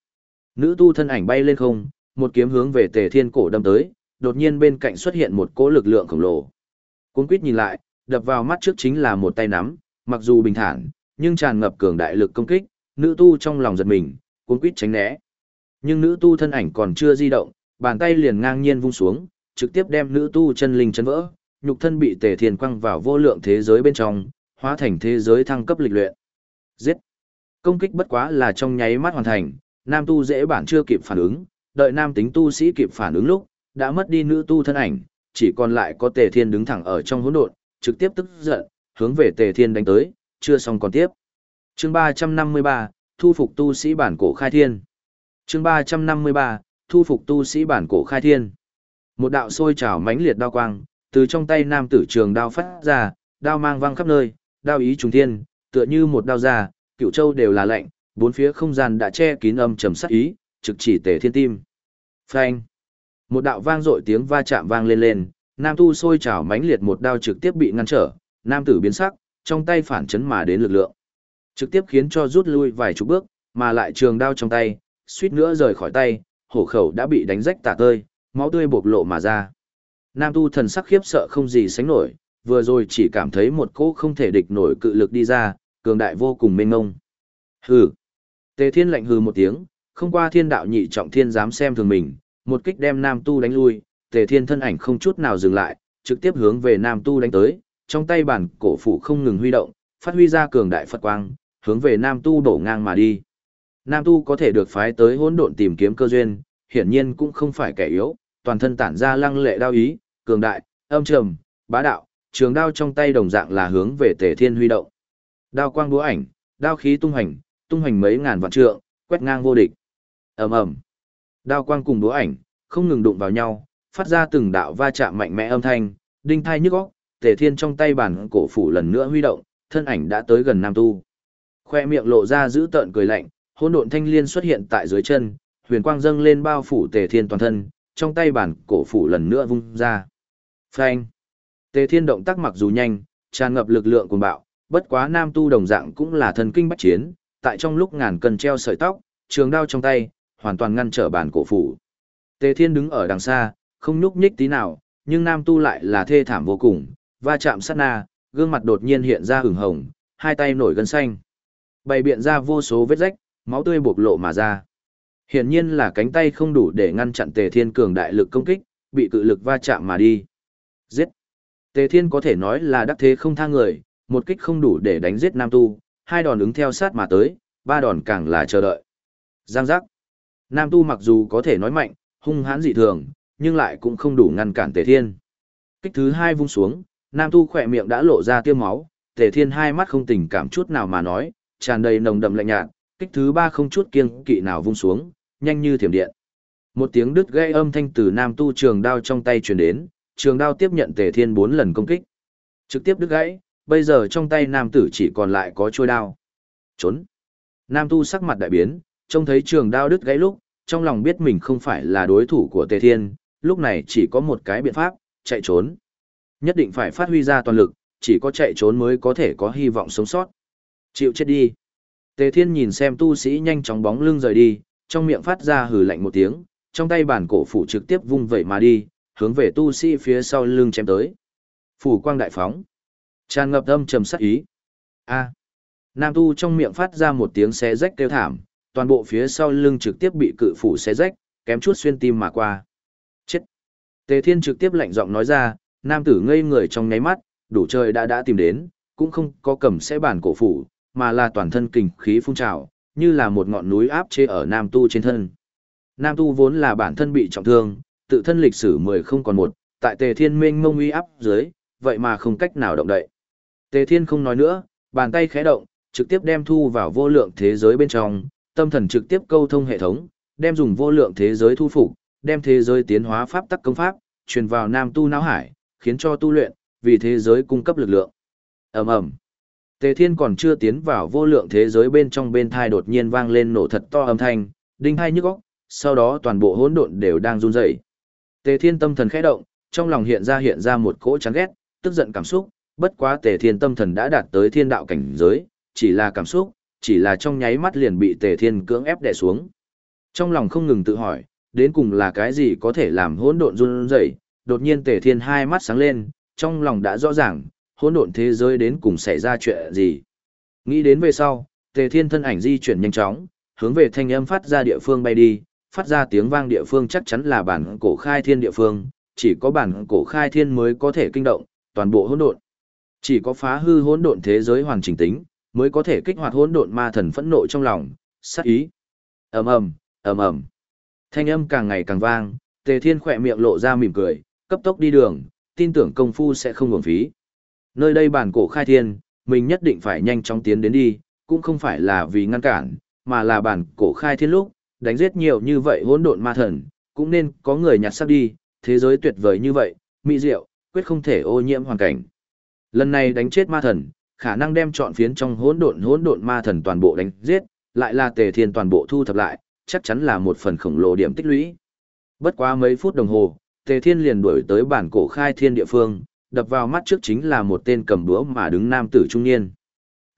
Speaker 1: Nữ tu thân ảnh bay lên không, một kiếm hướng về tề thiên cổ đâm tới, đột nhiên bên cạnh xuất hiện một cỗ lực lượng khổng lồ. Cuốn quýt nhìn lại, đập vào mắt trước chính là một tay nắm, mặc dù bình thản, nhưng tràn ngập cường đại lực công kích, nữ tu trong lòng giật mình, cuốn quýt tránh né. Nhưng nữ tu thân ảnh còn chưa di động, bàn tay liền ngang nhiên vung xuống, trực tiếp đem nữ tu chân linh chấn vỡ, nhục thân bị tề thiên quăng vào vô lượng thế giới bên trong, hóa thành thế giới thăng cấp lịch luyện. Giết! Công kích bất quá là trong nháy mắt hoàn thành, nam tu dễ bản chưa kịp phản ứng, đợi nam tính tu sĩ kịp phản ứng lúc, đã mất đi nữ tu thân ảnh, chỉ còn lại có tề thiên đứng thẳng ở trong hỗn độn, trực tiếp tức giận, hướng về tề thiên đánh tới, chưa xong còn tiếp. Chương 353, thu phục tu sĩ bản cổ khai thiên. Chương 353, thu phục tu sĩ bản cổ khai thiên. Một đạo sôi trào mãnh liệt đao quang, từ trong tay nam tử trường đao phát ra, đao mang văng khắp nơi, đao ý trùng thiên, tựa như một đao già, cựu châu đều là lạnh, bốn phía không gian đã che kín âm trầm sát ý, trực chỉ tề thiên tim. Phanh! Một đạo vang dội tiếng va chạm vang lên lên, nam tu sôi trào mãnh liệt một đao trực tiếp bị ngăn trở, nam tử biến sắc, trong tay phản chấn mà đến lực lượng. Trực tiếp khiến cho rút lui vài chục bước, mà lại trường đao trong tay, suýt nữa rời khỏi tay, hổ khẩu đã bị đánh rách tả tơi, máu tươi bộc lộ mà ra. Nam tu thần sắc khiếp sợ không gì sánh nổi, vừa rồi chỉ cảm thấy một cỗ không thể địch nổi cự lực đi ra, cường đại vô cùng mênh mông. Hừ. Tề Thiên lạnh hừ một tiếng, không qua thiên đạo nhị trọng thiên dám xem thường mình, một kích đem Nam Tu đánh lui, Tề Thiên thân ảnh không chút nào dừng lại, trực tiếp hướng về Nam Tu đánh tới, trong tay bản cổ phủ không ngừng huy động, phát huy ra cường đại Phật quang, hướng về Nam Tu đổ ngang mà đi. Nam Tu có thể được phái tới hỗn độn tìm kiếm cơ duyên, hiển nhiên cũng không phải kẻ yếu, toàn thân tản ra lăng lệ đao ý, cường đại, âm trầm, bá đạo, trường đao trong tay đồng dạng là hướng về Tề Thiên huy động. Đao quang búa ảnh, đao khí tung hành, tung hành mấy ngàn vạn trượng, quét ngang vô địch. Ầm ầm. Đao quang cùng đũa ảnh không ngừng đụng vào nhau, phát ra từng đạo va chạm mạnh mẽ âm thanh, đinh thai nhức óc, Tề Thiên trong tay bản cổ phủ lần nữa huy động, thân ảnh đã tới gần Nam Tu. Khoe miệng lộ ra giữ tợn cười lạnh, hỗn độn thanh liên xuất hiện tại dưới chân, huyền quang dâng lên bao phủ Tề Thiên toàn thân, trong tay bản cổ phủ lần nữa vung ra. Phanh. Tề Thiên động tác mặc dù nhanh, tràn ngập lực lượng cuồng bạo, bất quá nam tu đồng dạng cũng là thần kinh bách chiến, tại trong lúc ngàn cân treo sợi tóc, trường đao trong tay, hoàn toàn ngăn trở bản cổ phủ. Tề Thiên đứng ở đằng xa, không nhúc nhích tí nào, nhưng nam tu lại là thê thảm vô cùng, va chạm sát na, gương mặt đột nhiên hiện ra hửng hồng, hai tay nổi gân xanh. Bày biện ra vô số vết rách, máu tươi bộc lộ mà ra. Hiển nhiên là cánh tay không đủ để ngăn chặn Tề Thiên cường đại lực công kích, bị cự lực va chạm mà đi. Giết! Tề Thiên có thể nói là đắc thế không tha người, một kích không đủ để đánh giết Nam Tu, hai đòn ứng theo sát mà tới, ba đòn càng là chờ đợi. Giang giác! Nam Tu mặc dù có thể nói mạnh, hung hãn dị thường, nhưng lại cũng không đủ ngăn cản Tề Thiên. Kích thứ hai vung xuống, Nam Tu khỏe miệng đã lộ ra tiêu máu, Tề Thiên hai mắt không tình cảm chút nào mà nói, tràn đầy nồng đậm lạnh nhạt, kích thứ ba không chút kiêng kỵ nào vung xuống, nhanh như thiểm điện. Một tiếng đứt gây âm thanh từ Nam Tu trường đao trong tay truyền đến, trường đao tiếp nhận Tề Thiên bốn lần công kích. Trực tiếp đứt gãy, bây giờ trong tay nam tử chỉ còn lại có chuôi đao. Trốn. Nam tu sắc mặt đại biến, trông thấy trường đao đứt gãy lúc, trong lòng biết mình không phải là đối thủ của Tề Thiên, lúc này chỉ có một cái biện pháp, chạy trốn. Nhất định phải phát huy ra toàn lực, chỉ có chạy trốn mới có thể có hy vọng sống sót. Chịu chết đi. Tề Thiên nhìn xem tu sĩ nhanh chóng bóng lưng rời đi, trong miệng phát ra hừ lạnh một tiếng, trong tay bản cổ phủ trực tiếp vung vẩy mà đi, hướng về tu sĩ phía sau lưng chém tới. Phủ quang đại phóng, tràn ngập âm trầm sát ý. A. Nam tu trong miệng phát ra một tiếng xé rách kêu thảm, toàn bộ phía sau lưng trực tiếp bị cự phủ xé rách, kém chút xuyên tim mà qua. Chết. Tề Thiên trực tiếp lạnh giọng nói ra, nam tử ngây người trong nháy mắt, đủ trời đã đã tìm đến, cũng không có cầm sẽ bản cổ phủ, mà là toàn thân kình khí phun trào, như là một ngọn núi áp chế ở nam tu trên thân. Nam tu vốn là bản thân bị trọng thương, tự thân lịch sử mười không còn một, tại Tề Thiên mênh mông uy áp dưới, vậy mà không cách nào động đậy. Tề Thiên không nói nữa, bàn tay khẽ động, trực tiếp đem thu vào vô lượng thế giới bên trong, tâm thần trực tiếp câu thông hệ thống, đem dùng vô lượng thế giới thu phục, đem thế giới tiến hóa pháp tắc công pháp, truyền vào nam tu não hải, khiến cho tu luyện, vì thế giới cung cấp lực lượng. Ầm ầm. Tề Thiên còn chưa tiến vào vô lượng thế giới bên trong bên thai đột nhiên vang lên nổ thật to âm thanh, đinh hai nhức óc, sau đó toàn bộ hỗn độn đều đang run rẩy. Tề Thiên tâm thần khẽ động, trong lòng hiện ra hiện ra một cỗ chán ghét, tức giận cảm xúc, bất quá Tề Thiên tâm thần đã đạt tới thiên đạo cảnh giới, chỉ là cảm xúc, chỉ là trong nháy mắt liền bị Tề Thiên cưỡng ép đè xuống. Trong lòng không ngừng tự hỏi, đến cùng là cái gì có thể làm hỗn độn run rẩy, đột nhiên Tề Thiên hai mắt sáng lên, trong lòng đã rõ ràng, hỗn độn thế giới đến cùng xảy ra chuyện gì. Nghĩ đến về sau, Tề Thiên thân ảnh di chuyển nhanh chóng, hướng về thanh âm phát ra địa phương bay đi, phát ra tiếng vang địa phương chắc chắn là bản cổ khai thiên địa phương, chỉ có bản cổ khai thiên mới có thể kinh động toàn bộ hỗn độn. Chỉ có phá hư hỗn độn thế giới hoàn chỉnh tính, mới có thể kích hoạt hỗn độn ma thần phẫn nộ trong lòng, sát ý. Ầm ầm, ầm ầm. Thanh âm càng ngày càng vang, Tề Thiên khỏe miệng lộ ra mỉm cười, cấp tốc đi đường, tin tưởng công phu sẽ không uổng phí. Nơi đây bản cổ khai thiên, mình nhất định phải nhanh chóng tiến đến đi, cũng không phải là vì ngăn cản, mà là bản cổ khai thiên lúc, đánh giết nhiều như vậy hỗn độn ma thần, cũng nên có người nhặt xác đi, thế giới tuyệt vời như vậy, mỹ diệu, quyết không thể ô nhiễm hoàn cảnh. Lần này đánh chết ma thần, khả năng đem chọn phiến trong hỗn độn hỗn độn ma thần toàn bộ đánh giết, lại là tề thiên toàn bộ thu thập lại, chắc chắn là một phần khổng lồ điểm tích lũy. Bất quá mấy phút đồng hồ, tề thiên liền đuổi tới bản cổ khai thiên địa phương, đập vào mắt trước chính là một tên cầm búa mà đứng nam tử trung niên.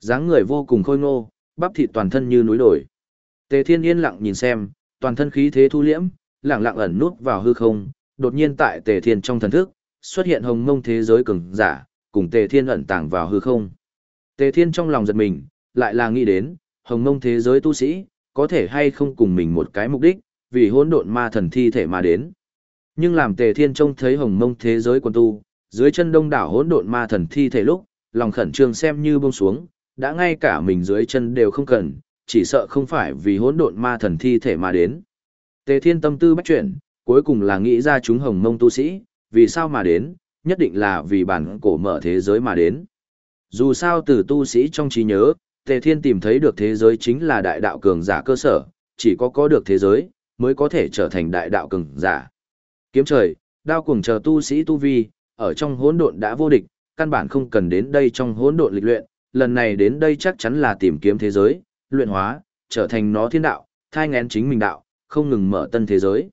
Speaker 1: dáng người vô cùng khôi ngô, bắp thịt toàn thân như núi đồi. Tề Thiên yên lặng nhìn xem, toàn thân khí thế thu liễm, lặng lặng ẩn nút vào hư không, đột nhiên tại Tề Thiên trong thần thức, xuất hiện hồng mông thế giới cường giả, cùng Tề Thiên ẩn tàng vào hư không. Tề Thiên trong lòng giật mình, lại là nghĩ đến, hồng mông thế giới tu sĩ, có thể hay không cùng mình một cái mục đích, vì hỗn độn ma thần thi thể mà đến. Nhưng làm Tề Thiên trông thấy hồng mông thế giới quân tu, dưới chân đông đảo hỗn độn ma thần thi thể lúc, lòng khẩn trương xem như buông xuống, đã ngay cả mình dưới chân đều không cần, chỉ sợ không phải vì hỗn độn ma thần thi thể mà đến. Tề Thiên tâm tư bách chuyển, cuối cùng là nghĩ ra chúng hồng mông tu sĩ, vì sao mà đến, nhất định là vì bản cổ mở thế giới mà đến. Dù sao từ tu sĩ trong trí nhớ, Tề Thiên tìm thấy được thế giới chính là đại đạo cường giả cơ sở, chỉ có có được thế giới, mới có thể trở thành đại đạo cường giả. Kiếm trời, đao cuồng chờ tu sĩ tu vi, ở trong hỗn độn đã vô địch, căn bản không cần đến đây trong hỗn độn lịch luyện, lần này đến đây chắc chắn là tìm kiếm thế giới, luyện hóa, trở thành nó thiên đạo, thai ngén chính mình đạo, không ngừng mở tân thế giới.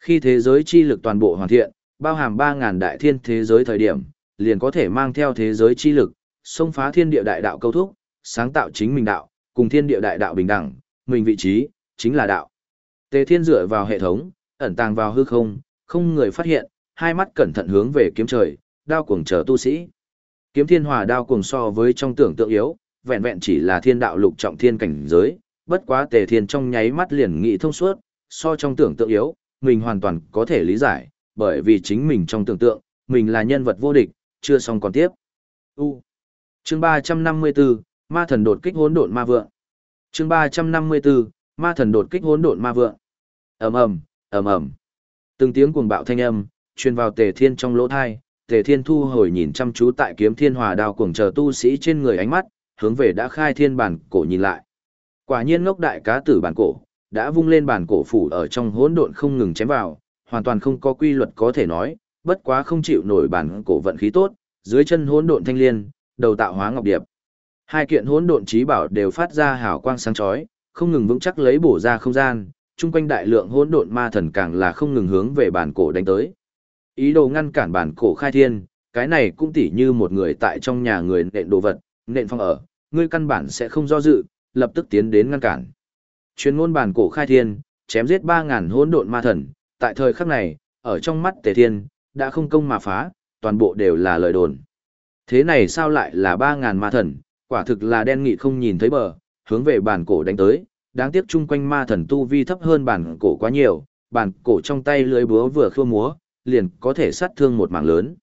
Speaker 1: Khi thế giới chi lực toàn bộ hoàn thiện, bao hàm 3.000 đại thiên thế giới thời điểm, liền có thể mang theo thế giới chi lực, xông phá thiên địa đại đạo câu thúc, sáng tạo chính mình đạo, cùng thiên địa đại đạo bình đẳng, mình vị trí, chính là đạo. Tề thiên dựa vào hệ thống, ẩn tàng vào hư không, không người phát hiện, hai mắt cẩn thận hướng về kiếm trời, đao cuồng chờ tu sĩ. Kiếm thiên hòa đao cuồng so với trong tưởng tượng yếu, vẹn vẹn chỉ là thiên đạo lục trọng thiên cảnh giới, bất quá tề thiên trong nháy mắt liền nghĩ thông suốt, so trong tưởng tượng yếu, mình hoàn toàn có thể lý giải, bởi vì chính mình trong tưởng tượng, mình là nhân vật vô địch, chưa xong còn tiếp. U. Chương 354, Ma thần đột kích hỗn độn ma vượng. Chương 354, Ma thần đột kích hỗn độn ma vượng. Ầm ầm, ầm ầm. Từng tiếng cuồng bạo thanh âm truyền vào Tề Thiên trong lỗ tai, Tề Thiên thu hồi nhìn chăm chú tại kiếm thiên hòa đao cuồng chờ tu sĩ trên người ánh mắt, hướng về đã khai thiên bản cổ nhìn lại. Quả nhiên ngốc đại cá tử bản cổ, đã vung lên bản cổ phủ ở trong hỗn độn không ngừng chém vào, hoàn toàn không có quy luật có thể nói, bất quá không chịu nổi bản cổ vận khí tốt, dưới chân hỗn độn thanh liên, đầu tạo hóa ngọc điệp. Hai kiện hỗn độn trí bảo đều phát ra hào quang sáng chói, không ngừng vững chắc lấy bổ ra không gian, chung quanh đại lượng hỗn độn ma thần càng là không ngừng hướng về bản cổ đánh tới. Ý đồ ngăn cản bản cổ khai thiên, cái này cũng tỉ như một người tại trong nhà người nện đồ vật, nện phong ở, ngươi căn bản sẽ không do dự, lập tức tiến đến ngăn cản. Chuyên ngôn bản cổ khai thiên, chém giết 3000 hỗn độn ma thần, tại thời khắc này, ở trong mắt Tề Thiên, đã không công mà phá, toàn bộ đều là lời đồn. Thế này sao lại là 3000 ma thần, quả thực là đen nghị không nhìn thấy bờ, hướng về bản cổ đánh tới, đáng tiếc chung quanh ma thần tu vi thấp hơn bản cổ quá nhiều, bản cổ trong tay lưới búa vừa khua múa, liền có thể sát thương một mảng lớn.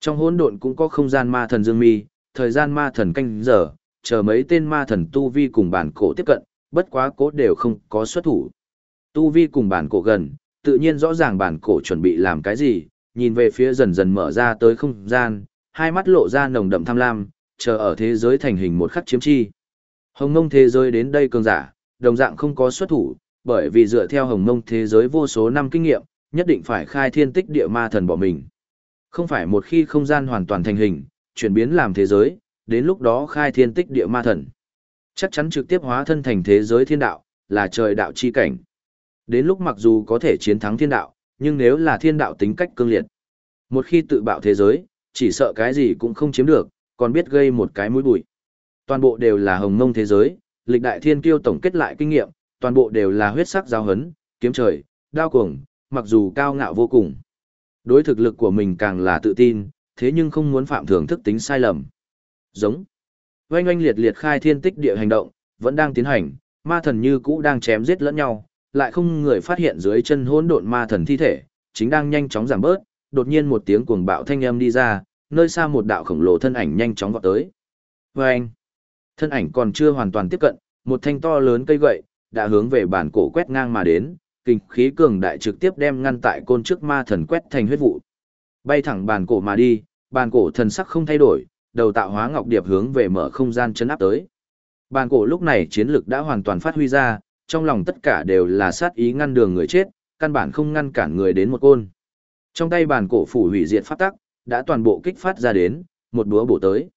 Speaker 1: Trong hỗn độn cũng có không gian ma thần dương mi, thời gian ma thần canh giờ, chờ mấy tên ma thần tu vi cùng bản cổ tiếp cận, bất quá cố đều không có xuất thủ. Tu vi cùng bản cổ gần, tự nhiên rõ ràng bản cổ chuẩn bị làm cái gì, nhìn về phía dần dần mở ra tới không gian, hai mắt lộ ra nồng đậm tham lam, chờ ở thế giới thành hình một khắc chiếm chi. Hồng mông thế giới đến đây cường giả, đồng dạng không có xuất thủ, bởi vì dựa theo hồng mông thế giới vô số năm kinh nghiệm, nhất định phải khai thiên tích địa ma thần bỏ mình. Không phải một khi không gian hoàn toàn thành hình, chuyển biến làm thế giới, đến lúc đó khai thiên tích địa ma thần. Chắc chắn trực tiếp hóa thân thành thế giới thiên đạo, là trời đạo chi cảnh. Đến lúc mặc dù có thể chiến thắng thiên đạo, nhưng nếu là thiên đạo tính cách cương liệt. Một khi tự bạo thế giới, chỉ sợ cái gì cũng không chiếm được, còn biết gây một cái mũi bụi. Toàn bộ đều là hồng mông thế giới, lịch đại thiên kiêu tổng kết lại kinh nghiệm, toàn bộ đều là huyết sắc giao hấn, kiếm trời, đao cuồng, mặc dù cao ngạo vô cùng. Đối thực lực của mình càng là tự tin, thế nhưng không muốn phạm thưởng thức tính sai lầm. Giống. Oanh oanh liệt liệt khai thiên tích địa hành động, vẫn đang tiến hành, ma thần như cũ đang chém giết lẫn nhau, lại không người phát hiện dưới chân hỗn độn ma thần thi thể, chính đang nhanh chóng giảm bớt, đột nhiên một tiếng cuồng bạo thanh âm đi ra, nơi xa một đạo khổng lồ thân ảnh nhanh chóng vọt tới. Oanh. Thân ảnh còn chưa hoàn toàn tiếp cận, một thanh to lớn cây gậy, đã hướng về bản cổ quét ngang mà đến, kinh khí cường đại trực tiếp đem ngăn tại côn trước ma thần quét thành huyết vụ. Bay thẳng bàn cổ mà đi, bàn cổ thần sắc không thay đổi, đầu tạo hóa ngọc điệp hướng về mở không gian chấn áp tới. Bàn cổ lúc này chiến lực đã hoàn toàn phát huy ra, trong lòng tất cả đều là sát ý ngăn đường người chết, căn bản không ngăn cản người đến một côn. Trong tay bàn cổ phủ hủy diệt pháp tắc, đã toàn bộ kích phát ra đến, một búa bổ tới.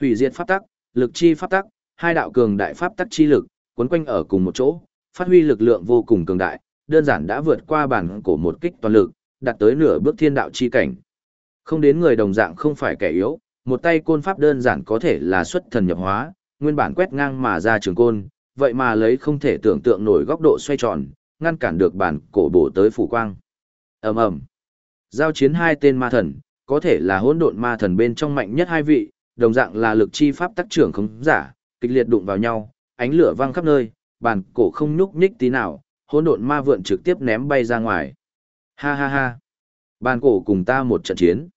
Speaker 1: Hủy diệt pháp tắc, lực chi pháp tắc, hai đạo cường đại pháp tắc chi lực, cuốn quanh ở cùng một chỗ, phát huy lực lượng vô cùng cường đại, đơn giản đã vượt qua bản cổ một kích toàn lực, đạt tới nửa bước thiên đạo chi cảnh. Không đến người đồng dạng không phải kẻ yếu, một tay côn pháp đơn giản có thể là xuất thần nhập hóa, nguyên bản quét ngang mà ra trường côn, vậy mà lấy không thể tưởng tượng nổi góc độ xoay tròn, ngăn cản được bản cổ bổ tới phủ quang. Ầm ầm. Giao chiến hai tên ma thần, có thể là hỗn độn ma thần bên trong mạnh nhất hai vị, đồng dạng là lực chi pháp tác trưởng không giả, kịch liệt đụng vào nhau, ánh lửa vang khắp nơi, Bàn cổ không nhúc nhích tí nào, hỗn độn ma vượn trực tiếp ném bay ra ngoài. Ha ha ha. Bàn cổ cùng ta một trận chiến.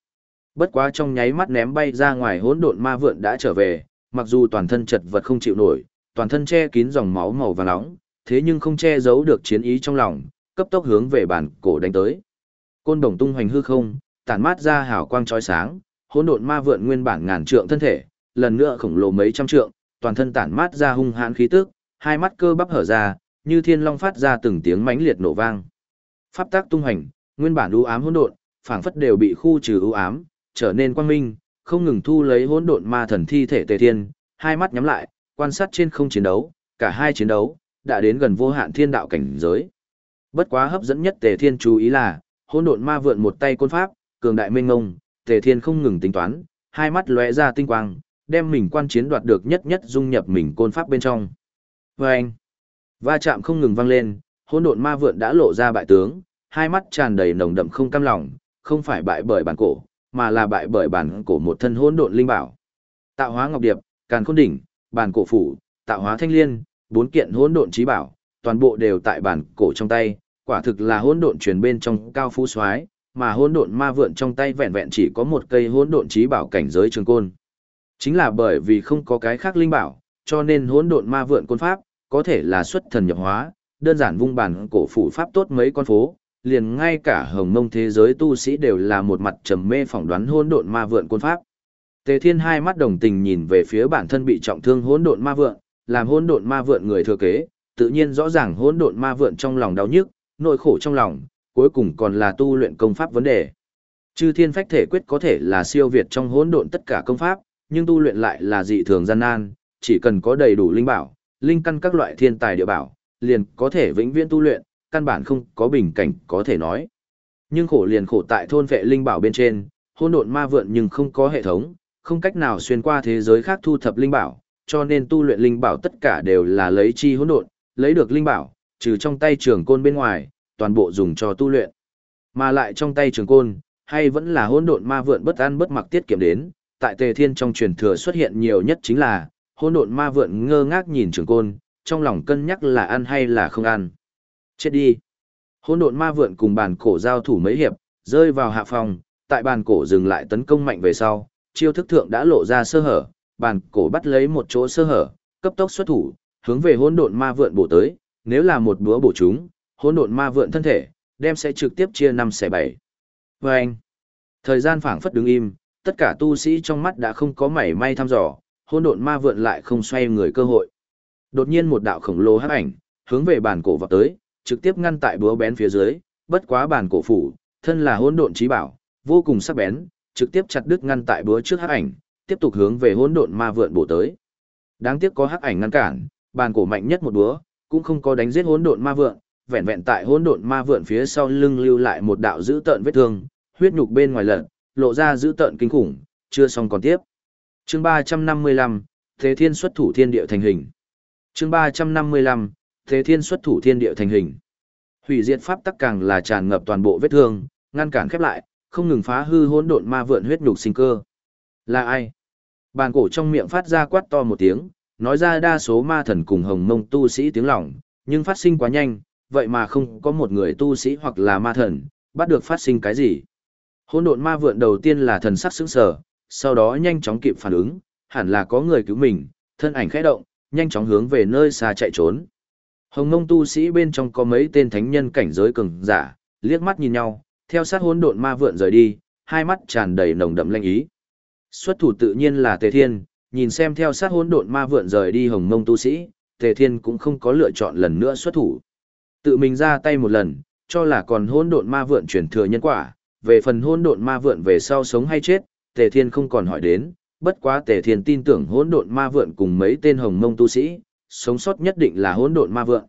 Speaker 1: Bất quá trong nháy mắt ném bay ra ngoài hỗn độn ma vượn đã trở về, mặc dù toàn thân chật vật không chịu nổi, toàn thân che kín dòng máu màu vàng nóng, thế nhưng không che giấu được chiến ý trong lòng, cấp tốc hướng về bàn cổ đánh tới. Côn đồng tung hoành hư không, tản mát ra hào quang chói sáng, hỗn độn ma vượn nguyên bản ngàn trượng thân thể, lần nữa khổng lồ mấy trăm trượng, toàn thân tản mát ra hung hãn khí tức, hai mắt cơ bắp hở ra, như thiên long phát ra từng tiếng mãnh liệt nổ vang. Pháp tác tung hoành, nguyên bản u ám hỗn độn, phảng phất đều bị khu trừ u ám, trở nên quang minh, không ngừng thu lấy hỗn độn ma thần thi thể Tề Thiên, hai mắt nhắm lại, quan sát trên không chiến đấu, cả hai chiến đấu đã đến gần vô hạn thiên đạo cảnh giới. Bất quá hấp dẫn nhất Tề Thiên chú ý là, hỗn độn ma vượn một tay côn pháp, cường đại mênh ngông, Tề Thiên không ngừng tính toán, hai mắt lóe ra tinh quang, đem mình quan chiến đoạt được nhất nhất dung nhập mình côn pháp bên trong. Và vâng! Va chạm không ngừng vang lên, hỗn độn ma vượn đã lộ ra bại tướng, hai mắt tràn đầy nồng đậm không cam lòng, không phải bại bởi bản cổ, mà là bại bởi bản cổ một thân hỗn độn linh bảo. Tạo hóa ngọc điệp, càn khôn đỉnh, bản cổ phủ, tạo hóa thanh liên, bốn kiện hỗn độn trí bảo, toàn bộ đều tại bản cổ trong tay, quả thực là hỗn độn truyền bên trong cao phú soái, mà hỗn độn ma vượn trong tay vẹn vẹn chỉ có một cây hỗn độn trí bảo cảnh giới trường côn. Chính là bởi vì không có cái khác linh bảo, cho nên hỗn độn ma vượn côn pháp có thể là xuất thần nhập hóa, đơn giản vung bản cổ phủ pháp tốt mấy con phố, liền ngay cả hồng mông thế giới tu sĩ đều là một mặt trầm mê phỏng đoán hỗn độn ma vượn côn pháp. Tề Thiên hai mắt đồng tình nhìn về phía bản thân bị trọng thương hỗn độn ma vượn, làm hỗn độn ma vượn người thừa kế, tự nhiên rõ ràng hỗn độn ma vượn trong lòng đau nhức, nỗi khổ trong lòng, cuối cùng còn là tu luyện công pháp vấn đề. Chư Thiên Phách Thể Quyết có thể là siêu việt trong hỗn độn tất cả công pháp, nhưng tu luyện lại là dị thường gian nan, chỉ cần có đầy đủ linh bảo, linh căn các loại thiên tài địa bảo, liền có thể vĩnh viễn tu luyện, căn bản không có bình cảnh có thể nói. Nhưng khổ liền khổ tại thôn vệ linh bảo bên trên, hỗn độn ma vượn nhưng không có hệ thống, không cách nào xuyên qua thế giới khác thu thập linh bảo, cho nên tu luyện linh bảo tất cả đều là lấy chi hỗn độn, lấy được linh bảo, trừ trong tay trường côn bên ngoài, toàn bộ dùng cho tu luyện. Mà lại trong tay trường côn, hay vẫn là hỗn độn ma vượn bất ăn bất mặc tiết kiệm đến, tại Tề Thiên trong truyền thừa xuất hiện nhiều nhất chính là hỗn độn ma vượn ngơ ngác nhìn trường côn, trong lòng cân nhắc là ăn hay là không ăn. Chết đi. Hỗn độn ma vượn cùng bàn cổ giao thủ mấy hiệp, rơi vào hạ phòng, tại bàn cổ dừng lại tấn công mạnh về sau, chiêu thức thượng đã lộ ra sơ hở, bàn cổ bắt lấy một chỗ sơ hở, cấp tốc xuất thủ, hướng về hỗn độn ma vượn bổ tới, nếu là một búa bổ chúng, hỗn độn ma vượn thân thể, đem sẽ trực tiếp chia năm xẻ bảy. Và anh, thời gian phảng phất đứng im, tất cả tu sĩ trong mắt đã không có mảy may thăm dò, hỗn độn ma vượn lại không xoay người cơ hội. Đột nhiên một đạo khổng lồ hắc ảnh, hướng về bàn cổ vào tới, trực tiếp ngăn tại búa bén phía dưới, bất quá bàn cổ phủ, thân là hỗn độn trí bảo, vô cùng sắc bén, trực tiếp chặt đứt ngăn tại búa trước hắc ảnh, tiếp tục hướng về hỗn độn ma vượn bổ tới. Đáng tiếc có hắc ảnh ngăn cản, bàn cổ mạnh nhất một búa, cũng không có đánh giết hỗn độn ma vượn, vẹn vẹn tại hỗn độn ma vượn phía sau lưng lưu lại một đạo dữ tợn vết thương, huyết nhục bên ngoài lật, lộ ra dữ tợn kinh khủng, chưa xong còn tiếp. Chương 355, Thế Thiên xuất thủ thiên địa thành hình. Chương 355, Thế Thiên xuất thủ thiên địa thành hình. Hủy diệt pháp tắc càng là tràn ngập toàn bộ vết thương, ngăn cản khép lại, không ngừng phá hư hỗn độn ma vượn huyết nhục sinh cơ. Là ai? Bàn cổ trong miệng phát ra quát to một tiếng, nói ra đa số ma thần cùng hồng mông tu sĩ tiếng lòng, nhưng phát sinh quá nhanh, vậy mà không có một người tu sĩ hoặc là ma thần, bắt được phát sinh cái gì. Hỗn độn ma vượn đầu tiên là thần sắc sững sờ, sau đó nhanh chóng kịp phản ứng, hẳn là có người cứu mình, thân ảnh khẽ động, nhanh chóng hướng về nơi xa chạy trốn. Hồng Mông tu sĩ bên trong có mấy tên thánh nhân cảnh giới cường giả, liếc mắt nhìn nhau, theo sát hỗn độn ma vượn rời đi, hai mắt tràn đầy nồng đậm lanh ý. Xuất thủ tự nhiên là Tề Thiên, nhìn xem theo sát hỗn độn ma vượn rời đi Hồng Mông tu sĩ, Tề Thiên cũng không có lựa chọn lần nữa xuất thủ. Tự mình ra tay một lần, cho là còn hỗn độn ma vượn truyền thừa nhân quả, về phần hỗn độn ma vượn về sau sống hay chết, Tề Thiên không còn hỏi đến, bất quá Tề Thiên tin tưởng hỗn độn ma vượn cùng mấy tên Hồng Mông tu sĩ, sống sót nhất định là hỗn độn ma vượn.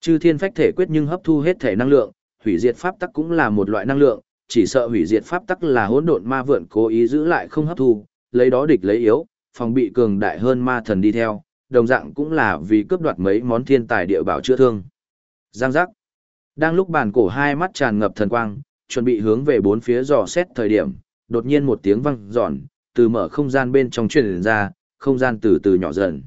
Speaker 1: Chư thiên phách thể quyết nhưng hấp thu hết thể năng lượng, hủy diệt pháp tắc cũng là một loại năng lượng, chỉ sợ hủy diệt pháp tắc là hỗn độn ma vượn cố ý giữ lại không hấp thu, lấy đó địch lấy yếu, phòng bị cường đại hơn ma thần đi theo, đồng dạng cũng là vì cướp đoạt mấy món thiên tài địa bảo chữa thương. Giang giác. Đang lúc bàn cổ hai mắt tràn ngập thần quang, chuẩn bị hướng về bốn phía dò xét thời điểm, đột nhiên một tiếng vang giòn, từ mở không gian bên trong truyền ra, không gian từ từ nhỏ dần.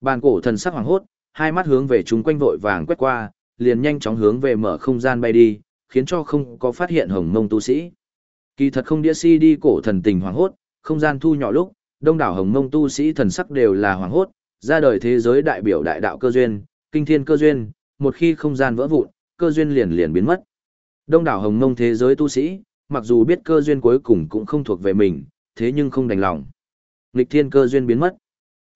Speaker 1: Bàn cổ thần sắc hoàng hốt, hai mắt hướng về chúng quanh vội vàng quét qua, liền nhanh chóng hướng về mở không gian bay đi, khiến cho không có phát hiện hồng mông tu sĩ. Kỳ thật không đĩa si đi cổ thần tình hoàng hốt, không gian thu nhỏ lúc, đông đảo hồng mông tu sĩ thần sắc đều là hoảng hốt, ra đời thế giới đại biểu đại đạo cơ duyên, kinh thiên cơ duyên, một khi không gian vỡ vụn, cơ duyên liền liền biến mất. Đông đảo hồng mông thế giới tu sĩ, mặc dù biết cơ duyên cuối cùng cũng không thuộc về mình, thế nhưng không đành lòng. Nghịch thiên cơ duyên biến mất.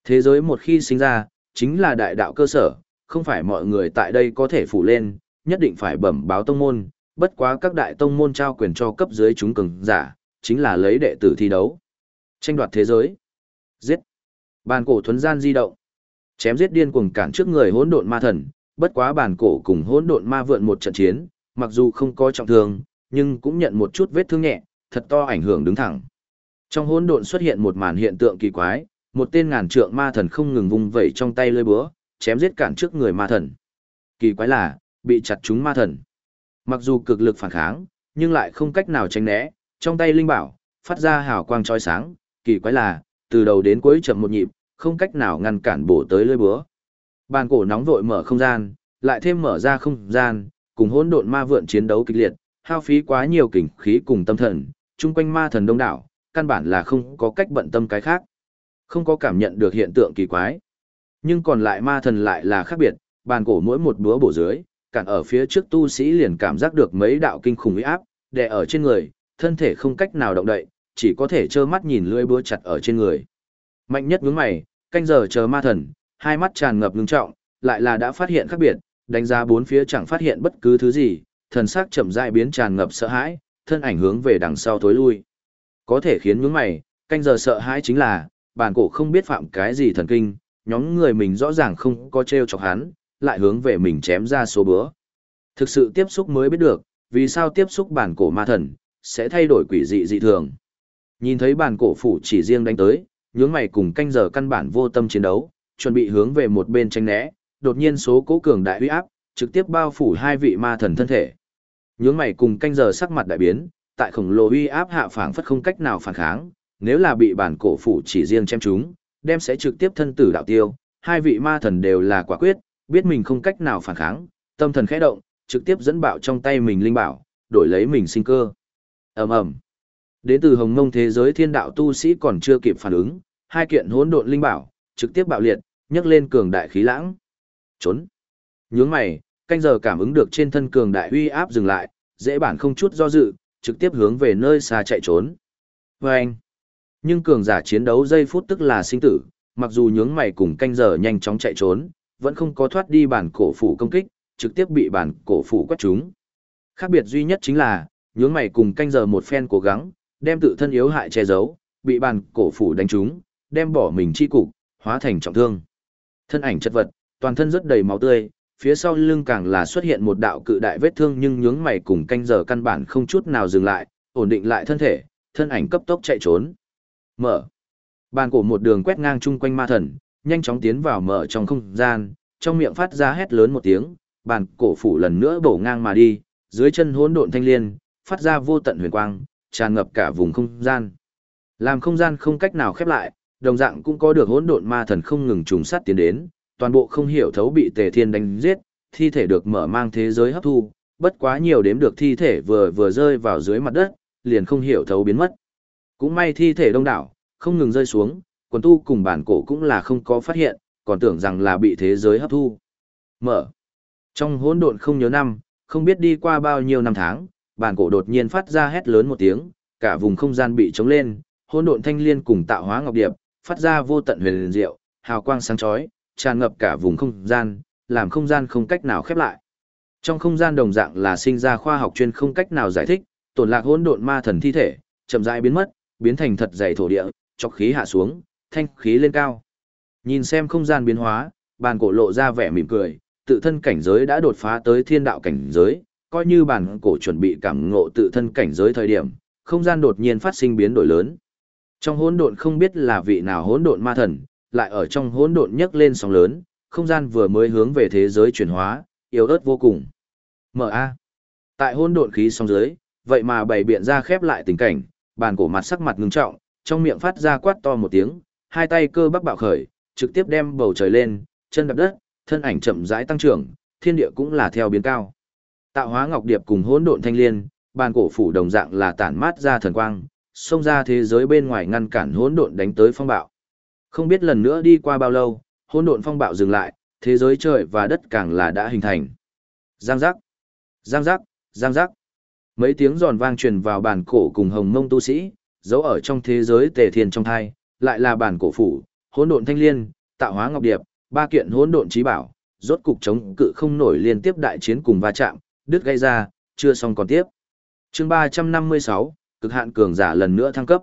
Speaker 1: Thế giới một khi sinh ra, chính là đại đạo cơ sở, không phải mọi người tại đây có thể phủ lên, nhất định phải bẩm báo tông môn, bất quá các đại tông môn trao quyền cho cấp dưới chúng cường giả, chính là lấy đệ tử thi đấu. Tranh đoạt thế giới. Giết. Bàn cổ thuấn gian di động. Chém giết điên cuồng cản trước người hỗn độn ma thần, bất quá bàn cổ cùng hỗn độn ma vượn một trận chiến, mặc dù không có trọng thương, nhưng cũng nhận một chút vết thương nhẹ, thật to ảnh hưởng đứng thẳng. Trong hỗn độn xuất hiện một màn hiện tượng kỳ quái, một tên ngàn trượng ma thần không ngừng vung vẩy trong tay lưỡi búa, chém giết cản trước người ma thần. Kỳ quái là, bị chặt chúng ma thần. Mặc dù cực lực phản kháng, nhưng lại không cách nào tránh né, trong tay linh bảo, phát ra hào quang chói sáng, kỳ quái là, từ đầu đến cuối chậm một nhịp, không cách nào ngăn cản bổ tới lưỡi búa. Bàn cổ nóng vội mở không gian, lại thêm mở ra không gian, cùng hỗn độn ma vượn chiến đấu kịch liệt, hao phí quá nhiều kình khí cùng tâm thần, chung quanh ma thần đông đảo, căn bản là không có cách bận tâm cái khác. Không có cảm nhận được hiện tượng kỳ quái. Nhưng còn lại ma thần lại là khác biệt, bàn cổ mỗi một búa bổ dưới, cản ở phía trước tu sĩ liền cảm giác được mấy đạo kinh khủng uy áp, đè ở trên người, thân thể không cách nào động đậy, chỉ có thể trơ mắt nhìn lưỡi búa chặt ở trên người. Mạnh nhất nhướng mày, canh giờ chờ ma thần, hai mắt tràn ngập ngưng trọng, lại là đã phát hiện khác biệt, đánh giá bốn phía chẳng phát hiện bất cứ thứ gì, thần sắc chậm rãi biến tràn ngập sợ hãi, thân ảnh hướng về đằng sau tối lui. Có thể khiến nhướng mày, canh giờ sợ hãi chính là, bản cổ không biết phạm cái gì thần kinh, nhóm người mình rõ ràng không có treo chọc hắn, lại hướng về mình chém ra số bữa. Thực sự tiếp xúc mới biết được, vì sao tiếp xúc bản cổ ma thần, sẽ thay đổi quỷ dị dị thường. Nhìn thấy bản cổ phủ chỉ riêng đánh tới, nhướng mày cùng canh giờ căn bản vô tâm chiến đấu, chuẩn bị hướng về một bên tranh né, đột nhiên số cố cường đại uy áp, trực tiếp bao phủ hai vị ma thần thân thể. Nhướng mày cùng canh giờ sắc mặt đại biến, tại khổng lồ uy áp hạ phảng phất không cách nào phản kháng, nếu là bị bản cổ phủ chỉ riêng chém chúng, đem sẽ trực tiếp thân tử đạo tiêu, hai vị ma thần đều là quả quyết, biết mình không cách nào phản kháng, tâm thần khẽ động, trực tiếp dẫn bạo trong tay mình linh bảo, đổi lấy mình sinh cơ. Ầm ầm. Đến từ Hồng Mông thế giới thiên đạo tu sĩ còn chưa kịp phản ứng, hai kiện hỗn độn linh bảo trực tiếp bạo liệt, nhấc lên cường đại khí lãng. Trốn. Nhướng mày, canh giờ cảm ứng được trên thân cường đại uy áp dừng lại, dễ bản không chút do dự, trực tiếp hướng về nơi xa chạy trốn. Và anh. Nhưng cường giả chiến đấu giây phút tức là sinh tử, mặc dù nhướng mày cùng canh giờ nhanh chóng chạy trốn, vẫn không có thoát đi bản cổ phủ công kích, trực tiếp bị bản cổ phủ quét trúng. Khác biệt duy nhất chính là, nhướng mày cùng canh giờ một phen cố gắng, đem tự thân yếu hại che giấu, bị bàn cổ phủ đánh trúng, đem bỏ mình chi cục, hóa thành trọng thương. Thân ảnh chất vật, toàn thân rất đầy máu tươi, phía sau lưng càng là xuất hiện một đạo cự đại vết thương nhưng nhướng mày cùng canh giờ căn bản không chút nào dừng lại, ổn định lại thân thể, thân ảnh cấp tốc chạy trốn. Mở. Bàn cổ một đường quét ngang chung quanh ma thần, nhanh chóng tiến vào mở trong không gian, trong miệng phát ra hét lớn một tiếng, bàn cổ phủ lần nữa bổ ngang mà đi, dưới chân hỗn độn thanh liên, phát ra vô tận huyền quang, tràn ngập cả vùng không gian. Làm không gian không cách nào khép lại, đồng dạng cũng có được hỗn độn ma thần không ngừng trùng sát tiến đến, toàn bộ không hiểu thấu bị Tề Thiên đánh giết, thi thể được mở mang thế giới hấp thu, bất quá nhiều đếm được thi thể vừa vừa rơi vào dưới mặt đất, liền không hiểu thấu biến mất. Cũng may thi thể đông đảo, không ngừng rơi xuống, quần tu cùng bản cổ cũng là không có phát hiện, còn tưởng rằng là bị thế giới hấp thu. Mở. Trong hỗn độn không nhớ năm, không biết đi qua bao nhiêu năm tháng, bản cổ đột nhiên phát ra hét lớn một tiếng, cả vùng không gian bị trống lên, hỗn độn thanh liên cùng tạo hóa ngọc điệp, phát ra vô tận huyền diệu, hào quang sáng chói, tràn ngập cả vùng không gian, làm không gian không cách nào khép lại. Trong không gian đồng dạng là sinh ra khoa học chuyên không cách nào giải thích, tổn lạc hỗn độn ma thần thi thể, chậm rãi biến mất, biến thành thật dày thổ địa, chọc khí hạ xuống, thanh khí lên cao. Nhìn xem không gian biến hóa, bàn cổ lộ ra vẻ mỉm cười, tự thân cảnh giới đã đột phá tới thiên đạo cảnh giới, coi như bàn cổ chuẩn bị cảm ngộ tự thân cảnh giới thời điểm, không gian đột nhiên phát sinh biến đổi lớn. Trong hỗn độn không biết là vị nào hỗn độn ma thần, lại ở trong hỗn độn nhấc lên sóng lớn, không gian vừa mới hướng về thế giới chuyển hóa, yếu ớt vô cùng. mở a Tại hỗn độn khí sóng dưới, vậy mà bày biện ra khép lại tình cảnh, bàn cổ mặt sắc mặt ngưng trọng, trong miệng phát ra quát to một tiếng, hai tay cơ bắp bạo khởi, trực tiếp đem bầu trời lên, chân đạp đất, thân ảnh chậm rãi tăng trưởng, thiên địa cũng là theo biến cao. Tạo hóa ngọc điệp cùng hỗn độn thanh liên, bàn cổ phủ đồng dạng là tản mát ra thần quang, xông ra thế giới bên ngoài ngăn cản hỗn độn đánh tới phong bạo. Không biết lần nữa đi qua bao lâu, hỗn độn phong bạo dừng lại, thế giới trời và đất càng là đã hình thành. Giang giác, giang giác, giang giác. Mấy tiếng giòn vang truyền vào bản cổ cùng hồng mông tu sĩ, giấu ở trong thế giới tề thiên trong thai, lại là bản cổ phủ, hỗn độn thanh liên, tạo hóa ngọc điệp, ba kiện hỗn độn trí bảo, rốt cục chống cự không nổi liên tiếp đại chiến cùng va chạm, đứt gây ra, chưa xong còn tiếp. Chương 356, cực hạn cường giả lần nữa thăng cấp.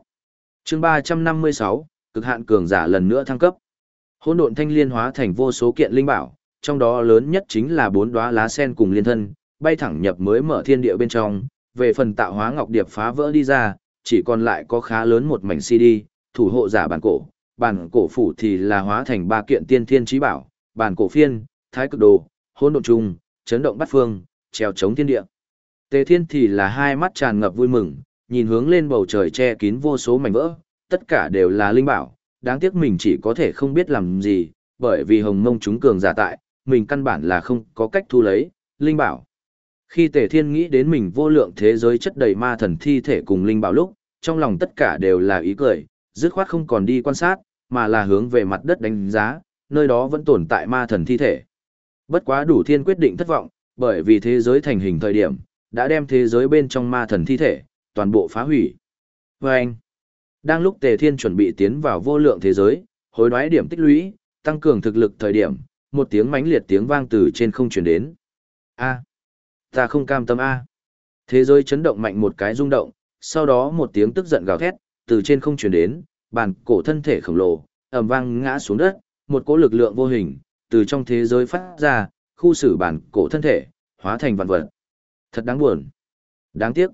Speaker 1: Chương 356, cực hạn cường giả lần nữa thăng cấp. Hỗn độn thanh liên hóa thành vô số kiện linh bảo, trong đó lớn nhất chính là bốn đóa lá sen cùng liên thân, bay thẳng nhập mới mở thiên địa bên trong, về phần tạo hóa ngọc điệp phá vỡ đi ra, chỉ còn lại có khá lớn một mảnh CD, thủ hộ giả bản cổ, bản cổ phủ thì là hóa thành ba kiện tiên thiên trí bảo, bản cổ phiên, thái cực đồ, hỗn độn trùng, chấn động bát phương, treo chống thiên địa. Tề Thiên thì là hai mắt tràn ngập vui mừng, nhìn hướng lên bầu trời che kín vô số mảnh vỡ, tất cả đều là linh bảo, đáng tiếc mình chỉ có thể không biết làm gì, bởi vì hồng mông chúng cường giả tại, mình căn bản là không có cách thu lấy, linh bảo. Khi Tề Thiên nghĩ đến mình vô lượng thế giới chất đầy ma thần thi thể cùng linh bảo lúc, trong lòng tất cả đều là ý cười, dứt khoát không còn đi quan sát, mà là hướng về mặt đất đánh giá, nơi đó vẫn tồn tại ma thần thi thể. Bất quá đủ thiên quyết định thất vọng, bởi vì thế giới thành hình thời điểm, đã đem thế giới bên trong ma thần thi thể, toàn bộ phá hủy. Và anh, đang lúc Tề Thiên chuẩn bị tiến vào vô lượng thế giới, hối đoái điểm tích lũy, tăng cường thực lực thời điểm, một tiếng mãnh liệt tiếng vang từ trên không truyền đến. A, ta không cam tâm a. Thế giới chấn động mạnh một cái rung động, sau đó một tiếng tức giận gào thét, từ trên không truyền đến, bàn cổ thân thể khổng lồ, ầm vang ngã xuống đất, một cỗ lực lượng vô hình, từ trong thế giới phát ra, khu xử bản cổ thân thể, hóa thành vạn vật. Thật đáng buồn. Đáng tiếc.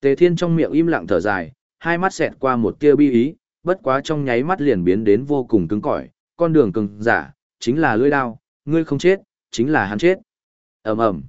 Speaker 1: Tề Thiên trong miệng im lặng thở dài, hai mắt xẹt qua một tia bi ý, bất quá trong nháy mắt liền biến đến vô cùng cứng cỏi, con đường cứng giả, chính là lưỡi đao, ngươi không chết, chính là hắn chết. Ầm ầm.